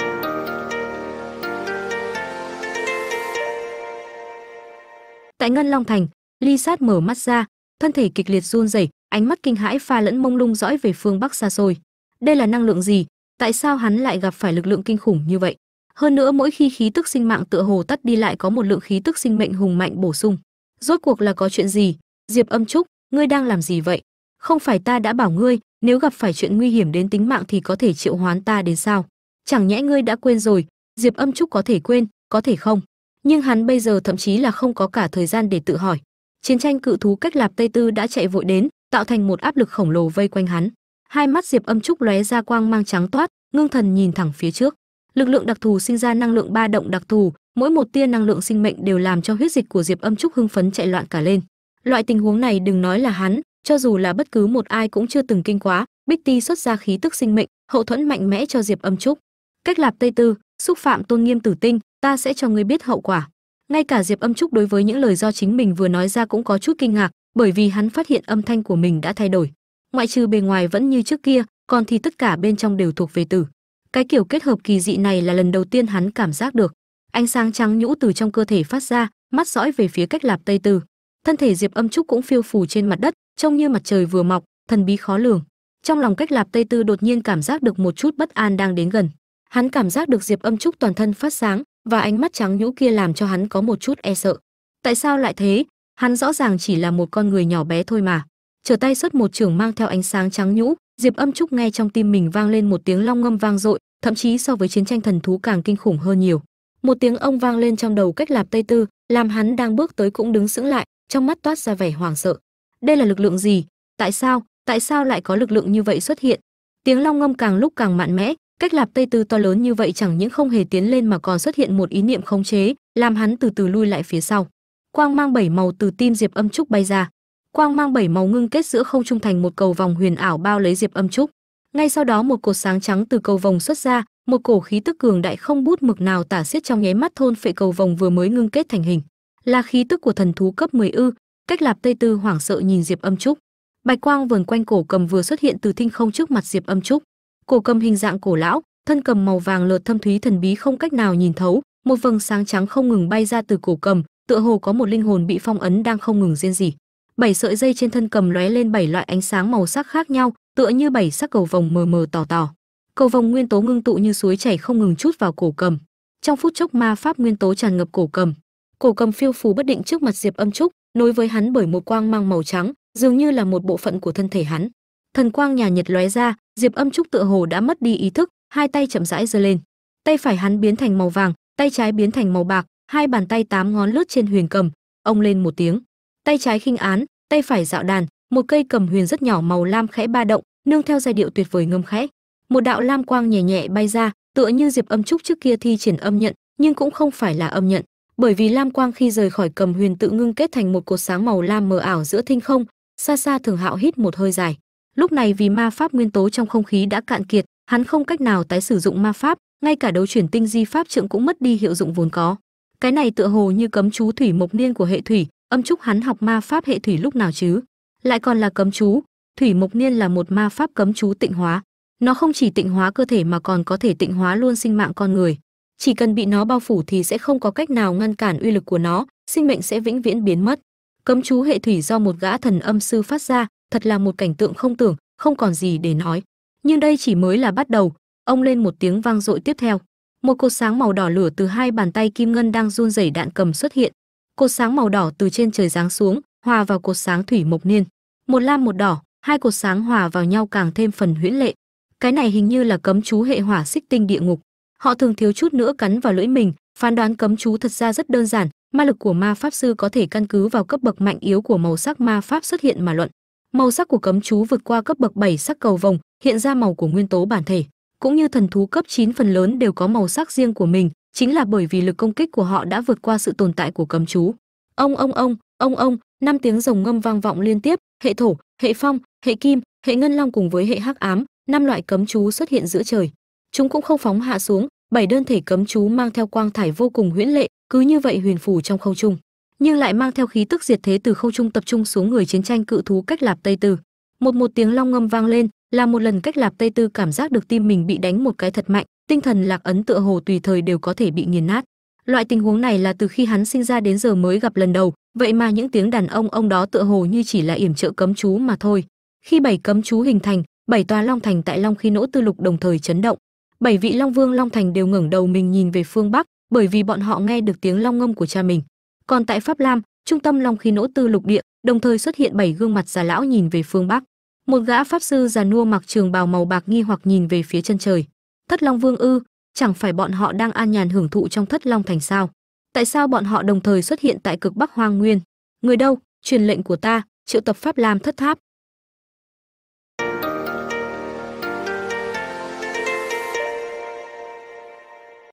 Tại ngân long thành, ly sát mở mắt ra, thân thể kịch liệt run rẩy, ánh mắt kinh hãi pha lẫn mông lung dõi về phương bắc xa xôi. Đây là năng lượng gì? Tại sao hắn lại gặp phải lực lượng kinh khủng như vậy? Hơn nữa, mỗi khi khí tức sinh mạng tựa hồ tắt đi lại có một lượng khí tức sinh mệnh hùng mạnh bổ sung. Rốt cuộc là có chuyện gì? Diệp âm trúc, ngươi đang làm gì vậy? Không phải ta đã bảo ngươi nếu gặp phải chuyện nguy hiểm đến tính mạng thì có thể triệu hoán ta đến sao? Chẳng nhẽ ngươi đã quên rồi, diệp âm trúc có thể quên, có thể không? Nhưng hắn bây giờ thậm chí là không có cả thời gian để tự hỏi. Chiến tranh cự thú cách lạp tây tư đã chạy vội đến, tạo thành một áp lực khổng lồ vây quanh hắn. Hai mắt diệp âm trúc lóe ra quang mang trắng toát, ngưng thần nhìn thẳng phía trước. Lực lượng đặc thù sinh ra năng lượng ba động đặc thù, mỗi một tia năng lượng sinh mệnh đều làm cho huyết dịch của diệp âm trúc hưng phấn chạy loạn cả lên. Loại tình huống này đừng nói là hắn cho dù là bất cứ một ai cũng chưa từng kinh quá, bích ti xuất ra khí tức sinh mệnh, hậu thuẫn mạnh mẽ cho diệp âm trúc. Cách lạp tây tư, xúc phạm tôn nghiêm tử tinh, ta sẽ cho ngươi biết hậu quả. Ngay cả diệp âm trúc đối với những lời do chính mình vừa nói ra cũng có chút kinh ngạc, bởi vì hắn phát hiện âm thanh của mình đã thay đổi. Ngoại trừ bề ngoài vẫn như trước kia, còn thì tất cả bên trong đều thuộc về tử. Cái kiểu kết hợp kỳ dị này là lần đầu tiên hắn cảm giác được. Ánh sáng trắng nhũ từ trong cơ thể phát ra, mắt dõi về phía cách lạp tây tư. Thân thể diệp âm trúc cũng phiêu phù trên mặt đất trông như mặt trời vừa mọc, thần bí khó lường. Trong lòng cách lạp tây tư đột nhiên cảm giác được một chút bất an đang đến gần. Hắn cảm giác được diệp âm trúc toàn thân phát sáng và ánh mắt trắng nhũ kia làm cho hắn có một chút e sợ. Tại sao lại thế? Hắn rõ ràng chỉ là một con người nhỏ bé thôi mà. Trở tay xuất một trường mang theo ánh sáng trắng nhũ, diệp âm trúc nghe trong tim mình vang lên một tiếng long ngâm vang dội, thậm chí so với chiến tranh thần thú càng kinh khủng hơn nhiều. Một tiếng ông vang lên trong đầu cách lạp tây tư, làm hắn đang bước tới cũng đứng sững lại, trong mắt toát ra vẻ hoảng sợ đây là lực lượng gì? Tại sao? Tại sao lại có lực lượng như vậy xuất hiện? Tiếng long ngâm càng lúc càng mạnh mẽ, cách lạp tây tư to lớn như vậy chẳng những không hề tiến lên mà còn xuất hiện một ý niệm khống chế, làm hắn từ từ lui lại phía sau. Quang mang bảy màu từ tim diệp âm trúc bay ra. Quang mang bảy màu ngưng kết giữa không trung thành một cầu vòng huyền ảo bao lấy diệp âm trúc. Ngay sau đó một cột sáng trắng từ cầu vòng xuất ra, một cổ khí tức cường đại không bút mực nào tả xiết trong nháy mắt thôn phệ cầu vòng vừa mới ngưng kết thành hình. Là khí tức của thần thú cấp 10 ư cách lạp tây tư hoảng sợ nhìn diệp âm trúc. Bạch quang vườn quanh cổ cầm vừa xuất hiện từ thinh không trước mặt diệp âm trúc. Cổ cầm hình dạng cổ lão, thân cầm màu vàng lợt thâm thúy thần bí không cách nào nhìn thấu, một vầng sáng trắng không ngừng bay ra từ cổ cầm, tựa hồ có một linh hồn bị phong ấn đang không ngừng riêng gì bảy sợi dây trên thân cầm lóe lên bảy loại ánh sáng màu sắc khác nhau, tựa như bảy sắc cầu vồng mờ mờ tỏ tỏ cầu vồng nguyên tố ngưng tụ như suối chảy không ngừng chút vào cổ cầm. Trong phút chốc ma pháp nguyên tố tràn ngập cổ cầm. Cổ cầm phiêu phù bất định trước mặt diệp âm trúc nối với hắn bởi một quang mang màu trắng, dường như là một bộ phận của thân thể hắn. Thần quang nhà nhật lóe ra, diệp âm trúc tựa hồ đã mất đi ý thức, hai tay chậm rãi giơ lên. Tay phải hắn biến thành màu vàng, tay trái biến thành màu bạc, hai bàn tay tám ngón lướt trên huyền cầm. Ông lên một tiếng. Tay trái khinh án, tay phải dạo đàn, một cây cầm huyền rất nhỏ màu lam khẽ ba động, nương theo giai điệu tuyệt vời ngâm khẽ. Một đạo lam quang nhẹ nhẹ bay ra, tựa như diệp âm trúc trước kia thi triển âm nhận, nhưng cũng không phải là âm nhận bởi vì lam quang khi rời khỏi cầm huyền tự ngưng kết thành một cột sáng màu lam mờ ảo giữa thinh không xa xa thường hạo hít một hơi dài. Lúc này vì ma pháp nguyên tố trong không khí đã cạn kiệt, hắn không cách nào tái sử dụng ma pháp, ngay cả đấu chuyển tinh di pháp trượng cũng mất đi hiệu dụng vốn có. Cái này tựa hồ như cấm chú thủy mộc niên của hệ thủy, âm trúc hắn học ma pháp hệ thủy lúc nào chứ? Lại còn là cấm chú, thủy mộc niên là một ma pháp cấm chú tịnh hóa. Nó không chỉ tịnh hóa cơ thể mà còn có thể tịnh hóa luôn sinh mạng con người chỉ cần bị nó bao phủ thì sẽ không có cách nào ngăn cản uy lực của nó, sinh mệnh sẽ vĩnh viễn biến mất. Cấm chú hệ thủy do một gã thần âm sư phát ra, thật là một cảnh tượng không tưởng, không còn gì để nói. Nhưng đây chỉ mới là bắt đầu, ông lên một tiếng vang dội tiếp theo. Một cột sáng màu đỏ lửa từ hai bàn tay kim ngân đang run rẩy đạn cầm xuất hiện. Cột sáng màu đỏ từ trên trời giáng xuống, hòa vào cột sáng thủy mộc niên. Một lam một đỏ, hai cột sáng hòa vào nhau càng thêm phần huyễn lệ. Cái này hình như là cấm chú hệ hỏa xích tinh địa ngục họ thường thiếu chút nữa cắn vào lưỡi mình, phán đoán cấm chú thật ra rất đơn giản, ma lực của ma pháp sư có thể căn cứ vào cấp bậc mạnh yếu của màu sắc ma pháp xuất hiện mà luận. Màu sắc của cấm chú vượt qua cấp bậc 7 sắc cầu vồng, hiện ra màu của nguyên tố bản thể. Cũng như thần thú cấp 9 phần lớn đều có màu sắc riêng của mình, chính là bởi vì lực công kích của họ đã vượt qua sự tồn tại của cấm chú. Ông ông ông ông ông, năm tiếng rồng ngâm vang vọng liên tiếp, hệ thổ, hệ phong, hệ kim, hệ ngân long cùng với hệ hắc ám, năm loại cấm chú xuất hiện giữa trời. Chúng cũng không phóng hạ xuống bảy đơn thể cấm chú mang theo quang thải vô cùng huyễn lệ, cứ như vậy huyền phù trong không trung, nhưng lại mang theo khí tức diệt thế từ không trung tập trung xuống người chiến tranh cự thú cách lạp tây tư. Một một tiếng long ngâm vang lên, là một lần cách lạp tây tư cảm giác được tim mình bị đánh một cái thật mạnh, tinh thần lạc ấn tựa hồ tùy thời đều có thể bị nghiền nát. Loại tình huống này là từ khi hắn sinh ra đến giờ mới gặp lần đầu, vậy mà những tiếng đàn ông ông đó tựa hồ như chỉ là yểm trợ cấm chú mà thôi. Khi bảy cấm chú hình thành, bảy tòa long thành tại long khi nỗ tư lục đồng thời chấn động bảy vị long vương long thành đều ngẩng đầu mình nhìn về phương bắc, bởi vì bọn họ nghe được tiếng long ngâm của cha mình. Còn tại pháp lam, trung tâm long khí nỗ tư lục địa, đồng thời xuất hiện bảy gương mặt già lão nhìn về phương bắc. Một gã pháp sư già nua mặc trường bào màu bạc nghi hoặc nhìn về phía chân trời. Thất long vương ư, chẳng phải bọn họ đang an nhàn hưởng thụ trong thất long thành sao? Tại sao bọn họ đồng thời xuất hiện tại cực bắc hoang nguyên? Người đâu? Truyền lệnh của ta, triệu tập pháp lam thất tháp.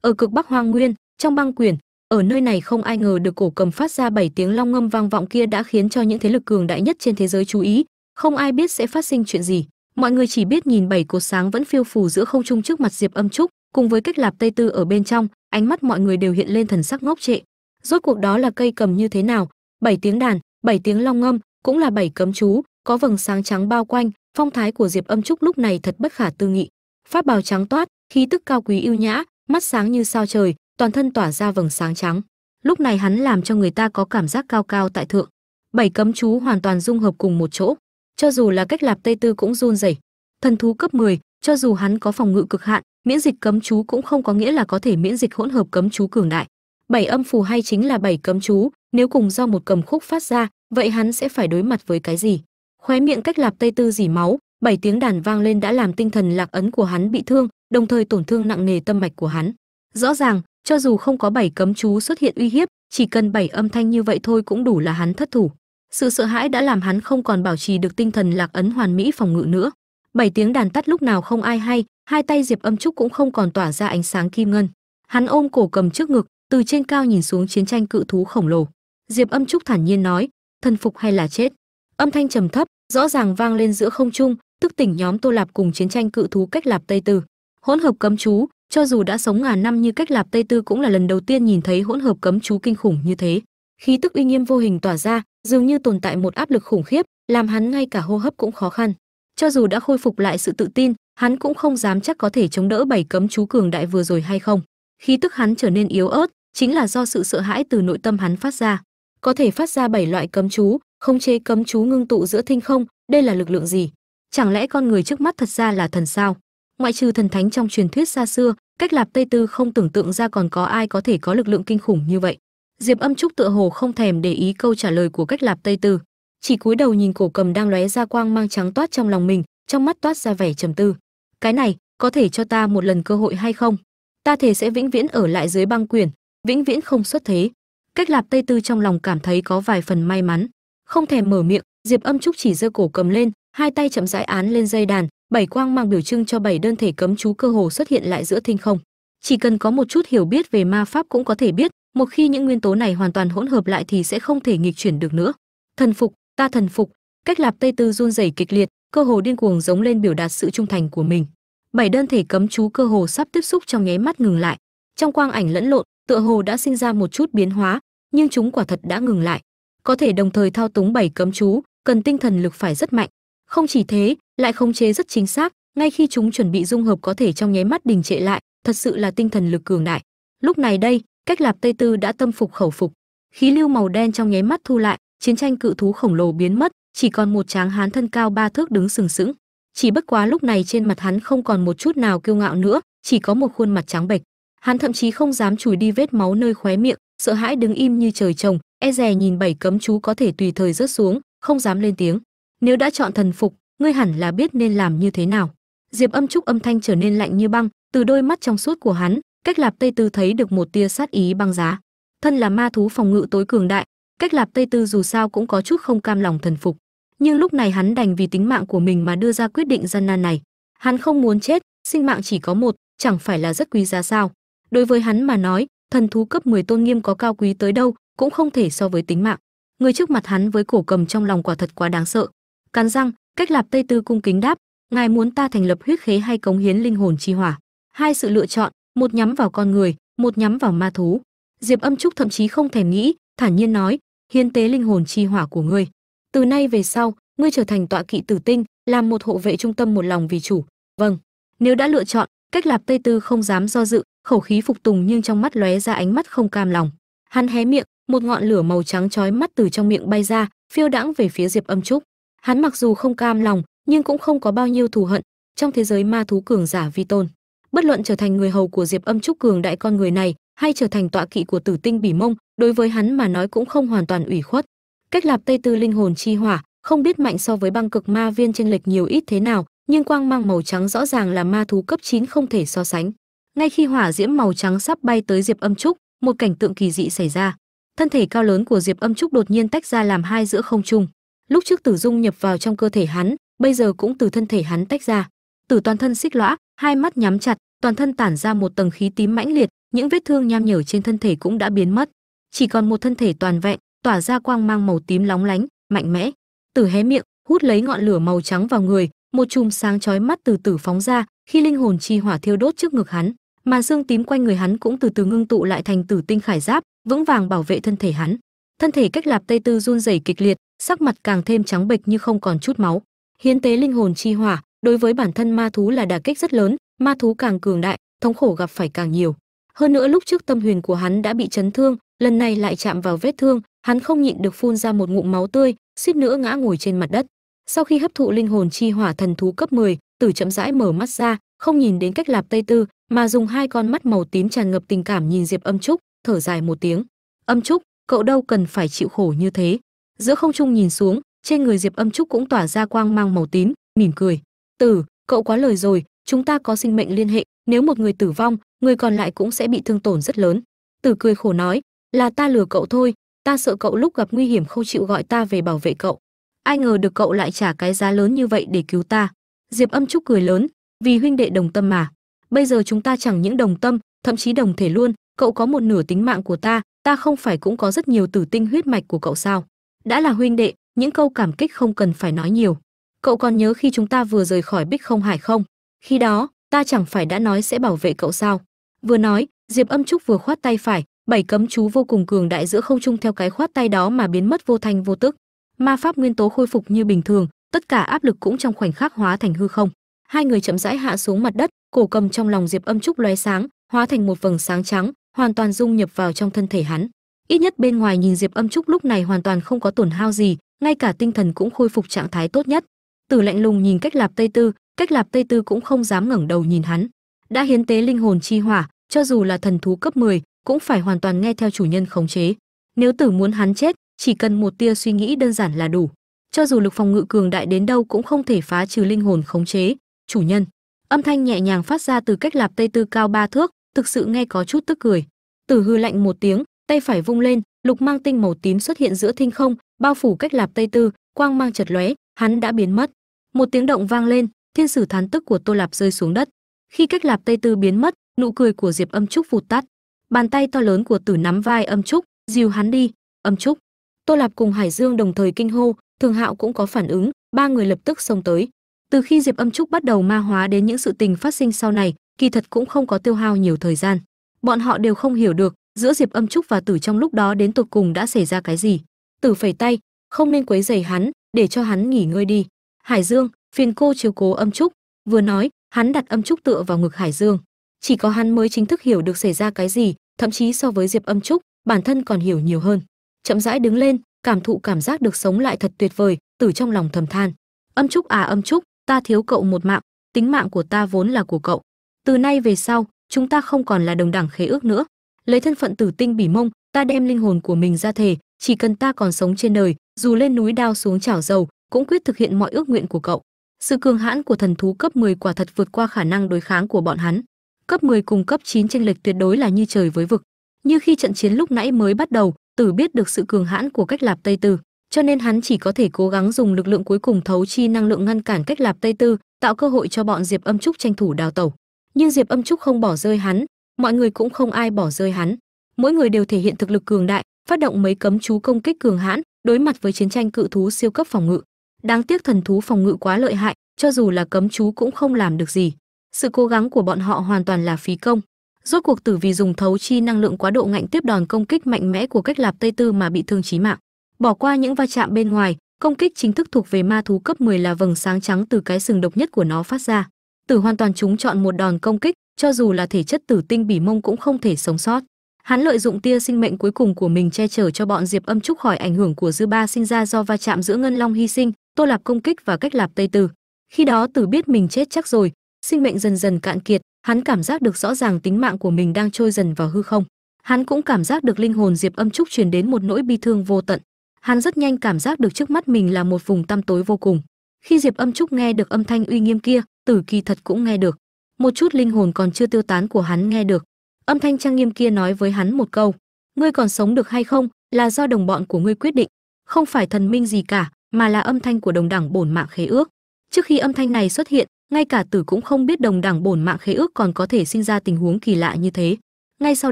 Ở cực bắc hoang nguyên, trong băng quyển, ở nơi này không ai ngờ được cổ cầm phát ra bảy tiếng long ngâm vang vọng kia đã khiến cho những thế lực cường đại nhất trên thế giới chú ý. Không ai biết sẽ phát sinh chuyện gì. Mọi người chỉ biết nhìn bảy cột sáng vẫn phiêu phù giữa không trung trước mặt diệp âm trúc, cùng với cách lạp tây tư ở bên trong, ánh mắt mọi người đều hiện lên thần sắc ngốc trệ. Rốt cuộc đó là cây cầm như thế nào? Bảy tiếng đàn, bảy tiếng long ngâm, cũng là bảy cấm chú, có vầng sáng trắng bao quanh, phong thái của diệp âm trúc lúc này thật bất khả tư nghị. Pháp bào trắng toát, khí tức cao quý yêu nhã mắt sáng như sao trời toàn thân tỏa ra vầng sáng trắng. Lúc này hắn làm cho người ta có cảm giác cao cao tại thượng. Bảy cấm chú hoàn toàn dung hợp cùng một chỗ. Cho dù là cách lạp tây tư cũng run rẩy. Thần thú cấp 10, cho dù hắn có phòng ngự cực hạn miễn dịch cấm chú cũng không có nghĩa là có thể miễn dịch hỗn hợp cấm chú cường đại. Bảy âm phù hay chính là bảy cấm chú nếu cùng do một cầm khúc phát ra vậy hắn sẽ phải đối mặt với cái gì? Khóe miệng cách lạp tây tư dỉ máu bảy tiếng đàn vang lên đã làm tinh thần lạc ấn của hắn bị thương, đồng thời tổn thương nặng nề tâm mạch của hắn. Rõ ràng, cho dù không có bảy cấm chú xuất hiện uy hiếp, chỉ cần bảy âm thanh như vậy thôi cũng đủ là hắn thất thủ. Sự sợ hãi đã làm hắn không còn bảo trì được tinh thần lạc ấn hoàn mỹ phòng ngự nữa. Bảy tiếng đàn tắt lúc nào không ai hay, hai tay diệp âm trúc cũng không còn tỏa ra ánh sáng kim ngân. Hắn ôm cổ cầm trước ngực, từ trên cao nhìn xuống chiến tranh cự thú khổng lồ. Diệp âm trúc thản nhiên nói, thần phục hay là chết? Âm thanh trầm thấp, rõ ràng vang lên giữa không trung tức tỉnh nhóm tô lạp cùng chiến tranh cự thú cách lạp tây tư. Hỗn hợp cấm chú, cho dù đã sống ngàn năm như cách lạp tây tư cũng là lần đầu tiên nhìn thấy hỗn hợp cấm chú kinh khủng như thế. Khí tức uy nghiêm vô hình tỏa ra, dường như tồn tại một áp lực khủng khiếp, làm hắn ngay cả hô hấp cũng khó khăn. Cho dù đã khôi phục lại sự tự tin, hắn cũng không dám chắc có thể chống đỡ bảy cấm chú cường đại vừa rồi hay không. Khí tức hắn trở nên yếu ớt, chính là do sự sợ hãi từ nội tâm hắn phát ra. Có thể phát ra bảy loại cấm chú không chế cấm chú ngưng tụ giữa thinh không, đây là lực lượng gì? Chẳng lẽ con người trước mắt thật ra là thần sao? Ngoại trừ thần thánh trong truyền thuyết xa xưa, cách lạp tây tư không tưởng tượng ra còn có ai có thể có lực lượng kinh khủng như vậy. Diệp âm trúc tựa hồ không thèm để ý câu trả lời của cách lạp tây tư. Chỉ cúi đầu nhìn cổ cầm đang lóe ra quang mang trắng toát trong lòng mình, trong mắt toát ra vẻ trầm tư. Cái này, có thể cho ta một lần cơ hội hay không? Ta thể sẽ vĩnh viễn ở lại dưới băng quyền vĩnh viễn không xuất thế. Cách lạp tây tư trong lòng cảm thấy có vài phần may mắn. Không thèm mở miệng, diệp âm trúc chỉ giơ cổ cầm lên hai tay chậm rãi án lên dây đàn, bảy quang mang biểu trưng cho bảy đơn thể cấm chú cơ hồ xuất hiện lại giữa thinh không. Chỉ cần có một chút hiểu biết về ma pháp cũng có thể biết, một khi những nguyên tố này hoàn toàn hỗn hợp lại thì sẽ không thể nghịch chuyển được nữa. Thần phục, ta thần phục. Cách lạp tây tư run rẩy kịch liệt, cơ hồ điên cuồng giống lên biểu đạt sự trung thành của mình. Bảy đơn thể cấm chú cơ hồ sắp tiếp xúc trong nháy mắt ngừng lại. Trong quang ảnh lẫn lộn, tựa hồ đã sinh ra một chút biến hóa, nhưng chúng quả thật đã ngừng lại. Có thể đồng thời thao túng bảy cấm chú, cần tinh thần lực phải rất mạnh không chỉ thế, lại khống chế rất chính xác, ngay khi chúng chuẩn bị dung hợp có thể trong nháy mắt đình trệ lại, thật sự là tinh thần lực cường đại. Lúc này đây, cách lạp tây tư đã tâm phục khẩu phục. Khí lưu màu đen trong nháy mắt thu lại, chiến tranh cự thú khổng lồ biến mất, chỉ còn một tráng hán thân cao ba thước đứng sừng sững. Chỉ bất quá lúc này trên mặt hắn không còn một chút nào kiêu ngạo nữa, chỉ có một khuôn mặt trắng bệch. Hắn thậm chí không dám chùi đi vết máu nơi khóe miệng, sợ hãi đứng im như trời trồng e dè nhìn bảy cấm chú có thể tùy thời rớt xuống, không dám lên tiếng nếu đã chọn thần phục, ngươi hẳn là biết nên làm như thế nào. Diệp âm trúc âm thanh trở nên lạnh như băng, từ đôi mắt trong suốt của hắn, cách lạp tây tư thấy được một tia sát ý băng giá. Thân là ma thú phòng ngự tối cường đại, cách lạp tây tư dù sao cũng có chút không cam lòng thần phục. Nhưng lúc này hắn đành vì tính mạng của mình mà đưa ra quyết định gian nan này. Hắn không muốn chết, sinh mạng chỉ có một, chẳng phải là rất quý giá sao? Đối với hắn mà nói, thần thú cấp 10 tôn nghiêm có cao quý tới đâu, cũng không thể so với tính mạng. Người trước mặt hắn với cổ cầm trong lòng quả thật quá đáng sợ cắn răng, cách lạp tây tư cung kính đáp, ngài muốn ta thành lập huyết khế hay cống hiến linh hồn chi hỏa? Hai sự lựa chọn, một nhắm vào con người, một nhắm vào ma thú. Diệp âm trúc thậm chí không thèm nghĩ, thản nhiên nói, hiến tế linh hồn chi hỏa của ngươi. Từ nay về sau, ngươi trở thành tọa kỵ tử tinh, làm một hộ vệ trung tâm một lòng vì chủ. Vâng. Nếu đã lựa chọn, cách lạp tây tư không dám do dự, khẩu khí phục tùng nhưng trong mắt lóe ra ánh mắt không cam lòng. Hắn hé miệng, một ngọn lửa màu trắng chói mắt từ trong miệng bay ra, phiêu đãng về phía diệp âm trúc hắn mặc dù không cam lòng, nhưng cũng không có bao nhiêu thù hận. Trong thế giới ma thú cường giả vi tôn, bất luận trở thành người hầu của diệp âm trúc cường đại con người này, hay trở thành tọa kỵ của tử tinh bỉ mông, đối với hắn mà nói cũng không hoàn toàn ủy khuất. Cách lạp tây tư linh hồn chi hỏa, không biết mạnh so với băng cực ma viên tranh lệch nhiều ít thế nào, nhưng quang mang màu trắng rõ ràng là ma thú cấp 9 không thể so sánh. Ngay khi hỏa diễm màu trắng sắp bay tới diệp âm trúc, một cảnh tượng kỳ dị xảy ra. Thân thể cao lớn của diệp âm trúc đột nhiên tách ra làm hai giữa không trung lúc trước tử dung nhập vào trong cơ thể hắn, bây giờ cũng từ thân thể hắn tách ra. Tử toàn thân xích lõa, hai mắt nhắm chặt, toàn thân tản ra một tầng khí tím mãnh liệt, những vết thương nham nhở trên thân thể cũng đã biến mất. Chỉ còn một thân thể toàn vẹn, tỏa ra quang mang màu tím lóng lánh, mạnh mẽ. Tử hé miệng, hút lấy ngọn lửa màu trắng vào người, một chùm sáng chói mắt từ từ phóng ra, khi linh hồn chi hỏa thiêu đốt trước ngực hắn mà xương tím quanh người hắn cũng từ từ ngưng tụ lại thành tử tinh khải giáp, vững vàng bảo vệ thân thể hắn. Thân thể cách lạp tây tư run rẩy kịch liệt sắc mặt càng thêm trắng bệch như không còn chút máu. Hiến tế linh hồn chi hỏa đối với bản thân ma thú là đả kích rất lớn ma thú càng cường đại thống khổ gặp phải càng nhiều. Hơn nữa lúc trước tâm huyền của hắn đã bị chấn thương lần này lại chạm vào vết thương hắn không nhịn được phun ra một ngụm máu tươi suýt nữa ngã ngồi trên mặt đất. Sau khi hấp thụ linh hồn chi hỏa thần thú cấp 10, tử chậm rãi mở mắt ra không nhìn đến cách lạp tây tư mà dùng hai con mắt màu tím tràn ngập tình cảm nhìn diệp âm trúc thở dài một tiếng. Âm trúc cậu đâu cần phải chịu khổ như thế? Giữa không trung nhìn xuống, trên người diệp âm trúc cũng tỏa ra quang mang màu tím, mỉm cười. Tử cậu quá lời rồi, chúng ta có sinh mệnh liên hệ, nếu một người tử vong, người còn lại cũng sẽ bị thương tổn rất lớn. Tử cười khổ nói, là ta lừa cậu thôi, ta sợ cậu lúc gặp nguy hiểm không chịu gọi ta về bảo vệ cậu. Ai ngờ được cậu lại trả cái giá lớn như vậy để cứu ta. Diệp âm trúc cười lớn, vì huynh đệ đồng tâm mà. Bây giờ chúng ta chẳng những đồng tâm, thậm chí đồng thể luôn, cậu có một nửa tính mạng của ta ta không phải cũng có rất nhiều tử tinh huyết mạch của cậu sao? Đã là huynh đệ, những câu cảm kích không cần phải nói nhiều. Cậu còn nhớ khi chúng ta vừa rời khỏi bích không hải không? Khi đó, ta chẳng phải đã nói sẽ bảo vệ cậu sao? Vừa nói, diệp âm trúc vừa khoát tay phải, bảy cấm chú vô cùng cường đại giữa không trung theo cái khoát tay đó mà biến mất vô thanh vô tức. Ma pháp nguyên tố khôi phục như bình thường, tất cả áp lực cũng trong khoảnh khắc hóa thành hư không. Hai người chậm rãi hạ xuống mặt đất, cổ cầm trong lòng diệp âm trúc lóe sáng, hóa thành một vầng sáng trắng, hoàn toàn dung nhập vào trong thân thể hắn ít nhất bên ngoài nhìn diệp âm trúc lúc này hoàn toàn không có tổn hao gì ngay cả tinh thần cũng khôi phục trạng thái tốt nhất. Tử lạnh lùng nhìn cách lạp tây tư cách lạp tây tư cũng không dám ngẩng đầu nhìn hắn. Đã hiến tế linh hồn chi hỏa cho dù là thần thú cấp 10, cũng phải hoàn toàn nghe theo chủ nhân khống chế. Nếu tử muốn hắn chết chỉ cần một tia suy nghĩ đơn giản là đủ. Cho dù lực phòng ngự cường đại đến đâu cũng không thể phá trừ linh hồn khống chế. Chủ nhân âm thanh nhẹ nhàng phát ra từ cách lạp tây tư cao ba thước thực sự nghe có chút tức cười. Tử hư lạnh một tiếng tay phải vung lên, lục mang tinh màu tím xuất hiện giữa thinh không, bao phủ cách lạp tây tư, quang mang chật lóe, hắn đã biến mất. Một tiếng động vang lên, thiên sử thán tức của tô lạp rơi xuống đất. Khi cách lạp tây tư biến mất, nụ cười của diệp âm trúc vụt tắt. Bàn tay to lớn của tử nắm vai âm trúc, dìu hắn đi. Âm trúc, tô lạp cùng hải dương đồng thời kinh hô, thường hạo cũng có phản ứng, ba người lập tức xông tới. Từ khi diệp âm trúc bắt đầu ma hóa đến những sự tình phát sinh sau này, kỳ thật cũng không có tiêu hao nhiều thời gian. Bọn họ đều không hiểu được giữa diệp âm trúc và tử trong lúc đó đến tột cùng đã xảy ra cái gì? Tử phẩy tay, không nên quấy rầy hắn, để cho hắn nghỉ ngơi đi. Hải dương, phiền cô chiếu cố âm trúc. Vừa nói, hắn đặt âm trúc tựa vào ngực hải dương. Chỉ có hắn mới chính thức hiểu được xảy ra cái gì, thậm chí so với diệp âm trúc, bản thân còn hiểu nhiều hơn. Chậm rãi đứng lên, cảm thụ cảm giác được sống lại thật tuyệt vời, tử trong lòng thầm than. Âm trúc à âm trúc, ta thiếu cậu một mạng, tính mạng của ta vốn là của cậu. Từ nay về sau, chúng ta không còn là đồng đẳng khế ước nữa lấy thân phận tử tinh bỉ mông, ta đem linh hồn của mình ra thể, chỉ cần ta còn sống trên đời, dù lên núi đao xuống chảo dầu, cũng quyết thực hiện mọi ước nguyện của cậu. Sự cường hãn của thần thú cấp 10 quả thật vượt qua khả năng đối kháng của bọn hắn. Cấp 10 cùng cấp 9 tranh lệch tuyệt đối là như trời với vực. Như khi trận chiến lúc nãy mới bắt đầu, tử biết được sự cường hãn của cách lạp tây tư, cho nên hắn chỉ có thể cố gắng dùng lực lượng cuối cùng thấu chi năng lượng ngăn cản cách lạp tây tư, tạo cơ hội cho bọn diệp âm trúc tranh thủ đào tẩu. Nhưng diệp âm trúc không bỏ rơi hắn mọi người cũng không ai bỏ rơi hắn. Mỗi người đều thể hiện thực lực cường đại, phát động mấy cấm chú công kích cường hãn, đối mặt với chiến tranh cự thú siêu cấp phòng ngự. Đáng tiếc thần thú phòng ngự quá lợi hại, cho dù là cấm chú cũng không làm được gì. Sự cố gắng của bọn họ hoàn toàn là phí công. Rốt cuộc tử vì dùng thấu chi năng lượng quá độ ngạnh tiếp đòn công kích mạnh mẽ của cách lạp tây tư mà bị thương chí mạng. Bỏ qua những va chạm bên ngoài, công kích chính thức thuộc về ma thú cấp 10 là vầng sáng trắng từ cái sừng độc nhất của nó phát ra. Tử hoàn toàn chúng chọn một đòn công kích cho dù là thể chất tử tinh bỉ mông cũng không thể sống sót. Hắn lợi dụng tia sinh mệnh cuối cùng của mình che chở cho bọn diệp âm trúc khỏi ảnh hưởng của dư ba sinh ra do va chạm giữa ngân long hy sinh, tô lạp công kích và cách lạp tây tử khi đó tử biết mình chết chắc rồi, sinh mệnh dần dần cạn kiệt, hắn cảm giác được rõ ràng tính mạng của mình đang trôi dần vào hư không. Hắn cũng cảm giác được linh hồn diệp âm trúc truyền đến một nỗi bi thương vô tận. Hắn rất nhanh cảm giác được trước mắt mình là một vùng tăm tối vô cùng. Khi diệp âm trúc nghe được âm thanh uy nghiêm kia, tử kỳ thật cũng nghe được một chút linh hồn còn chưa tiêu tán của hắn nghe được. Âm thanh trang nghiêm kia nói với hắn một câu, ngươi còn sống được hay không là do đồng bọn của ngươi quyết định, không phải thần minh gì cả, mà là âm thanh của đồng đẳng bổn mạng khế ước. Trước khi âm thanh này xuất hiện, ngay cả tử cũng không biết đồng đẳng bổn mạng khế ước còn có thể sinh ra tình huống kỳ lạ như thế. Ngay sau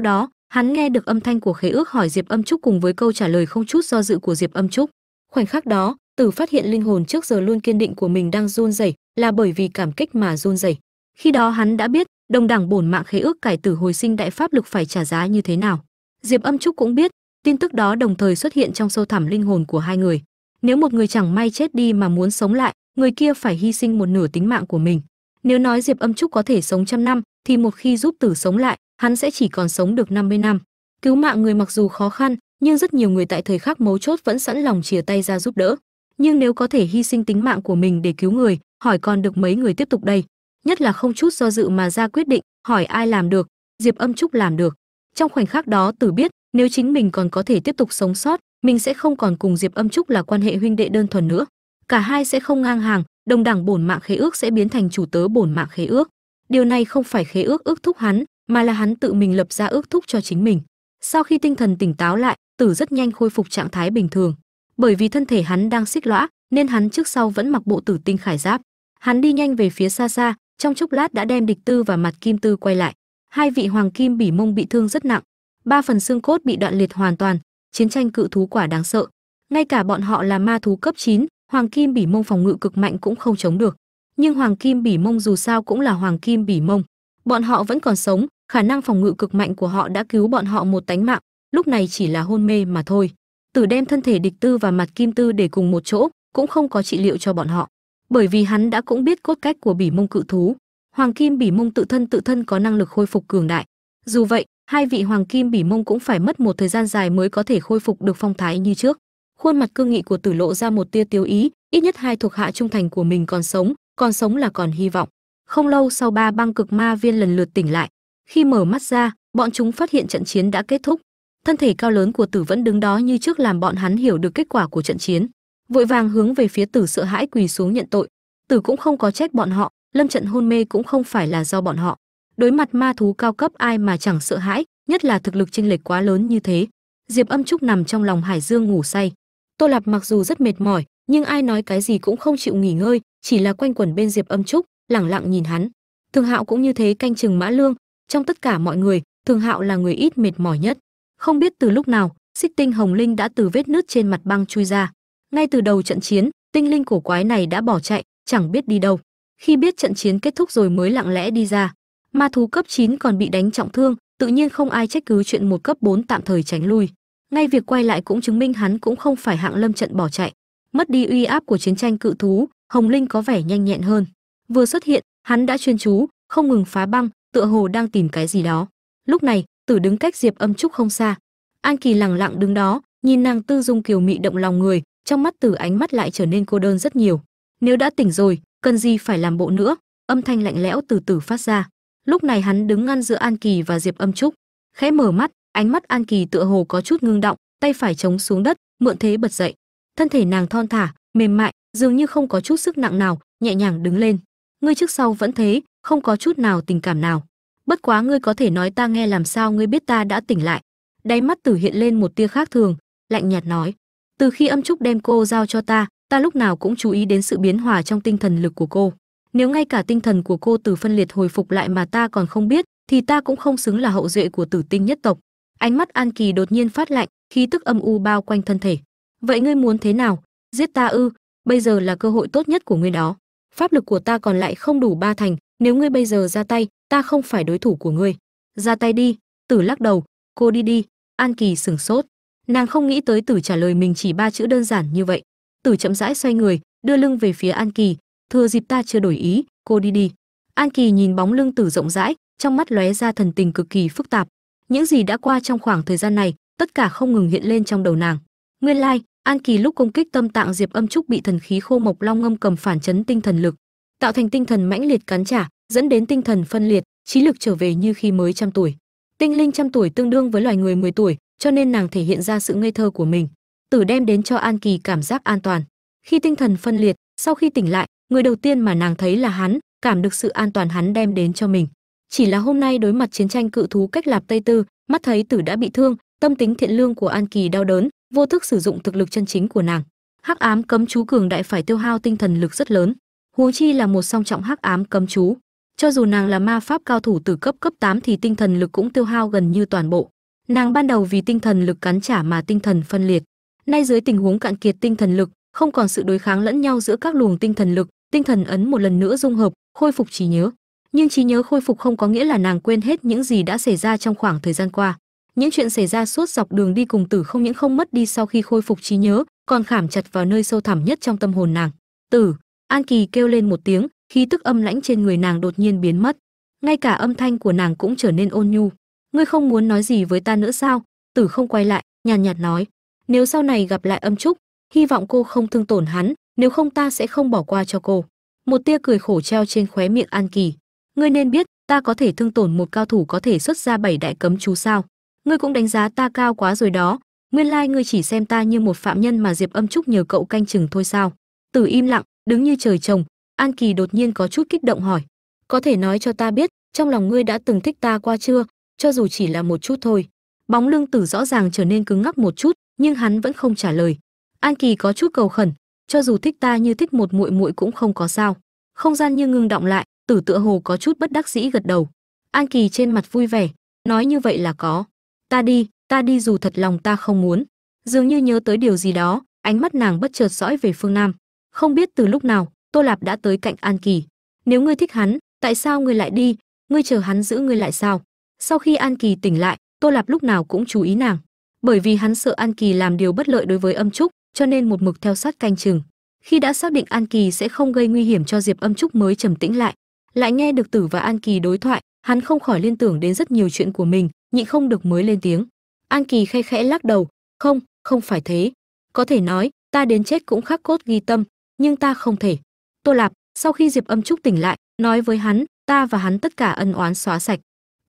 đó, hắn nghe được âm thanh của khế ước hỏi diệp âm trúc cùng với câu trả lời không chút do dự của diệp âm trúc. Khoảnh khắc đó, tử phát hiện linh hồn trước giờ luôn kiên định của mình đang run rẩy, là bởi vì cảm kích mà run rẩy khi đó hắn đã biết, đồng đảng bổn mạng khế ước cải tử hồi sinh đại pháp lực phải trả giá như thế nào. Diệp âm trúc cũng biết, tin tức đó đồng thời xuất hiện trong sâu thẳm linh hồn của hai người. Nếu một người chẳng may chết đi mà muốn sống lại, người kia phải hy sinh một nửa tính mạng của mình. Nếu nói diệp âm trúc có thể sống trăm năm, thì một khi giúp tử sống lại, hắn sẽ chỉ còn sống được 50 năm. Cứu mạng người mặc dù khó khăn, nhưng rất nhiều người tại thời khắc mấu chốt vẫn sẵn lòng chia tay ra giúp đỡ. Nhưng nếu có thể hy sinh tính mạng của mình để cứu người, hỏi còn được mấy người tiếp tục đây? Nhất là không chút do dự mà ra quyết định, hỏi ai làm được, diệp âm trúc làm được. Trong khoảnh khắc đó, tử biết, nếu chính mình còn có thể tiếp tục sống sót, mình sẽ không còn cùng diệp âm trúc là quan hệ huynh đệ đơn thuần nữa. Cả hai sẽ không ngang hàng, đồng đẳng bổn mạng khế ước sẽ biến thành chủ tớ bổn mạng khế ước. Điều này không phải khế ước ước thúc hắn, mà là hắn tự mình lập ra ước thúc cho chính mình. Sau khi tinh thần tỉnh táo lại, tử rất nhanh khôi phục trạng thái bình thường. Bởi vì thân thể hắn đang xích lõa, nên hắn trước sau vẫn mặc bộ tử tinh khải giáp. Hắn đi nhanh về phía xa xa trong chốc lát đã đem địch tư và mặt kim tư quay lại. Hai vị hoàng kim bỉ mông bị thương rất nặng. Ba phần xương cốt bị đoạn liệt hoàn toàn. Chiến tranh cự thú quả đáng sợ. Ngay cả bọn họ là ma thú cấp 9, hoàng kim bỉ mông phòng ngự cực mạnh cũng không chống được. Nhưng hoàng kim bỉ mông dù sao cũng là hoàng kim bỉ mông. Bọn họ vẫn còn sống khả năng phòng ngự cực mạnh của họ đã cứu bọn họ một tánh mạng. Lúc này chỉ là hôn mê mà thôi. Tử đem thân thể địch tư và mặt kim tư để cùng một chỗ cũng không có trị liệu cho bọn họ bởi vì hắn đã cũng biết cốt cách của bỉ mông cự thú. Hoàng kim bỉ mông tự thân tự thân có năng lực khôi phục cường đại. Dù vậy, hai vị hoàng kim bỉ mông cũng phải mất một thời gian dài mới có thể khôi phục được phong thái như trước. Khuôn mặt cương nghị của tử lộ ra một tia tiêu ý, ít nhất hai thuộc hạ trung thành của mình còn sống còn sống là còn hy vọng. Không lâu sau ba băng cực ma viên lần lượt tỉnh lại. Khi mở mắt ra, bọn chúng phát hiện trận chiến đã kết thúc. Thân thể cao lớn của tử vẫn đứng đó như trước làm bọn hắn hiểu được kết quả của trận chiến vội vàng hướng về phía tử sợ hãi quỳ xuống nhận tội. Tử cũng không có trách bọn họ, lâm trận hôn mê cũng không phải là do bọn họ. Đối mặt ma thú cao cấp ai mà chẳng sợ hãi, nhất là thực lực chênh lệch quá lớn như thế. Diệp âm trúc nằm trong lòng hải dương ngủ say. Tô lạp mặc dù rất mệt mỏi, nhưng ai nói cái gì cũng không chịu nghỉ ngơi, chỉ là quanh quẩn bên diệp âm trúc, lẳng lặng nhìn hắn. Thường hạo cũng như thế canh chừng mã lương. Trong tất cả mọi người, thường hạo là người ít mệt mỏi nhất. Không biết từ lúc nào, xích tinh hồng linh đã từ vết nứt trên mặt băng chui ra ngay từ đầu trận chiến, tinh linh cổ quái này đã bỏ chạy, chẳng biết đi đâu. Khi biết trận chiến kết thúc rồi mới lặng lẽ đi ra. Ma thú cấp 9 còn bị đánh trọng thương, tự nhiên không ai trách cứ chuyện một cấp 4 tạm thời tránh lui. Ngay việc quay lại cũng chứng minh hắn cũng không phải hạng lâm trận bỏ chạy. Mất đi uy áp của chiến tranh cự thú, hồng linh có vẻ nhanh nhẹn hơn. Vừa xuất hiện, hắn đã chuyên chú, không ngừng phá băng, tựa hồ đang tìm cái gì đó. Lúc này, tử đứng cách diệp âm trúc không xa. An kỳ lẳng lặng đứng đó, nhìn nàng tư dung kiều mị động lòng người trong mắt tử ánh mắt lại trở nên cô đơn rất nhiều. Nếu đã tỉnh rồi, cần gì phải làm bộ nữa? Âm thanh lạnh lẽo từ từ phát ra. Lúc này hắn đứng ngăn giữa an kỳ và diệp âm trúc. Khẽ mở mắt, ánh mắt an kỳ tựa hồ có chút ngưng động, tay phải chống xuống đất, mượn thế bật dậy. Thân thể nàng thon thả, mềm mại, dường như không có chút sức nặng nào, nhẹ nhàng đứng lên. Ngươi trước sau vẫn thế, không có chút nào tình cảm nào. Bất quá ngươi có thể nói ta nghe làm sao ngươi biết ta đã tỉnh lại. Đáy mắt tử hiện lên một tia khác thường, lạnh nhạt nói từ khi âm trúc đem cô giao cho ta ta lúc nào cũng chú ý đến sự biến hòa trong tinh thần lực của cô. Nếu ngay cả tinh thần của cô từ phân liệt hồi phục lại mà ta còn không biết, thì ta cũng không xứng là hậu duệ của tử tinh nhất tộc. Ánh mắt an kỳ đột nhiên phát lạnh, khí tức âm u bao quanh thân thể. Vậy ngươi muốn thế nào? Giết ta ư? Bây giờ là cơ hội tốt nhất của ngươi đó. Pháp lực của ta còn lại không đủ ba thành, nếu ngươi bây giờ ra tay, ta không phải đối thủ của ngươi. Ra tay đi. Tử lắc đầu. Cô đi đi. An kỳ sửng sốt nàng không nghĩ tới tử trả lời mình chỉ ba chữ đơn giản như vậy. Tử chậm rãi xoay người đưa lưng về phía an kỳ. Thừa dịp ta chưa đổi ý cô đi đi. An kỳ nhìn bóng lưng tử rộng rãi trong mắt lóe ra thần tình cực kỳ phức tạp. Những gì đã qua trong khoảng thời gian này tất cả không ngừng hiện lên trong đầu nàng. Nguyên lai like, an kỳ lúc công kích tâm tạng diệp âm trúc bị thần khí khô mộc long ngâm cầm phản chấn tinh thần lực tạo thành tinh thần mãnh liệt cắn trả dẫn đến tinh thần phân liệt trí lực trở về như khi mới trăm tuổi. Tinh linh trăm tuổi tương đương với loài người 10 tuổi cho nên nàng thể hiện ra sự ngây thơ của mình. Tử đem đến cho an kỳ cảm giác an toàn. Khi tinh thần phân liệt, sau khi tỉnh lại, người đầu tiên mà nàng thấy là hắn, cảm được sự an toàn hắn đem đến cho mình. Chỉ là hôm nay đối mặt chiến tranh cự thú cách lạp tây tư, mắt thấy tử đã bị thương, tâm tính thiện lương của an kỳ đau đớn, vô thức sử dụng thực lực chân chính của nàng. Hắc ám cấm chú cường đại phải tiêu hao tinh thần lực rất lớn. Huống chi là một song trọng hắc ám cấm chú. Cho dù nàng là ma pháp cao thủ từ cấp cấp 8 thì tinh thần lực cũng tiêu hao gần như toàn bộ nàng ban đầu vì tinh thần lực cắn trả mà tinh thần phân liệt. Nay dưới tình huống cạn kiệt tinh thần lực, không còn sự đối kháng lẫn nhau giữa các luồng tinh thần lực, tinh thần ấn một lần nữa dung hợp, khôi phục trí nhớ. Nhưng trí nhớ khôi phục không có nghĩa là nàng quên hết những gì đã xảy ra trong khoảng thời gian qua. Những chuyện xảy ra suốt dọc đường đi cùng tử không những không mất đi sau khi khôi phục trí nhớ, còn khảm chặt vào nơi sâu thẳm nhất trong tâm hồn nàng. Tử, an kỳ kêu lên một tiếng khí tức âm lãnh trên người nàng đột nhiên biến mất. Ngay cả âm thanh của nàng cũng trở nên ôn nhu ngươi không muốn nói gì với ta nữa sao? Tử không quay lại, nhàn nhạt nói. Nếu sau này gặp lại âm trúc, hy vọng cô không thương tổn hắn, nếu không ta sẽ không bỏ qua cho cô. Một tia cười khổ treo trên khóe miệng an kỳ. Ngươi nên biết, ta có thể thương tổn một cao thủ có thể xuất ra bảy đại cấm chú sao? Ngươi cũng đánh giá ta cao quá rồi đó. Nguyên lai like ngươi chỉ xem ta như một phạm nhân mà diệp âm trúc nhờ cậu canh chừng thôi sao? Tử im lặng, đứng như trời trồng. An kỳ đột nhiên có chút kích động hỏi. Có thể nói cho ta biết, trong lòng ngươi đã từng thích ta qua chưa? Cho dù chỉ là một chút thôi, bóng lưng tử rõ ràng trở nên cứng ngắc một chút, nhưng hắn vẫn không trả lời. An kỳ có chút cầu khẩn, cho dù thích ta như thích một muội muội cũng không có sao. Không gian như ngưng động lại, tử tựa hồ có chút bất đắc dĩ gật đầu. An kỳ trên mặt vui vẻ, nói như vậy là có. Ta đi ta đi dù thật lòng ta không muốn. Dường như nhớ tới điều gì đó, ánh mắt nàng bất chợt dõi về phương nam. Không biết từ lúc nào, tô lạp đã tới cạnh an kỳ. Nếu ngươi thích hắn, tại sao ngươi lại đi? Ngươi chờ hắn giữ ngươi lại sao? Sau khi an kỳ tỉnh lại, tô lạp lúc nào cũng chú ý nàng. Bởi vì hắn sợ an kỳ làm điều bất lợi đối với âm trúc, cho nên một mực theo sát canh chừng. Khi đã xác định an kỳ sẽ không gây nguy hiểm cho diệp âm trúc mới trầm tĩnh lại. Lại nghe được tử và an kỳ đối thoại, hắn không khỏi liên tưởng đến rất nhiều chuyện của mình, nhịn không được mới lên tiếng. An kỳ khe khẽ lắc đầu, không không phải thế. Có thể nói, ta đến chết cũng khắc cốt ghi tâm, nhưng ta không thể. Tô lạp, sau khi diệp âm trúc tỉnh lại, nói với hắn, ta và hắn tất cả ân oán xóa sạch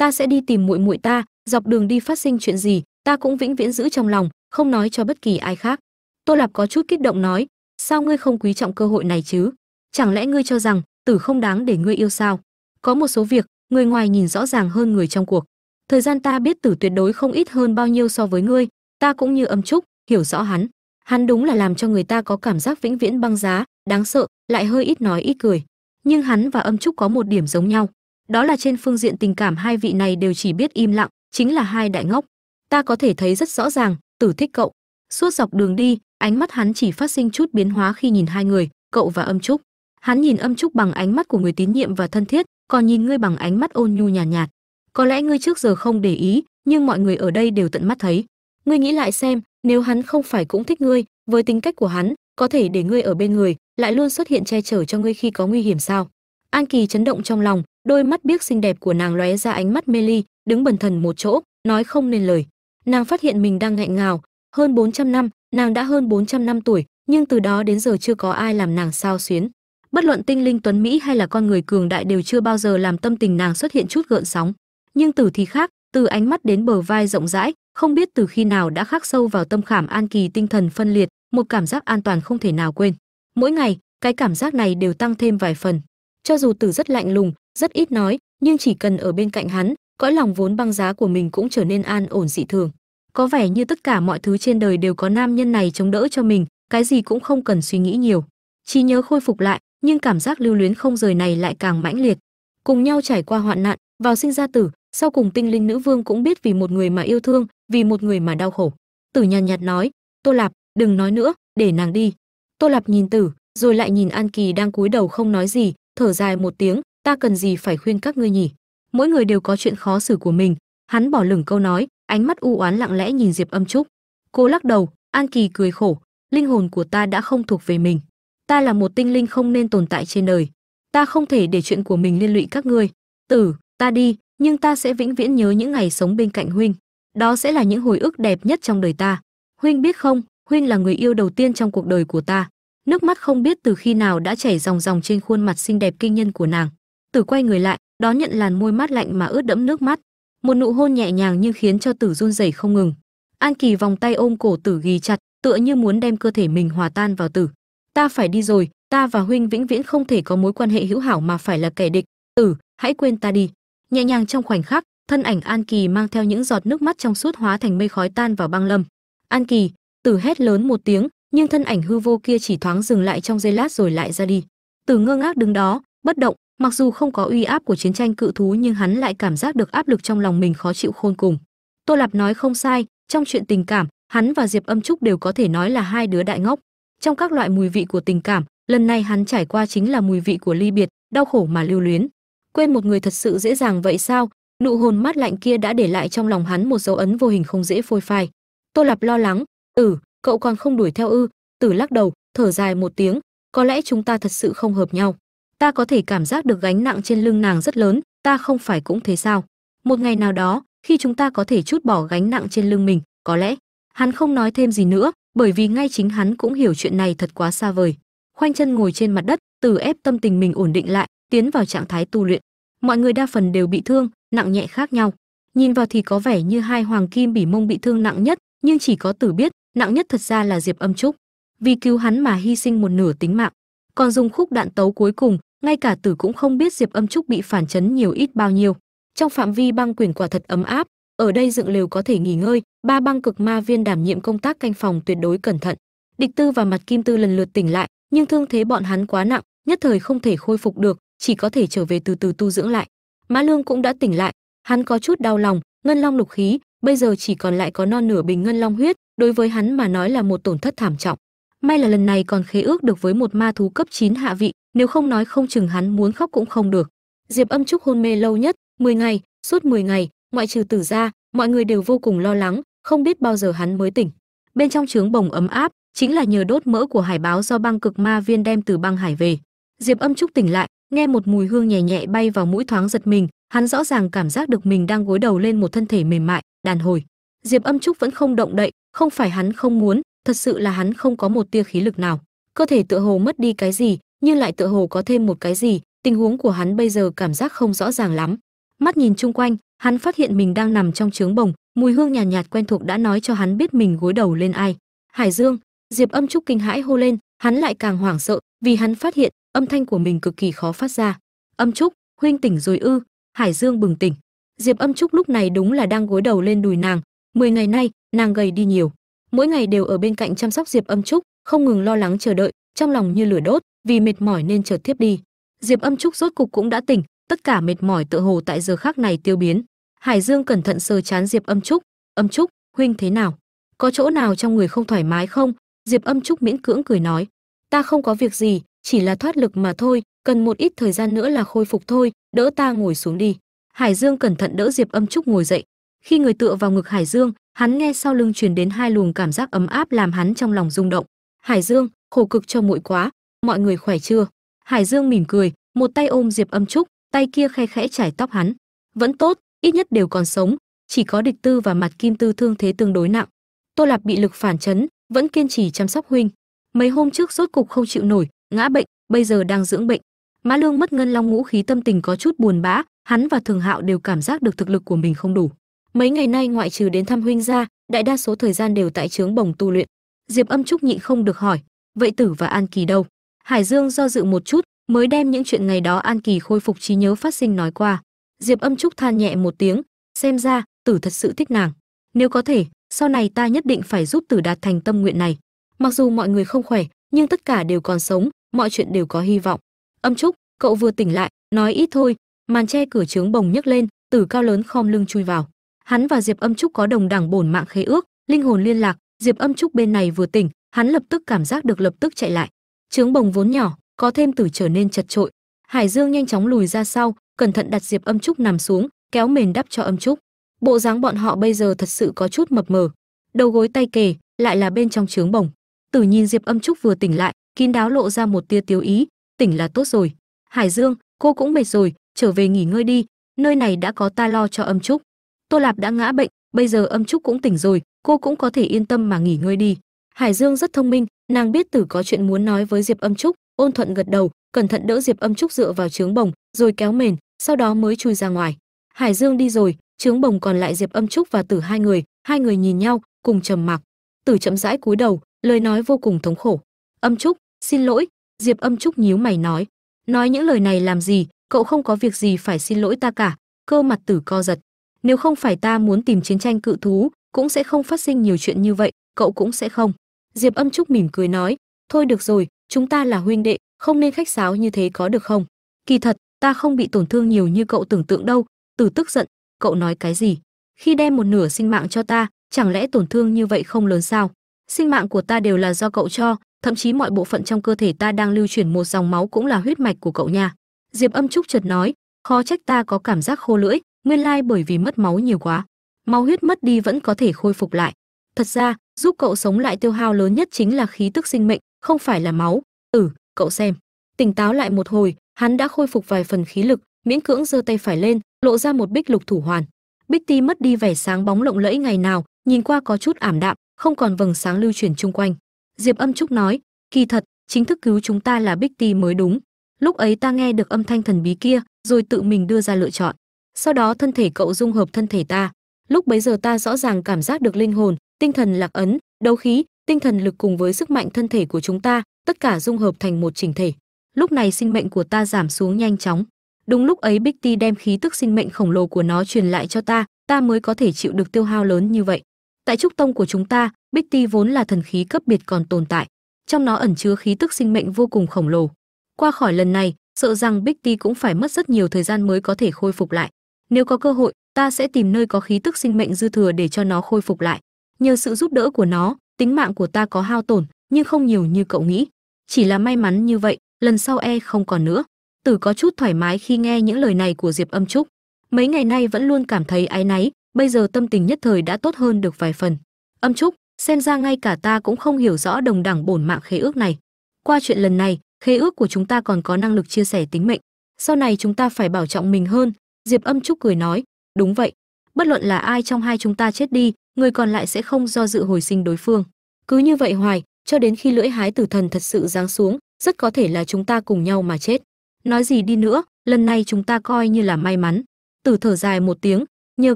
ta sẽ đi tìm muội muội ta, dọc đường đi phát sinh chuyện gì, ta cũng vĩnh viễn giữ trong lòng, không nói cho bất kỳ ai khác. Tô lạp có chút kích động nói, sao ngươi không quý trọng cơ hội này chứ? Chẳng lẽ ngươi cho rằng tử không đáng để ngươi yêu sao? Có một số việc, người ngoài nhìn rõ ràng hơn người trong cuộc. Thời gian ta biết tử tuyệt đối không ít hơn bao nhiêu so với ngươi, ta cũng như âm trúc, hiểu rõ hắn. Hắn đúng là làm cho người ta có cảm giác vĩnh viễn băng giá, đáng sợ, lại hơi ít nói ít cười. Nhưng hắn và âm trúc có một điểm giống nhau đó là trên phương diện tình cảm hai vị này đều chỉ biết im lặng chính là hai đại ngốc. Ta có thể thấy rất rõ ràng tử thích cậu. Suốt dọc đường đi ánh mắt hắn chỉ phát sinh chút biến hóa khi nhìn hai người cậu và âm trúc. Hắn nhìn âm trúc bằng ánh mắt của người tín nhiệm và thân thiết còn nhìn ngươi bằng ánh mắt ôn nhu nhàn nhạt, nhạt có lẽ ngươi trước giờ không để ý nhưng mọi người ở đây đều tận mắt thấy. Ngươi nghĩ lại xem nếu hắn không phải cũng thích ngươi với tính cách của hắn có thể để ngươi ở bên người lại luôn xuất hiện che chở cho ngươi khi có nguy hiểm sao? An kỳ chấn động trong lòng đôi mắt biếc xinh đẹp của nàng lóe ra ánh mắt mê ly, đứng bần thần một chỗ, nói không nên lời. Nàng phát hiện mình đang nghẹn ngào. Hơn 400 năm, nàng đã hơn 400 năm tuổi, nhưng từ đó đến giờ chưa có ai làm nàng sao xuyến. Bất luận tinh linh tuấn mỹ hay là con người cường đại đều chưa bao giờ làm tâm tình nàng xuất hiện chút gợn sóng. Nhưng từ thì khác, từ ánh mắt đến bờ vai rộng rãi, không biết từ khi nào đã khắc sâu vào tâm khảm an kỳ tinh thần phân liệt, một cảm giác an toàn không thể nào quên. Mỗi ngày, cái cảm giác này đều tăng thêm vài phần. Cho dù từ rất lạnh lùng rất ít nói, nhưng chỉ cần ở bên cạnh hắn, cõi lòng vốn băng giá của mình cũng trở nên an ổn dị thường. Có vẻ như tất cả mọi thứ trên đời đều có nam nhân này chống đỡ cho mình, cái gì cũng không cần suy nghĩ nhiều. Trí nhớ khôi phục lại, nhưng cảm giác lưu luyến không rời này lại càng mãnh liệt. Cùng nhau trải qua hoạn nạn, vào sinh ra tử, sau cùng tinh linh nữ vương cũng biết vì một người mà yêu thương, vì một người mà đau khổ. Tử nhàn nhạt nói, tô lạp, đừng nói nữa, để nàng đi. Tô lạp nhìn tử, rồi lại nhìn an kỳ đang cúi đầu không nói gì, thở dài một tiếng ta cần gì phải khuyên các ngươi nhỉ? Mỗi người đều có chuyện khó xử của mình. Hắn bỏ lửng câu nói, ánh mắt u oán lặng lẽ nhìn diệp âm trúc. Cô lắc đầu, an kỳ cười khổ. Linh hồn của ta đã không thuộc về mình. Ta là một tinh linh không nên tồn tại trên đời. Ta không thể để chuyện của mình liên lụy các ngươi. Tử, ta đi, nhưng ta sẽ vĩnh viễn nhớ những ngày sống bên cạnh huynh. Đó sẽ là những hồi ức đẹp nhất trong đời ta. Huynh biết không, huynh là người yêu đầu tiên trong cuộc đời của ta. Nước mắt không biết từ khi nào đã chảy ròng ròng trên khuôn mặt xinh đẹp kinh nhân của nàng tử quay người lại, đón nhận làn môi mát lạnh mà ướt đẫm nước mắt. Một nụ hôn nhẹ nhàng nhưng khiến cho tử run rẩy không ngừng. An kỳ vòng tay ôm cổ tử ghi chặt, tựa như muốn đem cơ thể mình hòa tan vào tử. Ta phải đi rồi, ta và huynh vĩnh viễn không thể có mối quan hệ hữu hảo mà phải là kẻ địch. Tử, hãy quên ta đi. Nhẹ nhàng trong khoảnh khắc, thân ảnh an kỳ mang theo những giọt nước mắt trong suốt hóa thành mây khói tan vào băng lâm. An kỳ, tử hét lớn một tiếng, nhưng thân ảnh hư vô kia chỉ thoáng dừng lại trong giây lát rồi lại ra đi. Tử ngơ ngác đứng đó, bất động mặc dù không có uy áp của chiến tranh cự thú, nhưng hắn lại cảm giác được áp lực trong lòng mình khó chịu khôn cùng. Tô lạp nói không sai, trong chuyện tình cảm, hắn và diệp âm trúc đều có thể nói là hai đứa đại ngốc. Trong các loại mùi vị của tình cảm, lần này hắn trải qua chính là mùi vị của ly biệt, đau khổ mà lưu luyến. Quên một người thật sự dễ dàng vậy sao? Nụ hồn mát lạnh kia đã để lại trong lòng hắn một dấu ấn vô hình không dễ phôi phai. Tô lạp lo lắng ừ cậu còn không đuổi theo ư? Tử lắc đầu, thở dài một tiếng, có lẽ chúng ta thật sự không hợp nhau ta có thể cảm giác được gánh nặng trên lưng nàng rất lớn, ta không phải cũng thế sao? Một ngày nào đó, khi chúng ta có thể chút bỏ gánh nặng trên lưng mình, có lẽ, hắn không nói thêm gì nữa, bởi vì ngay chính hắn cũng hiểu chuyện này thật quá xa vời. Khoanh chân ngồi trên mặt đất, từ ép tâm tình mình ổn định lại, tiến vào trạng thái tu luyện. Mọi người đa phần đều bị thương, nặng nhẹ khác nhau. Nhìn vào thì có vẻ như hai hoàng kim bỉ mông bị thương nặng nhất, nhưng chỉ có tử biết, nặng nhất thật ra là diệp âm trúc. Vì cứu hắn mà hy sinh một nửa tính mạng. Còn dùng khúc đạn tấu cuối cùng ngay cả tử cũng không biết diệp âm trúc bị phản chấn nhiều ít bao nhiêu. Trong phạm vi băng quyền quả thật ấm áp, ở đây dựng lều có thể nghỉ ngơi, ba băng cực ma viên đảm nhiệm công tác canh phòng tuyệt đối cẩn thận. Địch tư và mặt kim tư lần lượt tỉnh lại, nhưng thương thế bọn hắn quá nặng, nhất thời không thể khôi phục được, chỉ có thể trở về từ từ tu dưỡng lại. Mã lương cũng đã tỉnh lại, hắn có chút đau lòng, ngân long lục khí, bây giờ chỉ còn lại có non nửa bình ngân long huyết, đối với hắn mà nói là một tổn thất thảm trọng. May là lần này còn khế ước được với một ma thú cấp 9 hạ vị nếu không nói không chừng hắn muốn khóc cũng không được. Diệp âm trúc hôn mê lâu nhất 10 ngày, suốt 10 ngày, ngoại trừ tử ra mọi người đều vô cùng lo lắng, không biết bao giờ hắn mới tỉnh. Bên trong trướng bồng ấm áp, chính là nhờ đốt mỡ của hải báo do băng cực ma viên đem từ băng hải về. Diệp âm trúc tỉnh lại, nghe một mùi hương nhẹ nhẹ bay vào mũi thoáng giật mình, hắn rõ ràng cảm giác được mình đang gối đầu lên một thân thể mềm mại, đàn hồi. Diệp âm trúc vẫn không động đậy, không phải hắn không muốn, thật sự là hắn không có một tia khí lực nào. Cơ thể tựa hồ mất đi cái gì nhưng lại tựa hồ có thêm một cái gì tình huống của hắn bây giờ cảm giác không rõ ràng lắm. Mắt nhìn chung quanh hắn phát hiện mình đang nằm trong trướng bồng mùi hương nhàn nhạt, nhạt quen thuộc đã nói cho hắn biết mình gối đầu lên ai. Hải dương diệp âm trúc kinh hãi hô lên hắn lại càng hoảng sợ vì hắn phát hiện âm thanh của mình cực kỳ khó phát ra. Âm trúc huynh tỉnh rồi ư? Hải dương bừng tỉnh. Diệp âm trúc lúc này đúng là đang gối đầu lên đùi nàng mười ngày nay nàng gầy đi nhiều. Mỗi ngày đều ở bên cạnh chăm sóc diệp âm trúc không ngừng lo lắng chờ đợi trong lòng như lửa đốt vì mệt mỏi nên chợt tiếp đi. Diệp âm trúc rốt cục cũng đã tỉnh, tất cả mệt mỏi tựa hồ tại giờ khác này tiêu biến. Hải dương cẩn thận sờ chán diệp âm trúc. Âm trúc, huynh thế nào? Có chỗ nào trong người không thoải mái không? Diệp âm trúc miễn cưỡng cười nói. Ta không có việc gì, chỉ là thoát lực mà thôi, cần một ít thời gian nữa là khôi phục thôi, đỡ ta ngồi xuống đi. Hải dương cẩn thận đỡ diệp âm trúc ngồi dậy. Khi người tựa vào ngực hải dương, hắn nghe sau lưng truyền đến hai luồng cảm giác ấm áp làm hắn trong lòng rung động. Hải dương, khổ cực cho muội quá mọi người khỏe chưa? Hải dương mỉm cười, một tay ôm diệp âm trúc, tay kia khe khẽ trải tóc hắn. Vẫn tốt, ít nhất đều còn sống, chỉ có địch tư và mặt kim tư thương thế tương đối nặng. Tô lạp bị lực phản chấn, vẫn kiên trì chăm sóc huynh. Mấy hôm trước rốt cục không chịu nổi, ngã bệnh, bây giờ đang dưỡng bệnh. Mã lương mất ngân long ngũ khí tâm tình có chút buồn bã, hắn và thường hạo đều cảm giác được thực lực của mình không đủ. Mấy ngày nay ngoại trừ đến thăm huynh ra, đại đa số thời gian đều tại trướng bồng tu luyện. Diệp âm trúc nhịn không được hỏi, vậy tử và an kỳ đâu? Hải dương do dự một chút, mới đem những chuyện ngày đó an kỳ khôi phục trí nhớ phát sinh nói qua. Diệp âm trúc than nhẹ một tiếng, xem ra, tử thật sự thích nàng. Nếu có thể, sau này ta nhất định phải giúp tử đạt thành tâm nguyện này. Mặc dù mọi người không khỏe, nhưng tất cả đều còn sống, mọi chuyện đều có hy vọng. Âm trúc, cậu vừa tỉnh lại, nói ít thôi. Màn che cửa trướng bồng nhấc lên tử cao lớn khom lưng chui vào. Hắn và diệp âm trúc có đồng đẳng bổn mạng khế ước, linh hồn liên lạc. Diệp âm trúc bên này vừa tỉnh, hắn lập tức cảm giác được lập tức chạy lại trướng bồng vốn nhỏ, có thêm tử trở nên chật trội. Hải dương nhanh chóng lùi ra sau, cẩn thận đặt diệp âm trúc nằm xuống, kéo mền đắp cho âm trúc. Bộ dáng bọn họ bây giờ thật sự có chút mập mờ. Đầu gối tay kề, lại là bên trong trướng bồng. Tử nhìn diệp âm trúc vừa tỉnh lại, kín đáo lộ ra một tia tiếu ý, tỉnh là tốt rồi. Hải dương, cô cũng mệt rồi, trở về nghỉ ngơi đi, nơi này đã có ta lo cho âm trúc. Tô lạp đã ngã bệnh, bây giờ âm trúc cũng tỉnh rồi, cô cũng có thể yên tâm mà nghỉ ngơi đi hải dương rất thông minh, nàng biết tử có chuyện muốn nói với diệp âm trúc, ôn thuận gật đầu, cẩn thận đỡ diệp âm trúc dựa vào trướng bồng rồi kéo mền, sau đó mới chui ra ngoài. Hải dương đi rồi, trướng bồng còn lại diệp âm trúc và tử hai người hai người nhìn nhau, cùng trầm mặc. Tử chậm rãi cúi đầu, lời nói vô cùng thống khổ. Âm trúc, xin lỗi. Diệp âm trúc nhíu mày nói. Nói những lời này làm gì, cậu không có việc gì phải xin lỗi ta cả, cơ mặt tử co giật. Nếu không phải ta muốn tìm chiến tranh cự thú, cũng sẽ không phát sinh nhiều chuyện như vậy cậu cũng sẽ không. Diệp âm trúc mỉm cười nói, thôi được rồi, chúng ta là huynh đệ, không nên khách sáo như thế có được không? Kỳ thật, ta không bị tổn thương nhiều như cậu tưởng tượng đâu. Tử tức giận, cậu nói, cái gì? Khi đem một nửa sinh mạng cho ta, chẳng lẽ tổn thương như vậy không lớn sao? Sinh mạng của ta đều là do cậu cho, thậm chí mọi bộ phận trong cơ thể ta đang lưu chuyển một dòng máu cũng là huyết mạch của cậu nha. Diệp âm trúc chợt nói, khó trách ta có cảm giác khô lưỡi, nguyên lai bởi vì mất máu nhiều quá. Máu huyết mất đi vẫn có thể khôi phục lại. Thật ra giúp cậu sống lại tiêu hao lớn nhất chính là khí tức sinh mệnh, không phải là máu. Ừ cậu xem. Tỉnh táo lại một hồi, hắn đã khôi phục vài phần khí lực, miễn cưỡng giơ tay phải lên, lộ ra một bích lục thủ hoàn. Bích ti mất đi vẻ sáng bóng lộng lẫy ngày nào, nhìn qua có chút ảm đạm, không còn vầng sáng lưu chuyển chung quanh. Diệp âm trúc nói, kỳ thật, chính thức cứu chúng ta là bích ti mới đúng. Lúc ấy ta nghe được âm thanh thần bí kia, rồi tự mình đưa ra lựa chọn. Sau đó thân thể cậu dung hợp thân thể ta. Lúc bấy giờ ta rõ ràng cảm giác được linh hồn tinh thần lạc ấn, đấu khí, tinh thần lực cùng với sức mạnh thân thể của chúng ta, tất cả dung hợp thành một chỉnh thể. Lúc này sinh mệnh của ta giảm xuống nhanh chóng. Đúng lúc ấy bích ti đem khí tức sinh mệnh khổng lồ của nó truyền lại cho ta ta mới có thể chịu được tiêu hao lớn như vậy. Tại trúc tông của chúng ta, bích ti vốn là thần khí cấp biệt còn tồn tại. Trong nó ẩn chứa khí tức sinh mệnh vô cùng khổng lồ. Qua khỏi lần này, sợ rằng bích ti cũng phải mất rất nhiều thời gian mới có thể khôi phục lại. Nếu có cơ hội, ta sẽ tìm nơi có khí tức sinh mệnh dư thừa để cho nó khôi phục lại nhờ sự giúp đỡ của nó, tính mạng của ta có hao tổn, nhưng không nhiều như cậu nghĩ. Chỉ là may mắn như vậy, lần sau e không còn nữa. Tử có chút thoải mái khi nghe những lời này của diệp âm trúc. Mấy ngày nay vẫn luôn cảm thấy áy náy, bây giờ tâm tình nhất thời đã tốt hơn được vài phần. Âm trúc, xem ra ngay cả ta cũng không hiểu rõ đồng đẳng bổn mạng khế ước này. Qua chuyện lần này, khế ước của chúng ta còn có năng lực chia sẻ tính mệnh. Sau này chúng ta phải bảo trọng mình hơn, diệp âm trúc cười nói. Đúng vậy, bất luận là ai trong hai chúng ta chết đi người còn lại sẽ không do dự hồi sinh đối phương. Cứ như vậy hoài, cho đến khi lưỡi hái tử thần thật sự giáng xuống, rất có thể là chúng ta cùng nhau mà chết. Nói gì đi nữa, lần này chúng ta coi như là may mắn. Tử thở dài một tiếng, nhờ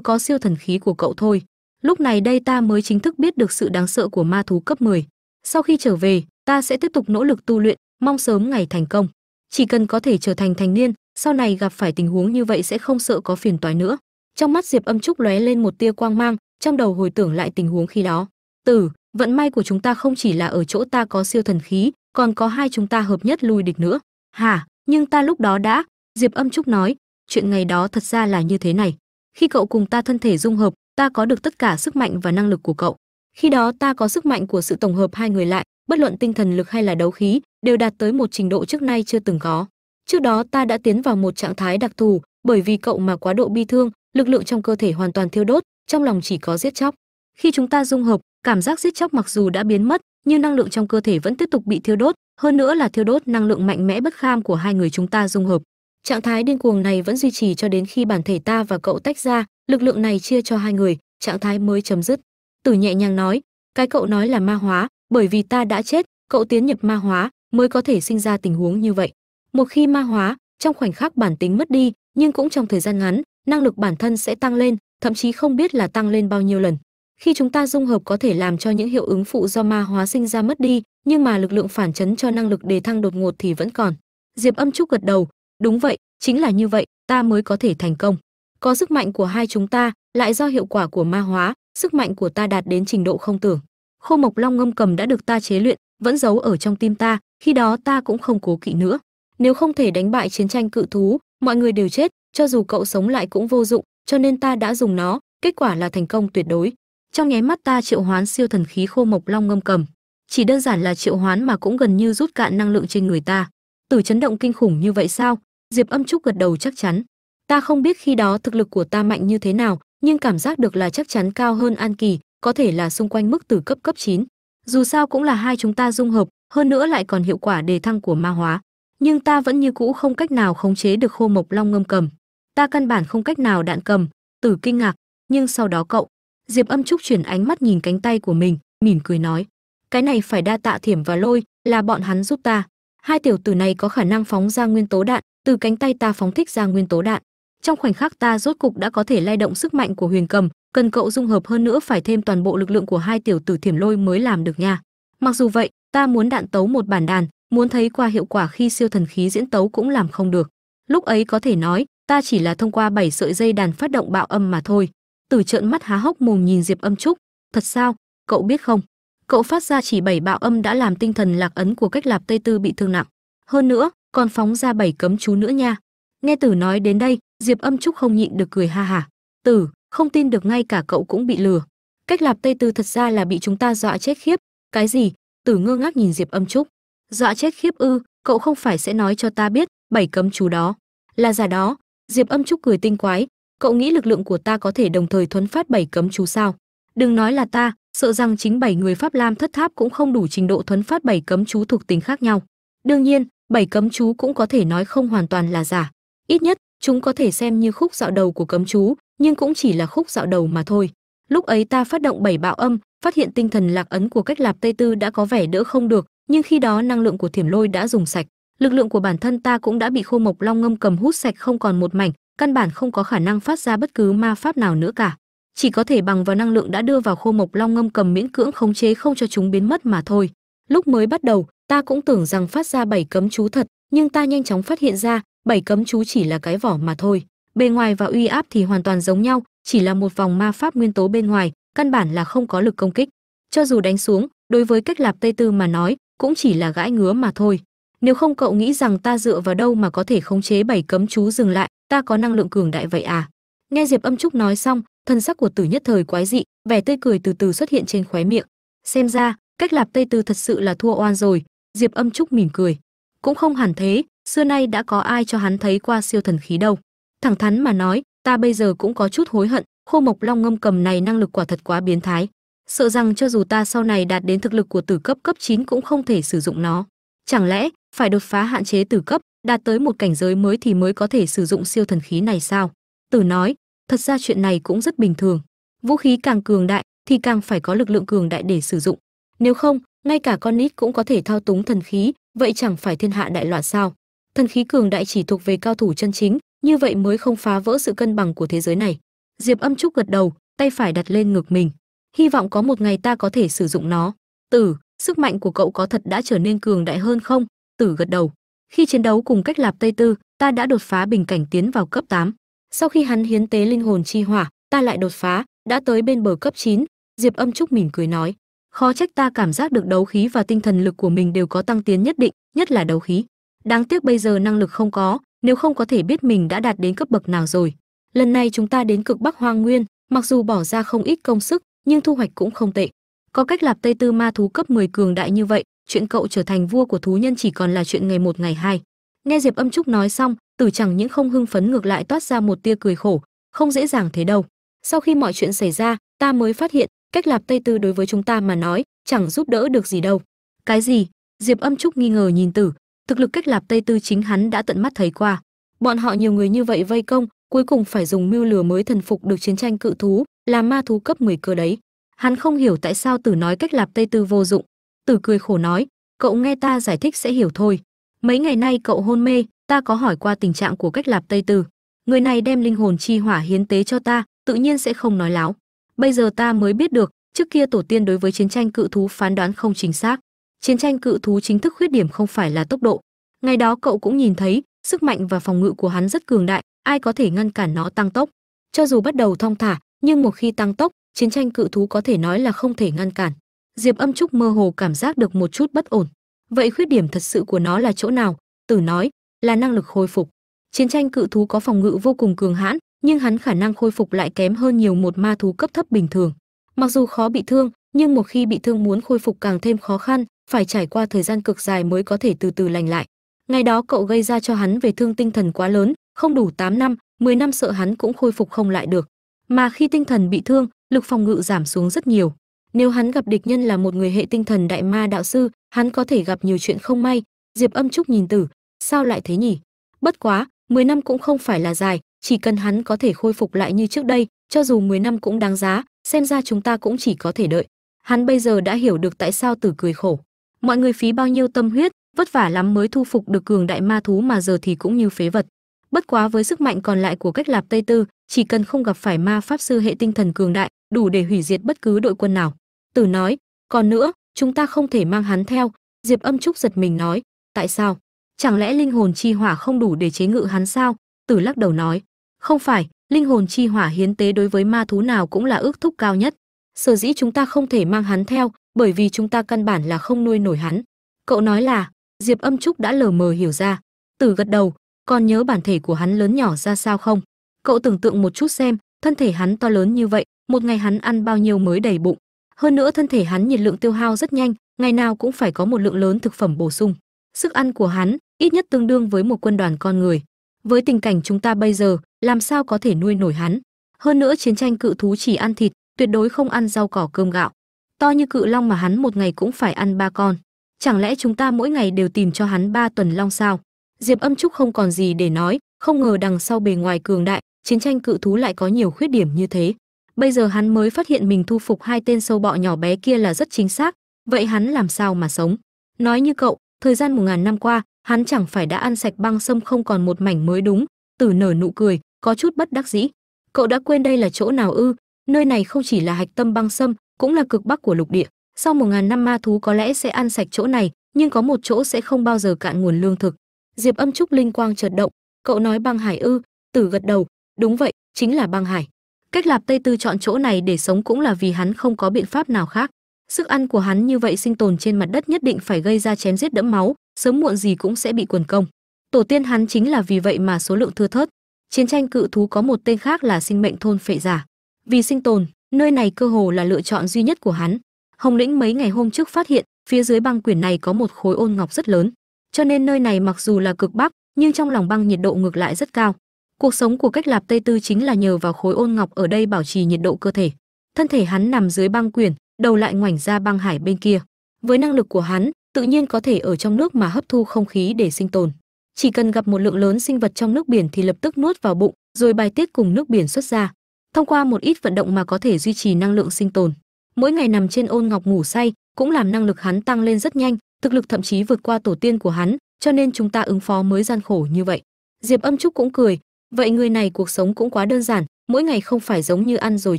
có siêu thần khí của cậu thôi. Lúc này đây ta mới chính thức biết được sự đáng sợ của ma thú cấp 10. sau khi trở về, ta sẽ tiếp tục nỗ lực tu luyện, mong sớm ngày thành công. Chỉ cần có thể trở thành thành niên, sau này gặp phải tình huống như vậy sẽ không sợ có phiền toái nữa. Trong mắt diệp âm trúc lóe lên một tia quang mang trong đầu hồi tưởng lại tình huống khi đó tử vận may của chúng ta không chỉ là ở chỗ ta có siêu thần khí, còn có hai chúng ta hợp nhất lui địch nữa. Hả nhưng ta lúc đó đã, diệp âm trúc nói, chuyện ngày đó thật ra là như thế này. Khi cậu cùng ta thân thể dung hợp, ta có được tất cả sức mạnh và năng lực của cậu. Khi đó ta có sức mạnh của sự tổng hợp hai người lại, bất luận tinh thần lực hay là đấu khí, đều đạt tới một trình độ trước nay chưa từng có. Trước đó ta đã tiến vào một trạng thái đặc thù, bởi vì cậu mà quá độ bi thương, lực lượng trong cơ thể hoàn toàn thiêu đốt trong lòng chỉ có giết chóc. Khi chúng ta dung hợp, cảm giác giết chóc mặc dù đã biến mất, nhưng năng lượng trong cơ thể vẫn tiếp tục bị thiêu đốt, hơn nữa là thiêu đốt năng lượng mạnh mẽ bất kham của hai người chúng ta dung hợp. Trạng thái điên cuồng này vẫn duy trì cho đến khi bản thể ta và cậu tách ra, lực lượng này chia cho hai người, trạng thái mới chấm dứt. Tử nhẹ nhàng nói, cái cậu nói là ma hóa, bởi vì ta đã chết, cậu tiến nhập ma hóa mới có thể sinh ra tình huống như vậy. Một khi ma hóa, trong khoảnh khắc bản tính mất đi, nhưng cũng trong thời gian ngắn, năng lực bản thân sẽ tăng lên thậm chí không biết là tăng lên bao nhiêu lần. Khi chúng ta dung hợp có thể làm cho những hiệu ứng phụ do ma hóa sinh ra mất đi, nhưng mà lực lượng phản chấn cho năng lực đề thăng đột ngột thì vẫn còn. Diệp âm trúc gật đầu, đúng vậy, chính là như vậy, ta mới có thể thành công. Có sức mạnh của hai chúng ta, lại do hiệu quả của ma hóa, sức mạnh của ta đạt đến trình độ không tưởng. Khô mộc long ngâm cầm đã được ta chế luyện, vẫn giấu ở trong tim ta, khi đó ta cũng không cố kỵ nữa. Nếu không thể đánh bại chiến tranh cự thú, mọi người đều chết, cho dù cậu sống lại cũng vô dụng cho nên ta đã dùng nó. Kết quả là thành công tuyệt đối. Trong nháy mắt ta triệu hoán siêu thần khí khô mộc long ngâm cầm. Chỉ đơn giản là triệu hoán mà cũng gần như rút cạn năng lượng trên người ta. Tử chấn động kinh khủng như vậy sao? Diệp âm trúc gật đầu chắc chắn. Ta không biết khi đó thực lực của ta mạnh như thế nào, nhưng cảm giác được là chắc chắn cao hơn an kỳ, có thể là xung quanh mức từ cấp cấp 9. dù sao cũng là hai chúng ta dung hợp, hơn nữa lại còn hiệu quả đề thăng của ma hóa. Nhưng ta vẫn như cũ không cách nào khống chế được khô mộc long ngâm cầm ta căn bản không cách nào đạn cầm, tử kinh ngạc, nhưng sau đó cậu, diệp âm trúc chuyển ánh mắt nhìn cánh tay của mình, mỉm cười nói, cái này phải đa tạ thiểm và lôi, là bọn hắn giúp ta. Hai tiểu tử này có khả năng phóng ra nguyên tố đạn, từ cánh tay ta phóng thích ra nguyên tố đạn. Trong khoảnh khắc ta rốt cục đã có thể lay động sức mạnh của huyền cầm, cần cậu dung hợp hơn nữa phải thêm toàn bộ lực lượng của hai tiểu tử thiểm lôi mới làm được nha. Mặc dù vậy, ta muốn đạn tấu một bản đàn, muốn thấy qua hiệu quả khi siêu thần khí diễn tấu cũng làm không được. Lúc ấy có thể nói ta chỉ là thông qua bảy sợi dây đàn phát động bạo âm mà thôi. Tử trợn mắt há hốc mồm nhìn diệp âm trúc. Thật sao? Cậu biết không? Cậu phát ra chỉ bảy bạo âm đã làm tinh thần lạc ấn của cách lạp tây tư bị thương nặng. Hơn nữa, còn phóng ra bảy cấm chú nữa nha. Nghe tử nói đến đây, diệp âm trúc không nhịn được cười ha hả tử, không tin được ngay cả cậu cũng bị lừa. Cách lạp tây tư thật ra là bị chúng ta dọa chết khiếp. Cái gì? Tử ngơ ngác nhìn diệp âm trúc. Dọa chết khiếp ư, cậu không phải sẽ nói cho ta biết bảy cấm chú đó là giả đó diệp âm trúc cười tinh quái, cậu nghĩ lực lượng của ta có thể đồng thời thuấn phát bảy cấm chú sao? Đừng nói là ta, sợ rằng chính bảy người pháp lam thất tháp cũng không đủ trình độ thuấn phát bảy cấm chú thuộc tính khác nhau. Đương nhiên, bảy cấm chú cũng có thể nói không hoàn toàn là giả. Ít nhất, chúng có thể xem như khúc dạo đầu của cấm chú, nhưng cũng chỉ là khúc dạo đầu mà thôi. Lúc ấy ta phát động bảy bạo âm, phát hiện tinh thần lạc ấn của cách lạp tây tư đã có vẻ đỡ không được, nhưng khi đó năng lượng của thiểm lôi đã dùng sạch lực lượng của bản thân ta cũng đã bị khô mộc long ngâm cầm hút sạch không còn một mảnh, căn bản không có khả năng phát ra bất cứ ma pháp nào nữa cả. Chỉ có thể bằng vào năng lượng đã đưa vào khô mộc long ngâm cầm miễn cưỡng khống chế không cho chúng biến mất mà thôi. Lúc mới bắt đầu, ta cũng tưởng rằng phát ra bảy cấm chú thật, nhưng ta nhanh chóng phát hiện ra, bảy cấm chú chỉ là cái vỏ mà thôi. Bề ngoài và uy áp thì hoàn toàn giống nhau, chỉ là một vòng ma pháp nguyên tố bên ngoài, căn bản là không có lực công kích. Cho dù đánh xuống, đối với cách lạp tây tư mà nói, cũng chỉ là gãi ngứa mà thôi nếu không cậu nghĩ rằng ta dựa vào đâu mà có thể khống chế bảy cấm chú dừng lại, ta có năng lượng cường đại vậy à? Nghe diệp âm trúc nói xong, thân sắc của tử nhất thời quái dị, vẻ tươi cười từ từ xuất hiện trên khóe miệng. Xem ra, cách lạp tây tư thật sự là thua oan rồi, diệp âm trúc mỉm cười. Cũng không hẳn thế, xưa nay đã có ai cho hắn thấy qua siêu thần khí đâu. Thẳng thắn mà nói, ta bây giờ cũng có chút hối hận, khô mộc long ngâm cầm này năng lực quả thật quá biến thái. Sợ rằng cho dù ta sau này đạt đến thực lực của tử cấp cấp 9 cũng không thể sử dụng nó. Chẳng lẽ phải đột phá hạn chế tử cấp, đạt tới một cảnh giới mới thì mới có thể sử dụng siêu thần khí này sao? Tử nói, thật ra chuyện này cũng rất bình thường. Vũ khí càng cường đại thì càng phải có lực lượng cường đại để sử dụng. Nếu không, ngay cả con nít cũng có thể thao túng thần khí, vậy chẳng phải thiên hạ đại loạn sao? Thần khí cường đại chỉ thuộc về cao thủ chân chính, như vậy mới không phá vỡ sự cân bằng của thế giới này. Diệp âm trúc gật đầu, tay phải đặt lên ngực mình. Hy vọng có một ngày ta có thể sử dụng nó. Tử, sức mạnh của cậu có thật đã trở nên cường đại hơn không? Tử gật đầu. Khi chiến đấu cùng cách lạp tây tư, ta đã đột phá bình cảnh tiến vào cấp 8. sau khi hắn hiến tế linh hồn chi hỏa, ta lại đột phá, đã tới bên bờ cấp 9. diệp âm trúc mỉm cười nói. Khó trách ta cảm giác được đấu khí và tinh thần lực của mình đều có tăng tiến nhất định, nhất là đấu khí. Đáng tiếc bây giờ năng lực không có, nếu không có thể biết mình đã đạt đến cấp bậc nào rồi. Lần này chúng ta đến cực bắc hoang nguyên, mặc dù bỏ ra không ít công sức, nhưng thu hoạch cũng không tệ. Có cách lạp tây tư ma thú cấp 10 cường đại như vậy chuyện cậu trở thành vua của thú nhân chỉ còn là chuyện ngày một, ngày hai. Nghe diệp âm trúc nói xong, tử chẳng những không hưng phấn ngược lại toát ra một tia cười khổ, không dễ dàng thế đâu. Sau khi mọi chuyện xảy ra, ta mới phát hiện, cách lạp tây tư đối với chúng ta mà nói, chẳng giúp đỡ được gì đâu. Cái gì? Diệp âm trúc nghi ngờ nhìn tử. Thực lực cách lạp tây tư chính hắn đã tận mắt thấy qua. Bọn họ nhiều người như vậy vây công, cuối cùng phải dùng mưu lừa mới thần phục được chiến tranh cự thú, là ma thú cấp 10 cơ đấy. Hắn không hiểu tại sao tử nói cách lạp tây tư vô dụng tử cười khổ nói, cậu nghe ta giải thích sẽ hiểu thôi. Mấy ngày nay cậu hôn mê, ta có hỏi qua tình trạng của cách lạp tây Tử. người này đem linh hồn chi hỏa hiến tế cho ta, tự nhiên sẽ không nói láo. Bây giờ ta mới biết được, trước kia tổ tiên đối với chiến tranh cự thú phán đoán không chính xác. Chiến tranh cự thú chính thức khuyết điểm không phải là tốc độ. Ngày đó cậu cũng nhìn thấy, sức mạnh và phòng ngự của hắn rất cường đại, ai có thể ngăn cản nó tăng tốc. Cho dù bắt đầu thong thả, nhưng một khi tăng tốc, chiến tranh cự thú có thể nói là không thể ngăn cản diệp âm trúc mơ hồ cảm giác được một chút bất ổn. Vậy khuyết điểm thật sự của nó là chỗ nào? Tử nói, là năng lực khôi phục. Chiến tranh cự thú có phòng ngự vô cùng cường hãn, nhưng hắn khả năng khôi phục lại kém hơn nhiều một ma thú cấp thấp bình thường. Mặc dù khó bị thương, nhưng một khi bị thương muốn khôi phục càng thêm khó khăn, phải trải qua thời gian cực dài mới có thể từ từ lành lại. Ngày đó cậu gây ra cho hắn về thương tinh thần quá lớn, không đủ 8 năm 10 năm sợ hắn cũng khôi phục không lại được. Mà khi tinh thần bị thương, lực phòng ngự giảm xuống rất nhiều nếu hắn gặp địch nhân là một người hệ tinh thần đại ma đạo sư, hắn có thể gặp nhiều chuyện không may. Diệp âm trúc nhìn tử, sao lại thế nhỉ? Bất quá 10 năm cũng không phải là dài, chỉ cần hắn có thể khôi phục lại như trước đây, cho dù 10 năm cũng đáng giá, xem ra chúng ta cũng chỉ có thể đợi. Hắn bây giờ đã hiểu được tại sao tử cười khổ. Mọi người phí bao nhiêu tâm huyết, vất vả lắm mới thu phục được cường đại ma thú mà giờ thì cũng như phế vật. Bất quá với sức mạnh còn lại của cách lạp tây tư, chỉ cần không gặp phải ma pháp sư hệ tinh thần cường đại, đủ để hủy diệt bất cứ đội quân nào tử nói, còn nữa, chúng ta không thể mang hắn theo. Diệp âm trúc giật mình nói, tại sao? Chẳng lẽ linh hồn chi hỏa không đủ để chế ngự hắn sao? Tử lắc đầu nói, không phải, linh hồn chi hỏa hiến tế đối với ma thú nào cũng là ước thúc cao nhất. Sở dĩ chúng ta không thể mang hắn theo, bởi vì chúng ta căn bản là không nuôi nổi hắn. Cậu nói là, diệp âm trúc đã lờ mờ hiểu ra. Tử gật đầu còn nhớ bản thể của hắn lớn nhỏ ra sao không? Cậu tưởng tượng một chút xem, thân thể hắn to lớn như vậy, một ngày hắn ăn bao nhiêu mới đầy bụng hơn nữa thân thể hắn nhiệt lượng tiêu hao rất nhanh, ngày nào cũng phải có một lượng lớn thực phẩm bổ sung. Sức ăn của hắn ít nhất tương đương với một quân đoàn con người. Với tình cảnh chúng ta bây giờ, làm sao có thể nuôi nổi hắn? Hơn nữa chiến tranh cự thú chỉ ăn thịt, tuyệt đối không ăn rau cỏ cơm gạo. To như cự long mà hắn một ngày cũng phải ăn ba con. Chẳng lẽ chúng ta mỗi ngày đều tìm cho hắn ba tuần long sao? Diệp âm trúc không còn gì để nói, không ngờ đằng sau bề ngoài cường đại, chiến tranh cự thú lại có nhiều khuyết điểm như thế bây giờ hắn mới phát hiện mình thu phục hai tên sâu bọ nhỏ bé kia là rất chính xác, vậy hắn làm sao mà sống? Nói như cậu, thời gian một ngàn năm qua, hắn chẳng phải đã ăn sạch băng sâm không còn một mảnh mới đúng? Tử nở nụ cười, có chút bất đắc dĩ. Cậu đã quên đây là chỗ nào ư? Nơi này không chỉ là hạch tâm băng sâm, cũng là cực bắc của lục địa. Sau một ngàn năm ma thú có lẽ sẽ ăn sạch chỗ này, nhưng có một chỗ sẽ không bao giờ cạn nguồn lương thực. Diệp âm trúc linh quang chợt động, cậu nói băng hải ư? Tử gật đầu, đúng vậy, chính là băng hải cách lạp tây tư chọn chỗ này để sống cũng là vì hắn không có biện pháp nào khác. Sức ăn của hắn như vậy sinh tồn trên mặt đất nhất định phải gây ra chém giết đẫm máu, sớm muộn gì cũng sẽ bị quần công. Tổ tiên hắn chính là vì vậy mà số lượng thưa thớt. Chiến tranh cự thú có một tên khác là sinh mệnh thôn phệ giả vì sinh tồn, nơi này cơ hồ là lựa chọn duy nhất của hắn. Hồng lĩnh mấy ngày hôm trước phát hiện, phía dưới băng quyển này có một khối ôn ngọc rất lớn. Cho nên nơi này mặc dù là cực bắc, nhưng trong lòng băng nhiệt độ ngược lại rất cao cuộc sống của cách lạp tây tư chính là nhờ vào khối ôn ngọc ở đây bảo trì nhiệt độ cơ thể. Thân thể hắn nằm dưới băng quyển, đầu lại ngoảnh ra băng hải bên kia. Với năng lực của hắn, tự nhiên có thể ở trong nước mà hấp thu không khí để sinh tồn. Chỉ cần gặp một lượng lớn sinh vật trong nước biển thì lập tức nuốt vào bụng, rồi bài tiết cùng nước biển xuất ra. Thông qua một ít vận động mà có thể duy trì năng lượng sinh tồn. Mỗi ngày nằm trên ôn ngọc ngủ say cũng làm năng lực hắn tăng lên rất nhanh, thực lực thậm chí vượt qua tổ tiên của hắn, cho nên chúng ta ứng phó mới gian khổ như vậy. Diệp âm trúc cũng cười vậy người này cuộc sống cũng quá đơn giản, mỗi ngày không phải giống như ăn rồi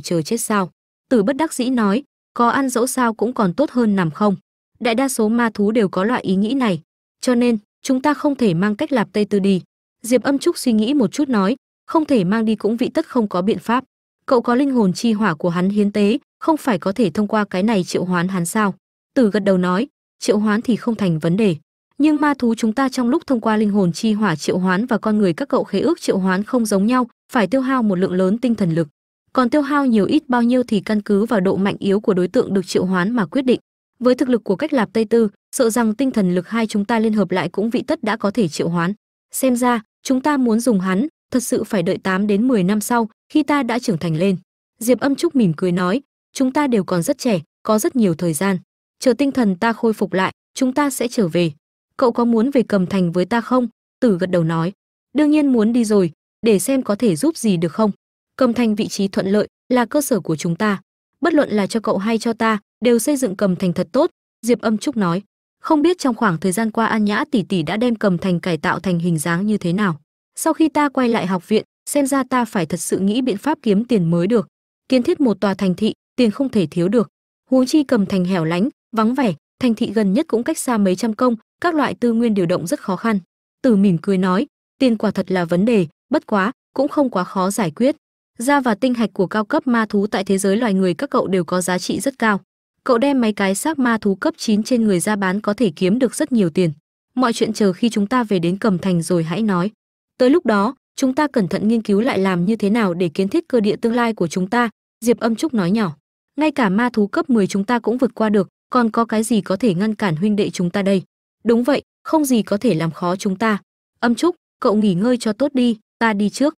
chờ chết sao? Tử bất đắc dĩ nói, có ăn dẫu sao cũng còn tốt hơn nằm không? Đại đa số ma thú đều có loại ý nghĩ này. Cho nên, chúng ta không thể mang cách lạp tây tư đi. Diệp âm trúc suy nghĩ một chút nói, không thể mang đi cũng vị tất không có biện pháp. Cậu có linh hồn chi hỏa của hắn hiến tế, không phải có thể thông qua cái này triệu hoán hắn sao? Tử gật đầu nói, triệu hoán thì không thành vấn đề nhưng ma thú chúng ta trong lúc thông qua linh hồn chi hỏa triệu hoán và con người các cậu khế ước triệu hoán không giống nhau, phải tiêu hao một lượng lớn tinh thần lực. Còn tiêu hao nhiều ít bao nhiêu thì căn cứ vào độ mạnh yếu của đối tượng được triệu hoán mà quyết định. Với thực lực của cách lạp tây tư, sợ rằng tinh thần lực hai chúng ta liên hợp lại cũng vị tất đã có thể triệu hoán. Xem ra, chúng ta muốn dùng hắn, thật sự phải đợi 8 đến 10 năm sau, khi ta đã trưởng thành lên. Diệp âm trúc mỉm cười nói, chúng ta đều còn rất trẻ, có rất nhiều thời gian. Chờ tinh thần ta khôi phục lại, chúng ta sẽ trở về cậu có muốn về cầm thành với ta không? Tử gật đầu nói. Đương nhiên muốn đi rồi, để xem có thể giúp gì được không. Cầm thành vị trí thuận lợi, là cơ sở của chúng ta. Bất luận là cho cậu hay cho ta, đều xây dựng cầm thành thật tốt, diệp âm trúc nói. Không biết trong khoảng thời gian qua an nhã tỷ tỷ đã đem cầm thành cải tạo thành hình dáng như thế nào. Sau khi ta quay lại học viện, xem ra ta phải thật sự nghĩ biện pháp kiếm tiền mới được. Kiến thiết một tòa thành thị, tiền không thể thiếu được. Huống chi cầm thành hẻo lánh, vắng vẻ, thành thị gần nhất cũng cách xa mấy trăm công các loại tư nguyên điều động rất khó khăn. Tử mỉm cười nói, tiền quả thật là vấn đề, bất quá, cũng không quá khó giải quyết. Da và tinh hạch của cao cấp ma thú tại thế giới loài người các cậu đều có giá trị rất cao. Cậu đem mấy cái xác ma thú cấp 9 trên người ra bán có thể kiếm được rất nhiều tiền. Mọi chuyện chờ khi chúng ta về đến cầm thành rồi hãy nói. Tới lúc đó, chúng ta cẩn thận nghiên cứu lại làm như thế nào để kiến thiết cơ địa tương lai của chúng ta, diệp âm trúc nói nhỏ. Ngay cả ma thú cấp 10 chúng ta cũng vượt qua được, còn có cái gì có thể ngăn cản huynh đệ chúng ta đây? Đúng vậy, không gì có thể làm khó chúng ta. Âm trúc, cậu nghỉ ngơi cho tốt đi, ta đi trước.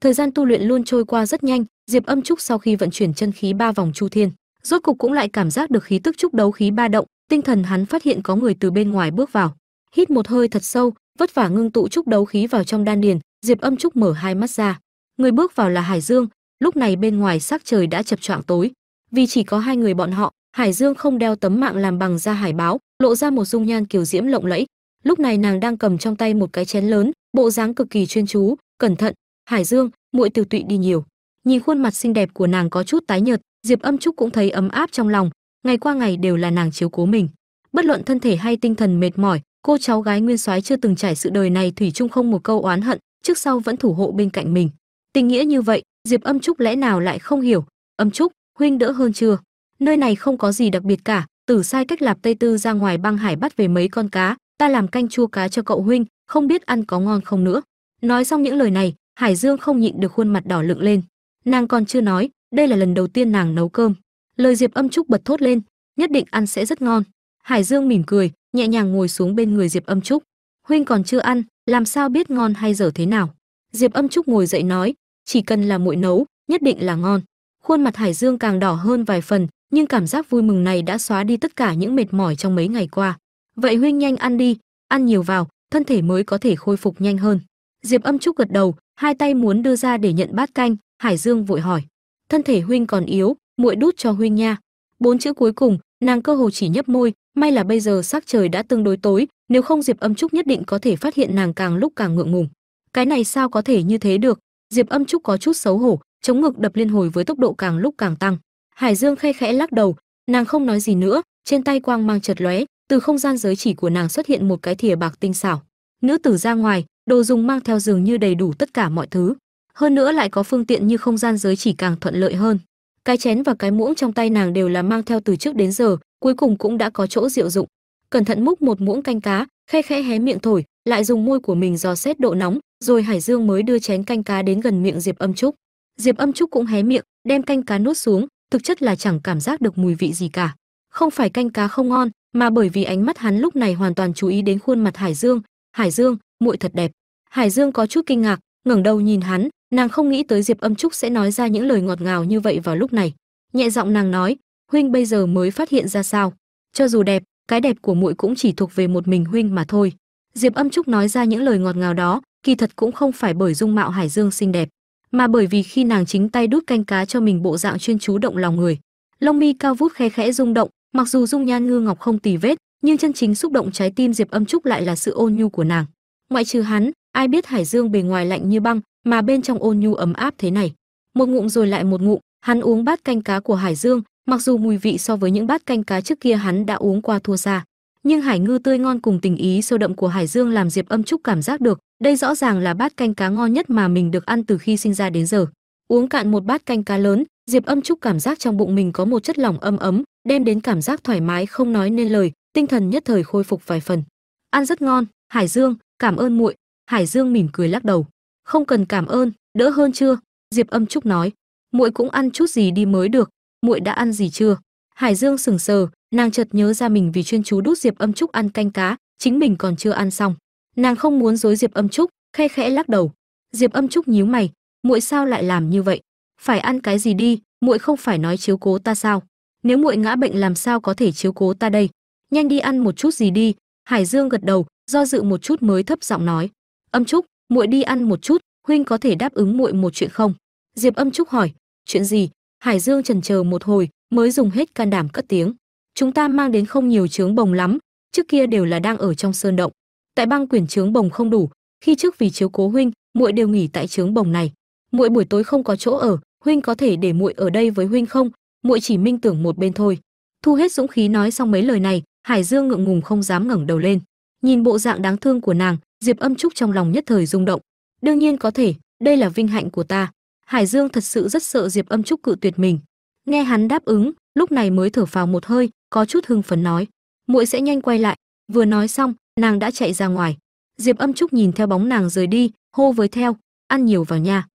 Thời gian tu luyện luôn trôi qua rất nhanh, diệp âm trúc sau khi vận chuyển chân khí ba vòng chu thiên, rốt cục cũng lại cảm giác được khí tức trúc đấu khí ba động, tinh thần hắn phát hiện có người từ bên ngoài bước vào. Hít một hơi thật sâu, vất vả ngưng tụ trúc đấu khí vào trong đan điền, diệp âm trúc mở hai mắt ra. Người bước vào là hải dương lúc này bên ngoài sắc trời đã chập choạng tối. Vì chỉ có hai người bọn họ, hải dương không đeo tấm mạng làm bằng da hải báo, lộ ra một dung nhan kiều diễm lộng lẫy. Lúc này nàng đang cầm trong tay một cái chén lớn, bộ dáng cực kỳ chuyên chú, cẩn thận. Hải dương, muội từ tụy đi nhiều. Nhìn khuôn mặt xinh đẹp của nàng có chút tái nhợt, diệp âm trúc cũng thấy ấm áp trong lòng. Ngày qua ngày đều là nàng chiếu cố mình. Bất luận thân thể hay tinh thần mệt mỏi, cô cháu gái nguyên soái chưa từng trải sự đời này thủy chung không một câu oán hận, trước sau vẫn thủ hộ bên cạnh mình. Tình nghĩa như vậy diệp âm trúc lẽ nào lại không hiểu? Âm trúc, huynh đỡ hơn chưa? Nơi này không có gì đặc biệt cả. Tử sai cách lạp tây tư ra ngoài băng hải bắt về mấy con cá. Ta làm canh chua cá cho cậu huynh, không biết ăn có ngon không nữa. Nói xong những lời này, hải dương không nhịn được khuôn mặt đỏ lựng lên. Nàng còn chưa nói, đây là lần đầu tiên nàng nấu cơm. Lời diệp âm trúc bật thốt lên, nhất định ăn sẽ rất ngon. Hải dương mỉm cười, nhẹ nhàng ngồi xuống bên người diệp âm trúc. Huynh còn chưa ăn, làm sao biết ngon hay dở thế nào? Diệp âm trúc ngồi dậy nói chỉ cần là muội nấu, nhất định là ngon. Khuôn mặt hải dương càng đỏ hơn vài phần, nhưng cảm giác vui mừng này đã xóa đi tất cả những mệt mỏi trong mấy ngày qua. Vậy huynh nhanh ăn đi, ăn nhiều vào, thân thể mới có thể khôi phục nhanh hơn. Diệp âm trúc gật đầu, hai tay muốn đưa ra để nhận bát canh, hải dương vội hỏi. Thân thể huynh còn yếu, muội đút cho huynh nha. Bốn chữ cuối cùng, nàng cơ hồ chỉ nhấp môi, may là bây giờ sắc trời đã tương đối tối, nếu không diệp âm trúc nhất định có thể phát hiện nàng càng lúc càng ngượng ngùng. Cái này sao có thể như thế được? Diệp âm trúc có chút xấu hổ, chống ngực đập liên hồi với tốc độ càng lúc càng tăng. Hải dương khe khẽ lắc đầu, nàng không nói gì nữa, trên tay quang mang chật lóe, từ không gian giới chỉ của nàng xuất hiện một cái thìa bạc tinh xảo. Nữ tử ra ngoài, đồ dùng mang theo dường như đầy đủ tất cả mọi thứ. Hơn nữa lại có phương tiện như không gian giới chỉ càng thuận lợi hơn. Cái chén và cái muỗng trong tay nàng đều là mang theo từ trước đến giờ, cuối cùng cũng đã có chỗ diệu dụng. Cẩn thận múc một muỗng canh cá, khe khẽ hé miệng thổi, lại dùng môi của mình dò xét độ nóng rồi hải dương mới đưa chén canh cá đến gần miệng diệp âm trúc. Diệp âm trúc cũng hé miệng, đem canh cá nuốt xuống, thực chất là chẳng cảm giác được mùi vị gì cả. Không phải canh cá không ngon, mà bởi vì ánh mắt hắn lúc này hoàn toàn chú ý đến khuôn mặt hải dương. Hải dương, muội thật đẹp. Hải dương có chút kinh ngạc, ngẩng đầu nhìn hắn, nàng không nghĩ tới diệp âm trúc sẽ nói ra những lời ngọt ngào như vậy vào lúc này. Nhẹ giọng nàng nói, huynh bây giờ mới phát hiện ra sao? Cho dù đẹp, cái đẹp của muội cũng chỉ thuộc về một mình huynh mà thôi. Diệp âm trúc nói ra những lời ngọt ngào đó kỳ thật cũng không phải bởi dung mạo hải dương xinh đẹp, mà bởi vì khi nàng chính tay đút canh cá cho mình bộ dạng chuyên chú động lòng người. Lông mi cao vút khe khẽ rung động, mặc dù dung nhan ngư ngọc không tì vết, nhưng chân chính xúc động trái tim diệp âm trúc lại là sự ôn nhu của nàng. Ngoại trừ hắn, ai biết hải dương bề ngoài lạnh như băng, mà bên trong ôn nhu ấm áp thế này. Một ngụm rồi lại một ngụm, hắn uống bát canh cá của hải dương, mặc dù mùi vị so với những bát canh cá trước kia hắn đã uống qua thua xa. Nhưng hải ngư tươi ngon cùng tình ý sâu đậm của hải dương làm diệp âm trúc cảm giác được đây rõ ràng là bát canh cá ngon nhất mà mình được ăn từ khi sinh ra đến giờ. Uống cạn một bát canh cá lớn, diệp âm trúc cảm giác trong bụng mình có một chất lỏng âm ấm, đem đến cảm giác thoải mái không nói nên lời, tinh thần nhất thời khôi phục vài phần. Ăn rất ngon, hải dương, cảm ơn muội. Hải dương mỉm cười lắc đầu. Không cần cảm ơn, đỡ hơn chưa? Diệp âm trúc nói. Muội cũng ăn chút gì đi mới được. Muội đã ăn gì chưa? Hải dương sừng sờ, nàng chợt nhớ ra mình vì chuyên chú đút diệp âm trúc ăn canh cá, chính mình còn chưa ăn xong nàng không muốn dối diệp âm trúc, khe khẽ lắc đầu. Diệp âm trúc nhíu mày, muội sao lại làm như vậy? Phải ăn cái gì đi, muội không phải nói chiếu cố ta sao? Nếu muội ngã bệnh làm sao có thể chiếu cố ta đây? Nhanh đi ăn một chút gì đi. Hải dương gật đầu, do dự một chút mới thấp giọng nói, âm trúc, muội đi ăn một chút, huynh có thể đáp ứng muội một chuyện không? Diệp âm trúc hỏi, chuyện gì? Hải dương trần chờ một hồi, mới dùng hết can đảm cất tiếng, chúng ta mang đến không nhiều trướng bồng lắm, trước kia đều là đang ở trong sơn động tại băng quyển trướng bồng không đủ, khi trước vì chiếu cố huynh, muội đều nghỉ tại trướng bồng này. Muội buổi tối không có chỗ ở, huynh có thể để muội ở đây với huynh không? Muội chỉ minh tưởng một bên thôi. Thu hết dũng khí nói xong mấy lời này, hải dương ngượng ngùng không dám ngẩng đầu lên. Nhìn bộ dạng đáng thương của nàng, diệp âm trúc trong lòng nhất thời rung động. Đương nhiên có thể, đây là vinh hạnh của ta. Hải dương thật sự rất sợ diệp âm trúc cự tuyệt mình. Nghe hắn đáp ứng, lúc này mới thở phào một hơi, có chút hưng phấn nói. Muội sẽ nhanh quay lại. Vừa nói xong nàng đã chạy ra ngoài. Diệp âm trúc nhìn theo bóng nàng rời đi hô với theo ăn nhiều vào nha.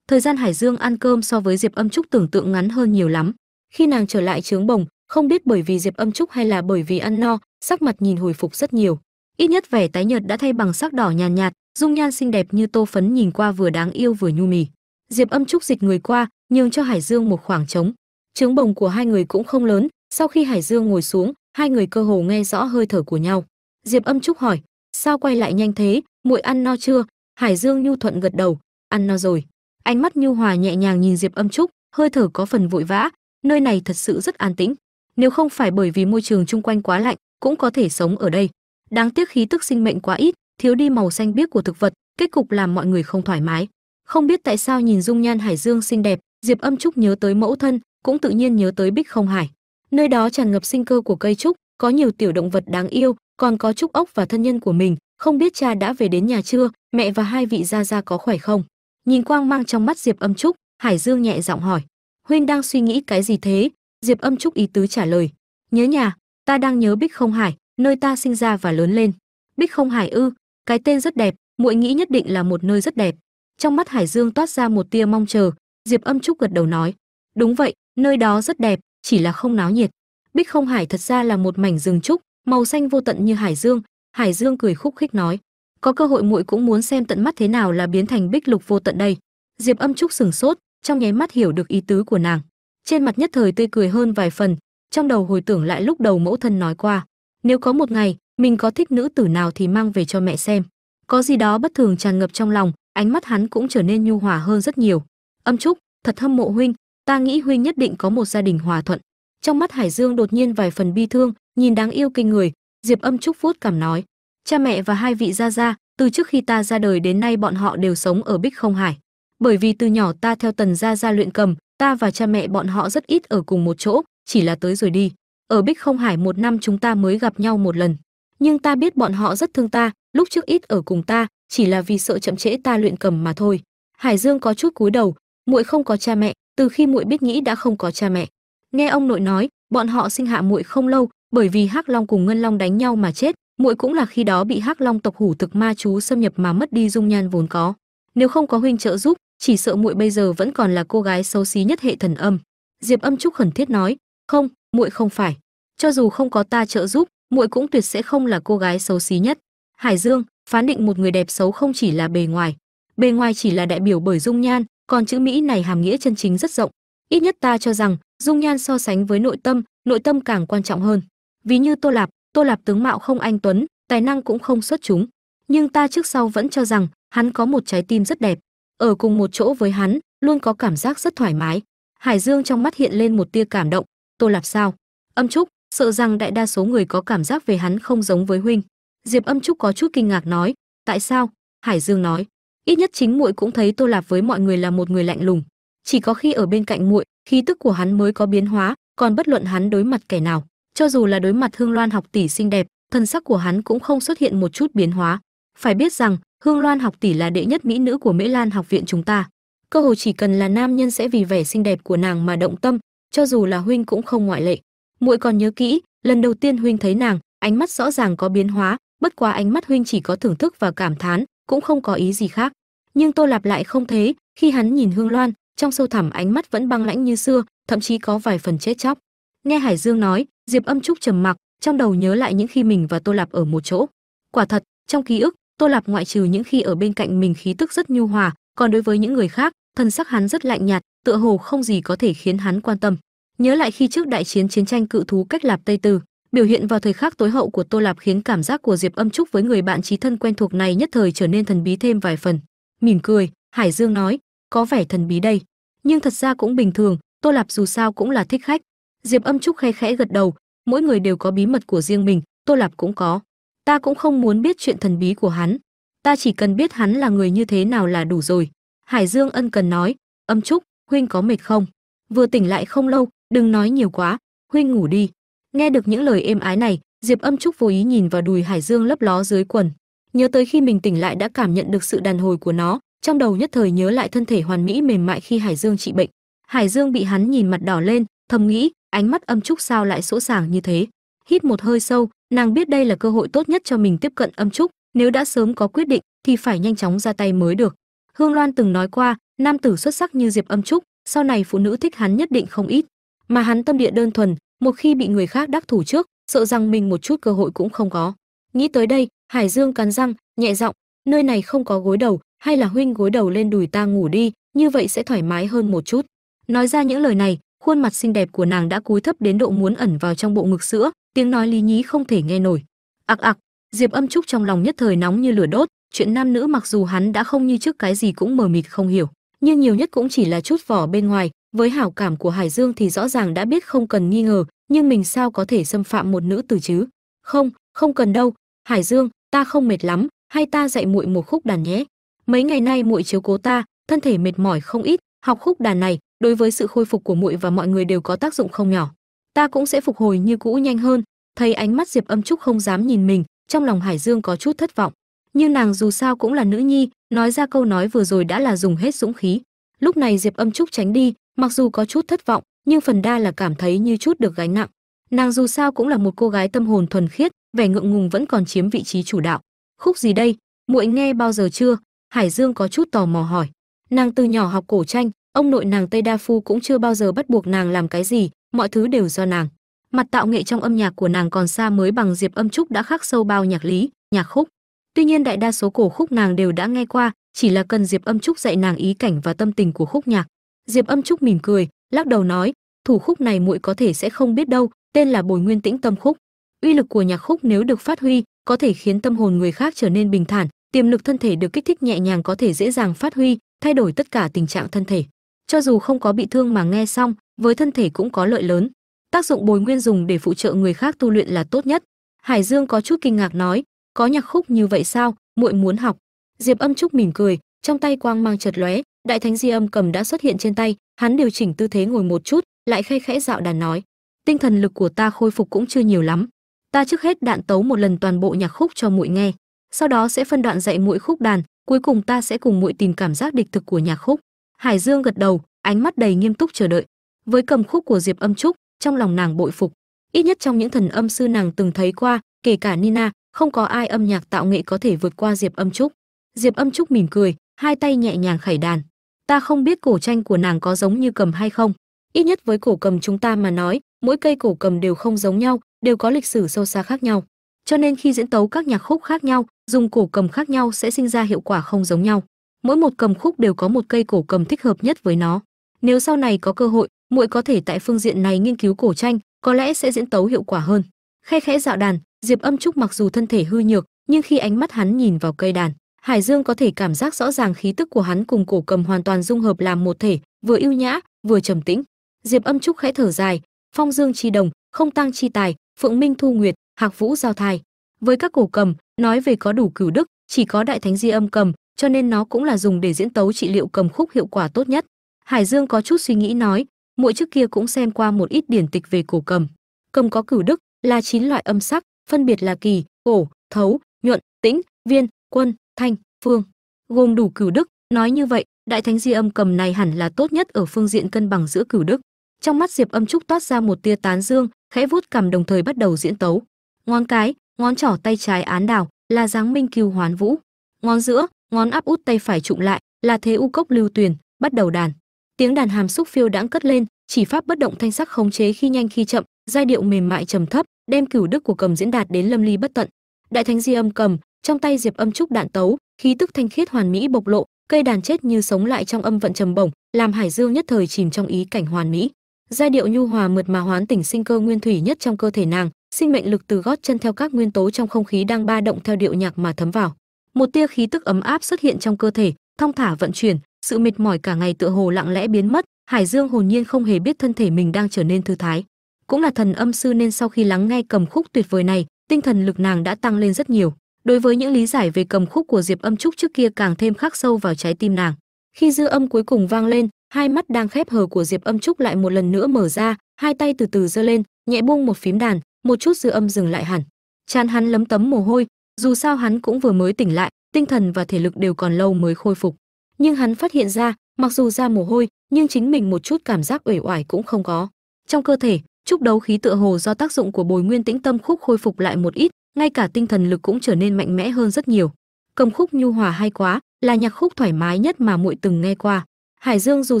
Thời gian hải dương ăn cơm so với diệp âm trúc tưởng tượng ngắn hơn nhiều lắm. Khi nàng trở lại trướng bồng không biết bởi vì diệp âm trúc hay là bởi vì ăn no sắc mặt nhìn hồi phục rất nhiều. Ít nhất vẻ tái nhợt đã thay bằng sắc đỏ nhàn nhạt, nhạt dung nhan xinh đẹp như tô phấn nhìn qua vừa đáng yêu vừa nhu mì. Diệp âm trúc dịch người qua nhường cho hải dương một khoảng trống. Trướng bồng của hai người cũng không lớn sau khi hải dương ngồi xuống hai người cơ hồ nghe rõ hơi thở của nhau diệp âm trúc hỏi, sao quay lại nhanh thế? Muội ăn no chưa? Hải dương nhu thuận gật đầu, ăn no rồi. Ánh mắt nhu hòa nhẹ nhàng nhìn diệp âm trúc, hơi thở có phần vội vã, nơi này thật sự rất an tĩnh. Nếu không phải bởi vì môi trường chung quanh quá lạnh, cũng có thể sống ở đây. Đáng tiếc khí tức sinh mệnh quá ít, thiếu đi màu xanh biếc của thực vật, kết cục làm mọi người không thoải mái. Không biết tại sao nhìn dung nhan hải dương xinh đẹp, diệp âm trúc nhớ tới mẫu thân, cũng tự nhiên nhớ tới bích không hải. Nơi đó tràn ngập sinh cơ của cây trúc, có nhiều tiểu động vật đáng yêu còn có trúc ốc và thân nhân của mình, không biết cha đã về đến nhà chưa, mẹ và hai vị gia gia có khỏe không? Nhìn quang mang trong mắt diệp âm trúc, hải dương nhẹ giọng hỏi. Huynh đang suy nghĩ cái gì thế? Diệp âm trúc ý tứ trả lời. Nhớ nhà, ta đang nhớ bích không hải, nơi ta sinh ra và lớn lên. Bích không hải ư, cái tên rất đẹp, muội nghĩ nhất định là một nơi rất đẹp. Trong mắt hải dương toát ra một tia mong chờ, diệp âm trúc gật đầu nói. Đúng vậy, nơi đó rất đẹp, chỉ là không náo nhiệt. Bích không hải thật ra là một mảnh rừng trúc màu xanh vô tận như hải dương. Hải dương cười khúc khích nói, có cơ hội muội cũng muốn xem tận mắt thế nào là biến thành bích lục vô tận đây. Diệp âm trúc sừng sốt, trong nháy mắt hiểu được ý tứ của nàng. Trên mặt nhất thời tươi cười hơn vài phần, trong đầu hồi tưởng lại lúc đầu mẫu thân nói qua, nếu có một ngày, mình có thích nữ tử nào thì mang về cho mẹ xem. Có gì đó bất thường tràn ngập trong lòng, ánh mắt hắn cũng trở nên nhu hòa hơn rất nhiều. Âm trúc, thật hâm mộ huynh, ta nghĩ huynh nhất định có một gia đình hòa thuận trong mắt hải dương đột nhiên vài phần bi thương, nhìn đáng yêu kinh người, diệp âm trúc vuốt cảm nói, cha mẹ và hai vị gia gia, từ trước khi ta ra đời đến nay bọn họ đều sống ở bích không hải. Bởi vì từ nhỏ ta theo tần gia gia luyện cầm, ta và cha mẹ bọn họ rất ít ở cùng một chỗ, chỉ là tới rồi đi. Ở bích không hải một năm chúng ta mới gặp nhau một lần. Nhưng ta biết bọn họ rất thương ta, lúc trước ít ở cùng ta, chỉ là vì sợ chậm trễ ta luyện cầm mà thôi. Hải dương có chút cúi đầu, muội không có cha mẹ, từ khi muội biết nghĩ đã không có cha mẹ nghe ông nội nói, bọn họ sinh hạ muội không lâu, bởi vì hắc long cùng ngân long đánh nhau mà chết, muội cũng là khi đó bị hắc long tộc hủ thực ma chú xâm nhập mà mất đi dung nhan vốn có. Nếu không có huynh trợ giúp, chỉ sợ muội bây giờ vẫn còn là cô gái xấu xí nhất hệ thần âm. Diệp âm trúc khẩn thiết nói, không, muội không phải. Cho dù không có ta trợ giúp, muội cũng tuyệt sẽ không là cô gái xấu xí nhất. Hải dương, phán định một người đẹp xấu không chỉ là bề ngoài. Bề ngoài chỉ là đại biểu bởi dung nhan, còn chữ mỹ này hàm nghĩa chân chính rất rộng ít nhất ta cho rằng, dung nhan so sánh với nội tâm nội tâm càng quan trọng hơn. Ví như tô lạp tô lạp tướng mạo không anh tuấn, tài năng cũng không xuất chúng. Nhưng ta trước sau vẫn cho rằng, hắn có một trái tim rất đẹp. Ở cùng một chỗ với hắn, luôn có cảm giác rất thoải mái. Hải dương trong mắt hiện lên một tia cảm động. Tô lạp sao? Âm trúc, sợ rằng đại đa số người có cảm giác về hắn không giống với huynh. Diệp âm trúc có chút kinh ngạc nói, tại sao? Hải dương nói, ít nhất chính muội cũng thấy tô lạp với mọi người là một người lạnh lùng chỉ có khi ở bên cạnh muội, khí tức của hắn mới có biến hóa, còn bất luận hắn đối mặt kẻ nào, cho dù là đối mặt hương loan học tỷ xinh đẹp, thân sắc của hắn cũng không xuất hiện một chút biến hóa. Phải biết rằng, hương loan học tỷ là đệ nhất mỹ nữ của mễ lan học viện chúng ta. Cơ hồ chỉ cần là nam nhân sẽ vì vẻ xinh đẹp của nàng mà động tâm, cho dù là huynh cũng không ngoại lệ. Muội còn nhớ kỹ, lần đầu tiên huynh thấy nàng, ánh mắt rõ ràng có biến hóa, bất quá ánh mắt huynh chỉ có thưởng thức và cảm thán, cũng không có ý gì khác. Nhưng tô lạp lại không thế, khi hắn nhìn hương loan trong sâu thẳm ánh mắt vẫn băng lãnh như xưa, thậm chí có vài phần chết chóc. Nghe hải dương nói, diệp âm trúc trầm mặc, trong đầu nhớ lại những khi mình và tô lạp ở một chỗ. Quả thật, trong ký ức, tô lạp ngoại trừ những khi ở bên cạnh mình khí tức rất nhu hòa, còn đối với những người khác, thân sắc hắn rất lạnh nhạt, tựa hồ không gì có thể khiến hắn quan tâm. Nhớ lại khi trước đại chiến chiến tranh cự thú cách lạp tây từ, biểu hiện vào thời khắc tối hậu của tô lạp khiến cảm giác của diệp âm trúc với người bạn trí thân quen thuộc này nhất thời trở nên thần bí thêm vài phần. Mỉm cười, hải dương nói có vẻ thần bí đây, nhưng thật ra cũng bình thường, tô lạp dù sao cũng là thích khách. Diệp âm trúc khe khẽ gật đầu, mỗi người đều có bí mật của riêng mình, tô lạp cũng có. Ta cũng không muốn biết chuyện thần bí của hắn. Ta chỉ cần biết hắn là người như thế nào là đủ rồi. Hải dương ân cần nói, âm trúc, huynh có mệt không? Vừa tỉnh lại không lâu, đừng nói nhiều quá, huynh ngủ đi. Nghe được những lời êm ái này, diệp âm trúc vô ý nhìn vào đùi hải dương lấp ló dưới quần. Nhớ tới khi mình tỉnh lại đã cảm nhận được sự đàn hồi của nó trong đầu nhất thời nhớ lại thân thể hoàn mỹ mềm mại khi hải dương trị bệnh. Hải dương bị hắn nhìn mặt đỏ lên, thầm nghĩ, ánh mắt âm trúc sao lại sỗ sàng như thế. Hít một hơi sâu, nàng biết đây là cơ hội tốt nhất cho mình tiếp cận âm trúc. Nếu đã sớm có quyết định, thì phải nhanh chóng ra tay mới được. Hương loan từng nói qua, nam tử xuất sắc như diệp âm trúc, sau này phụ nữ thích hắn nhất định không ít. Mà hắn tâm địa đơn thuần, một khi bị người khác đắc thủ trước, sợ rằng mình một chút cơ hội cũng không có. Nghĩ tới đây, hải dương cắn răng, nhẹ giọng, nơi này không có gối đầu hay là huynh gối đầu lên đùi ta ngủ đi, như vậy sẽ thoải mái hơn một chút. Nói ra những lời này, khuôn mặt xinh đẹp của nàng đã cúi thấp đến độ muốn ẩn vào trong bộ ngực sữa, tiếng nói lý nhí không thể nghe nổi. Ặc ặc diệp âm trúc trong lòng nhất thời nóng như lửa đốt, chuyện nam nữ mặc dù hắn đã không như trước cái gì cũng mờ mịt không hiểu, nhưng nhiều nhất cũng chỉ là chút vỏ bên ngoài, với hảo cảm của hải dương thì rõ ràng đã biết không cần nghi ngờ, nhưng mình sao có thể xâm phạm một nữ tử chứ? Không không cần đâu, hải dương, ta không mệt lắm, hay ta dạy muội một khúc đàn nhé? Mấy ngày nay muội chiếu cố ta, thân thể mệt mỏi không ít, học khúc đàn này, đối với sự khôi phục của muội và mọi người đều có tác dụng không nhỏ. Ta cũng sẽ phục hồi như cũ nhanh hơn, thấy ánh mắt diệp âm trúc không dám nhìn mình, trong lòng hải dương có chút thất vọng. Nhưng nàng dù sao cũng là nữ nhi, nói ra câu nói vừa rồi đã là dùng hết dũng khí. Lúc này diệp âm trúc tránh đi, mặc dù có chút thất vọng, nhưng phần đa là cảm thấy như chút được gánh nặng. Nàng dù sao cũng là một cô gái tâm hồn thuần khiết, vẻ ngượng ngùng vẫn còn chiếm vị trí chủ đạo. Khúc gì đây? Muội nghe bao giờ chưa? Hải dương có chút tò mò hỏi. Nàng từ nhỏ học cổ tranh, ông nội nàng tây đa phu cũng chưa bao giờ bắt buộc nàng làm cái gì, mọi thứ đều do nàng. Mặt tạo nghệ trong âm nhạc của nàng còn xa mới bằng diệp âm trúc đã khắc sâu bao nhạc lý, nhạc khúc. Tuy nhiên đại đa số cổ khúc nàng đều đã nghe qua, chỉ là cần diệp âm trúc dạy nàng ý cảnh và tâm tình của khúc nhạc. Diệp âm trúc mỉm cười, lắc đầu nói, thủ khúc này muội có thể sẽ không biết đâu, tên là bồi nguyên tĩnh tâm khúc. Uy lực của nhạc khúc nếu được phát huy, có thể khiến tâm hồn người khác trở nên bình thản tiềm lực thân thể được kích thích nhẹ nhàng có thể dễ dàng phát huy, thay đổi tất cả tình trạng thân thể. Cho dù không có bị thương mà nghe xong, với thân thể cũng có lợi lớn. Tác dụng bồi nguyên dùng để phụ trợ người khác tu luyện là tốt nhất. Hải dương có chút kinh ngạc nói, có nhạc khúc như vậy sao? Muội muốn học. Diệp âm trúc mỉm cười, trong tay quang mang chợt lóe, đại thánh di âm cầm đã xuất hiện trên tay, hắn điều chỉnh tư thế ngồi một chút, lại khe khẽ dạo đàn nói, tinh thần lực của ta khôi phục cũng chưa nhiều lắm. Ta trước hết đạn tấu một lần toàn bộ nhạc khúc cho muội nghe sau đó sẽ phân đoạn dạy muội khúc đàn, cuối cùng ta sẽ cùng muội tìm cảm giác địch thực của nhạc khúc. Hải dương gật đầu, ánh mắt đầy nghiêm túc chờ đợi. Với cầm khúc của diệp âm trúc, trong lòng nàng bội phục. Ít nhất trong những thần âm sư nàng từng thấy qua, kể cả nina, không có ai âm nhạc tạo nghệ có thể vượt qua diệp âm trúc. Diệp âm trúc mỉm cười, hai tay nhẹ nhàng khẩy đàn. Ta không biết cổ tranh của nàng có giống như cầm hay không. Ít nhất với cổ cầm chúng ta mà nói, mỗi cây cổ cầm đều không giống nhau, đều có lịch sử sâu xa khác nhau cho nên khi diễn tấu các nhạc khúc khác nhau, dùng cổ cầm khác nhau sẽ sinh ra hiệu quả không giống nhau. Mỗi một cầm khúc đều có một cây cổ cầm thích hợp nhất với nó. Nếu sau này có cơ hội, muội có thể tại phương diện này nghiên cứu cổ tranh, có lẽ sẽ diễn tấu hiệu quả hơn. Khe khẽ dạo đàn, diệp âm trúc mặc dù thân thể hư nhược, nhưng khi ánh mắt hắn nhìn vào cây đàn, hải dương có thể cảm giác rõ ràng khí tức của hắn cùng cổ cầm hoàn toàn dung hợp làm một thể, vừa yêu nhã, vừa trầm tĩnh. Diệp âm trúc khẽ thở dài, phong dương chi đồng, không tăng chi tài, phượng minh thu nguyệt hạc vũ giao thai. Với các cổ cầm, nói về có đủ cửu đức, chỉ có đại thánh di âm cầm, cho nên nó cũng là dùng để diễn tấu trị liệu cầm khúc hiệu quả tốt nhất. Hải dương có chút suy nghĩ nói, mỗi trước kia cũng xem qua một ít điển tịch về cổ cầm. Cầm có cửu đức, là chín loại âm sắc, phân biệt là kỳ, cổ, thấu, nhuận, tĩnh, viên, quân, thanh, phương. Gồm đủ cửu đức, nói như vậy, đại thánh di âm cầm này hẳn là tốt nhất ở phương diện cân bằng giữa cửu đức. Trong mắt diệp âm trúc toát ra một tia tán dương, khẽ vuốt cầm đồng thời bắt đầu diễn tấu ngón cái, ngón trỏ tay trái án đảo là dáng minh cưu hoán vũ. Ngón giữa, ngón áp út tay phải trụng lại, là thế u cốc lưu tuyền bắt đầu đàn. Tiếng đàn hàm xúc phiêu đãng cất lên, chỉ pháp bất động thanh sắc khống chế khi nhanh khi chậm, giai điệu mềm mại trầm thấp, đem cửu đức của cầm diễn đạt đến lâm ly bất tận. Đại thánh di âm cầm, trong tay diệp âm trúc đạn tấu, khí tức thanh khiết hoàn mỹ bộc lộ, cây đàn chết như sống lại trong âm vận trầm bổng, làm hải dương nhất thời chìm trong ý cảnh hoàn mỹ. Giai điệu nhu hòa mượt mà hoán tỉnh sinh cơ nguyên thủy nhất trong cơ thể nàng sinh mệnh lực từ gót chân theo các nguyên tố trong không khí đang ba động theo điệu nhạc mà thấm vào. Một tia khí tức ấm áp xuất hiện trong cơ thể, thong thả vận chuyển, sự mệt mỏi cả ngày tựa hồ lặng lẽ biến mất, hải dương hồn nhiên không hề biết thân thể mình đang trở nên thư thái. Cũng là thần âm sư nên sau khi lắng nghe cầm khúc tuyệt vời này, tinh thần lực nàng đã tăng lên rất nhiều. Đối với những lý giải về cầm khúc của diệp âm trúc trước kia càng thêm khắc sâu vào trái tim nàng. Khi dư âm cuối cùng vang lên, hai mắt đang khép hờ của diệp âm trúc lại một lần nữa mở ra, hai tay từ từ giơ lên, nhẹ buông một phím đàn một chút dư âm dừng lại hẳn. Chán hắn lấm tấm mồ hôi, dù sao hắn cũng vừa mới tỉnh lại, tinh thần và thể lực đều còn lâu mới khôi phục. Nhưng hắn phát hiện ra, mặc dù ra mồ hôi, nhưng chính mình một chút cảm giác uể oải cũng không có. Trong cơ thể chúc đấu khí tựa hồ do tác dụng của bồi nguyên tĩnh tâm khúc khôi phục lại một ít, ngay cả tinh thần lực cũng trở nên mạnh mẽ hơn rất nhiều. Cầm khúc nhu hòa hay quá, là nhạc khúc thoải mái nhất mà muội từng nghe qua. Hải dương dù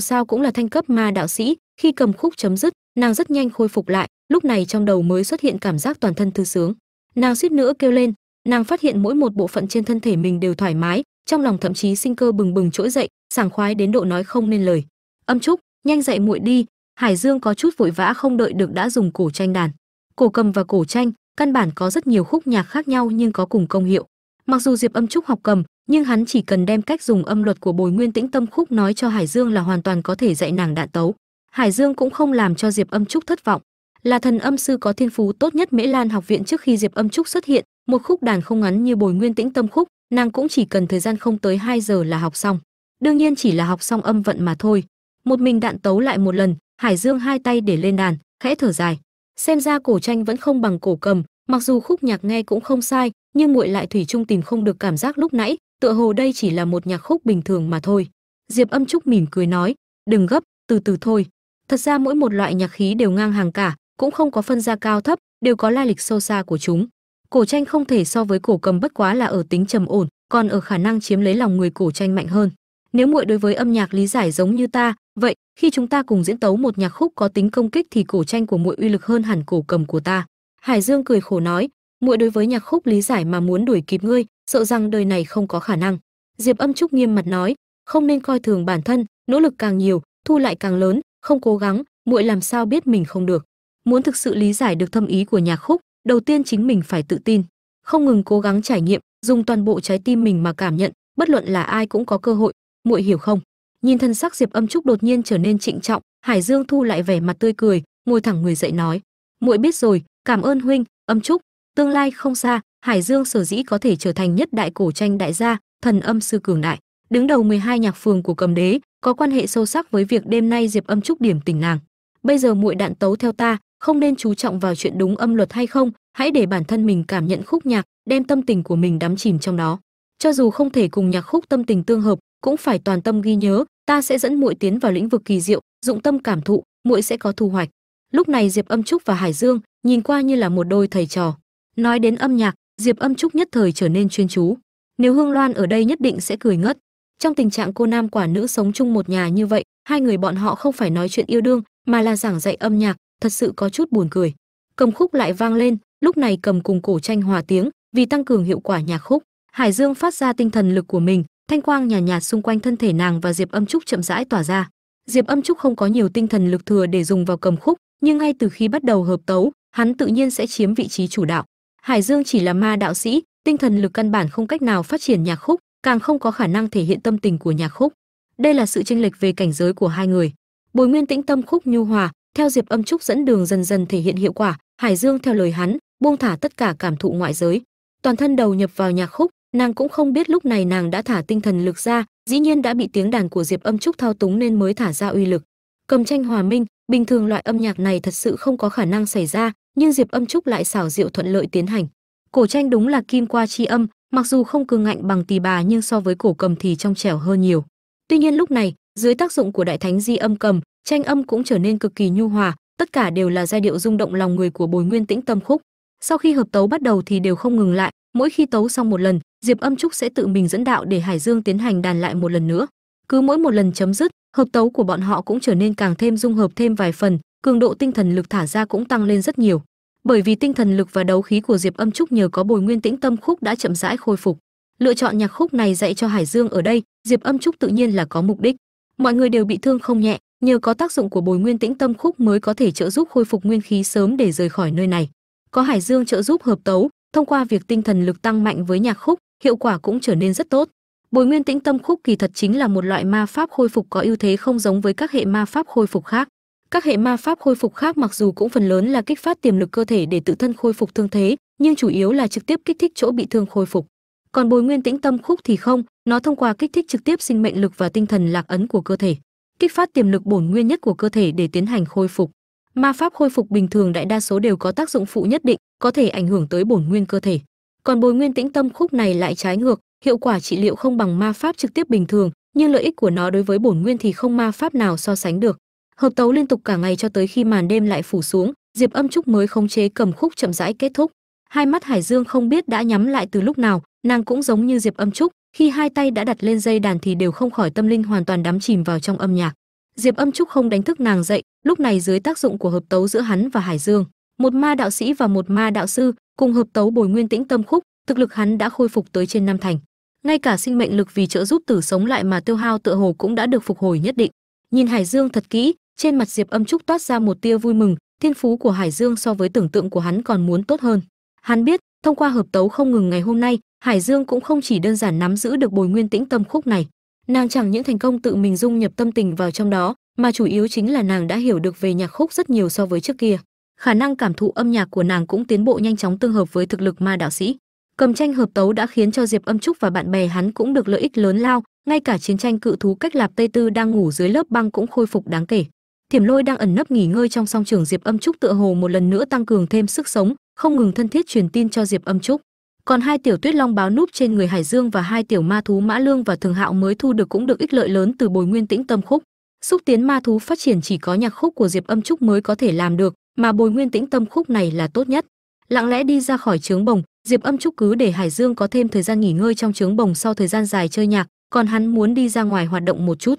sao cũng là thanh cấp ma đạo sĩ, khi cầm khúc chấm dứt nàng rất nhanh khôi phục lại, lúc này trong đầu mới xuất hiện cảm giác toàn thân thư sướng. Nàng suýt nữa kêu lên, nàng phát hiện mỗi một bộ phận trên thân thể mình đều thoải mái, trong lòng thậm chí sinh cơ bừng bừng trỗi dậy, sảng khoái đến độ nói không nên lời. Âm trúc, nhanh dậy muội đi, hải dương có chút vội vã không đợi được đã dùng cổ tranh đàn. Cổ cầm và cổ tranh, căn bản có rất nhiều khúc nhạc khác nhau nhưng có cùng công hiệu. Mặc dù diệp âm trúc học cầm, nhưng hắn chỉ cần đem cách dùng âm luật của bồi nguyên tĩnh tâm khúc nói cho hải dương là hoàn toàn có thể dạy nàng đạn tấu hải dương cũng không làm cho diệp âm trúc thất vọng. Là thần âm sư có thiên phú tốt nhất mễ lan học viện trước khi diệp âm trúc xuất hiện, một khúc đàn không ngắn như bồi nguyên tĩnh tâm khúc, nàng cũng chỉ cần thời gian không tới 2 giờ là học xong. Đương nhiên chỉ là học xong âm vận mà thôi. Một mình đạn tấu lại một lần, hải dương hai tay để lên đàn, khẽ thở dài. Xem ra cổ tranh vẫn không bằng cổ cầm, mặc dù khúc nhạc nghe cũng không sai, nhưng muội lại thủy chung tìm không được cảm giác lúc nãy, tựa hồ đây chỉ là một nhạc khúc bình thường mà thôi. Diệp âm trúc mỉm cười nói, đừng gấp, từ từ thôi thật ra mỗi một loại nhạc khí đều ngang hàng cả, cũng không có phân ra cao thấp, đều có lai lịch sâu xa của chúng. Cổ tranh không thể so với cổ cầm bất quá là ở tính trầm ổn, còn ở khả năng chiếm lấy lòng người cổ tranh mạnh hơn. Nếu muội đối với âm nhạc lý giải giống như ta, vậy, khi chúng ta cùng diễn tấu một nhạc khúc có tính công kích thì cổ tranh của muội uy lực hơn hẳn cổ cầm của ta. Hải dương cười khổ nói, muội đối với nhạc khúc lý giải mà muốn đuổi kịp ngươi, sợ rằng đời này không có khả năng. Diệp âm trúc nghiêm mặt nói, không nên coi thường bản thân, nỗ lực càng nhiều, thu lại càng lớn không cố gắng, muội làm sao biết mình không được? Muốn thực sự lý giải được thâm ý của nhạc khúc, đầu tiên chính mình phải tự tin. Không ngừng cố gắng trải nghiệm, dùng toàn bộ trái tim mình mà cảm nhận, bất luận là ai cũng có cơ hội, muội hiểu không? Nhìn thân sắc diệp âm trúc đột nhiên trở nên trịnh trọng, hải dương thu lại vẻ mặt tươi cười, ngồi thẳng người dậy nói, muội biết rồi, cảm ơn huynh, âm trúc. Tương lai không xa, hải dương sở dĩ có thể trở thành nhất đại cổ tranh đại gia, thần âm sư cường đại. Đứng đầu 12 nhạc phường của cầm đế có quan hệ sâu sắc với việc đêm nay diệp âm trúc điểm tình nàng. Bây giờ muội đạn tấu theo ta, không nên chú trọng vào chuyện đúng âm luật hay không, hãy để bản thân mình cảm nhận khúc nhạc, đem tâm tình của mình đắm chìm trong đó. Cho dù không thể cùng nhạc khúc tâm tình tương hợp, cũng phải toàn tâm ghi nhớ, ta sẽ dẫn muội tiến vào lĩnh vực kỳ diệu, dụng tâm cảm thụ, muội sẽ có thu hoạch. Lúc này diệp âm trúc và hải dương nhìn qua như là một đôi thầy trò. Nói đến âm nhạc, diệp âm trúc nhất thời trở nên chuyên chú. Nếu hương loan ở đây nhất định sẽ cười ngất trong tình trạng cô nam quả nữ sống chung một nhà như vậy, hai người bọn họ không phải nói chuyện yêu đương, mà là giảng dạy âm nhạc, thật sự có chút buồn cười. Cầm khúc lại vang lên, lúc này cầm cùng cổ tranh hòa tiếng, vì tăng cường hiệu quả nhạc khúc. Hải dương phát ra tinh thần lực của mình, thanh quang nhà nhạt xung quanh thân thể nàng và diệp âm trúc chậm rãi tỏa ra. Diệp âm trúc không có nhiều tinh thần lực thừa để dùng vào cầm khúc, nhưng ngay từ khi bắt đầu hợp tấu, hắn tự nhiên sẽ chiếm vị trí chủ đạo. Hải dương chỉ là ma đạo sĩ, tinh thần lực căn bản không cách nào phát triển nhạc khúc càng không có khả năng thể hiện tâm tình của nhạc khúc. Đây là sự chênh lệch về cảnh giới của hai người. Bồi nguyên tĩnh tâm khúc nhu hòa, theo diệp âm trúc dẫn đường dần dần thể hiện hiệu quả, hải dương theo lời hắn, buông thả tất cả cảm thụ ngoại giới. Toàn thân đầu nhập vào nhạc khúc, nàng cũng không biết lúc này nàng đã thả tinh thần lực ra, dĩ nhiên đã bị tiếng đàn của diệp âm trúc thao túng nên mới thả ra uy lực. Cầm tranh hòa minh, bình thường loại âm nhạc này thật sự không có khả năng xảy ra, nhưng diệp âm trúc lại xảo diệu thuận lợi tiến hành. Cổ tranh đúng là kim qua chi âm mặc dù không cường ngạnh bằng tỳ bà nhưng so với cổ cầm thì trong trẻo hơn nhiều. Tuy nhiên lúc này, dưới tác dụng của đại thánh di âm cầm, tranh âm cũng trở nên cực kỳ nhu hòa, tất cả đều là giai điệu rung động lòng người của bồi nguyên tĩnh tâm khúc. Sau khi hợp tấu bắt đầu thì đều không ngừng lại, mỗi khi tấu xong một lần, diệp âm trúc sẽ tự mình dẫn đạo để hải dương tiến hành đàn lại một lần nữa. Cứ mỗi một lần chấm dứt, hợp tấu của bọn họ cũng trở nên càng thêm dung hợp thêm vài phần, cường độ tinh thần lực thả ra cũng tăng lên rất nhiều bởi vì tinh thần lực và đấu khí của diệp âm trúc nhờ có bồi nguyên tĩnh tâm khúc đã chậm rãi khôi phục. Lựa chọn nhạc khúc này dạy cho hải dương ở đây, diệp âm trúc tự nhiên là có mục đích. Mọi người đều bị thương không nhẹ, nhờ có tác dụng của bồi nguyên tĩnh tâm khúc mới có thể trợ giúp khôi phục nguyên khí sớm để rời khỏi nơi này. Có hải dương trợ giúp hợp tấu, thông qua việc tinh thần lực tăng mạnh với nhạc khúc, hiệu quả cũng trở nên rất tốt. Bồi nguyên tĩnh tâm khúc kỳ thật chính là một loại ma pháp khôi phục có ưu thế không giống với các hệ ma pháp khôi phục khác các hệ ma pháp khôi phục khác mặc dù cũng phần lớn là kích phát tiềm lực cơ thể để tự thân khôi phục thương thế nhưng chủ yếu là trực tiếp kích thích chỗ bị thương khôi phục còn bồi nguyên tĩnh tâm khúc thì không nó thông qua kích thích trực tiếp sinh mệnh lực và tinh thần lạc ấn của cơ thể kích phát tiềm lực bổn nguyên nhất của cơ thể để tiến hành khôi phục Ma pháp khôi phục bình thường đại đa số đều có tác dụng phụ nhất định, có thể ảnh hưởng tới bổn nguyên cơ thể. Còn bồi nguyên tĩnh tâm khúc này lại trái ngược, hiệu quả trị liệu không bằng ma pháp trực tiếp bình thường, nhưng lợi ích của nó đối với bổn nguyên thì không ma pháp nào so sánh được. Hợp tấu liên tục cả ngày cho tới khi màn đêm lại phủ xuống, Diệp Âm Trúc mới khống chế cầm khúc chậm rãi kết thúc. Hai mắt Hải Dương không biết đã nhắm lại từ lúc nào, nàng cũng giống như Diệp Âm Trúc, khi hai tay đã đặt lên dây đàn thì đều không khỏi tâm linh hoàn toàn đắm chìm vào trong âm nhạc. Diệp Âm Trúc không đánh thức nàng dậy, lúc này dưới tác dụng của hợp tấu giữa hắn và Hải Dương, một ma đạo sĩ và một ma đạo sư, cùng hợp tấu bồi nguyên tĩnh tâm khúc, thực lực hắn đã khôi phục tới trên năm thành. Ngay cả sinh mệnh lực vì trợ giúp tử sống lại mà tiêu hao tựa hồ cũng đã được phục hồi nhất định. Nhìn Hải Dương thật kỹ, trên mặt Diệp Âm Trúc toát ra một tia vui mừng, thiên phú của Hải Dương so với tưởng tượng của hắn còn muốn tốt hơn. Hắn biết, thông qua hợp tấu không ngừng ngày hôm nay, Hải Dương cũng không chỉ đơn giản nắm giữ được bồi nguyên tĩnh tâm khúc này, nàng chẳng những thành công tự mình dung nhập tâm tình vào trong đó, mà chủ yếu chính là nàng đã hiểu được về nhạc khúc rất nhiều so với trước kia. Khả năng cảm thụ âm nhạc của nàng cũng tiến bộ nhanh chóng tương hợp với thực lực ma đạo sĩ. Cầm tranh hợp tấu đã khiến cho Diệp Âm Trúc và bạn bè hắn cũng được lợi ích lớn lao, ngay cả chiến tranh cự thú cách lạp Tây Tư đang ngủ dưới lớp băng cũng khôi phục đáng kể. Thiểm Lôi đang ẩn nấp nghỉ ngơi trong song trường Diệp Âm Trúc tựa hồ một lần nữa tăng cường thêm sức sống, không ngừng thân thiết truyền tin cho Diệp Âm Trúc. Còn hai tiểu Tuyết Long báo núp trên người Hải Dương và hai tiểu ma thú Mã Lương và Thường Hạo mới thu được cũng được ích lợi lớn từ bồi nguyên tĩnh tâm khúc. Xúc tiến ma thú phát triển chỉ có nhạc khúc của Diệp Âm Trúc mới có thể làm được, mà bồi nguyên tĩnh tâm khúc này là tốt nhất. Lặng lẽ đi ra khỏi trướng bồng, Diệp Âm Trúc cứ để Hải Dương có thêm thời gian nghỉ ngơi trong trướng bồng sau thời gian dài chơi nhạc, còn hắn muốn đi ra ngoài hoạt động một chút.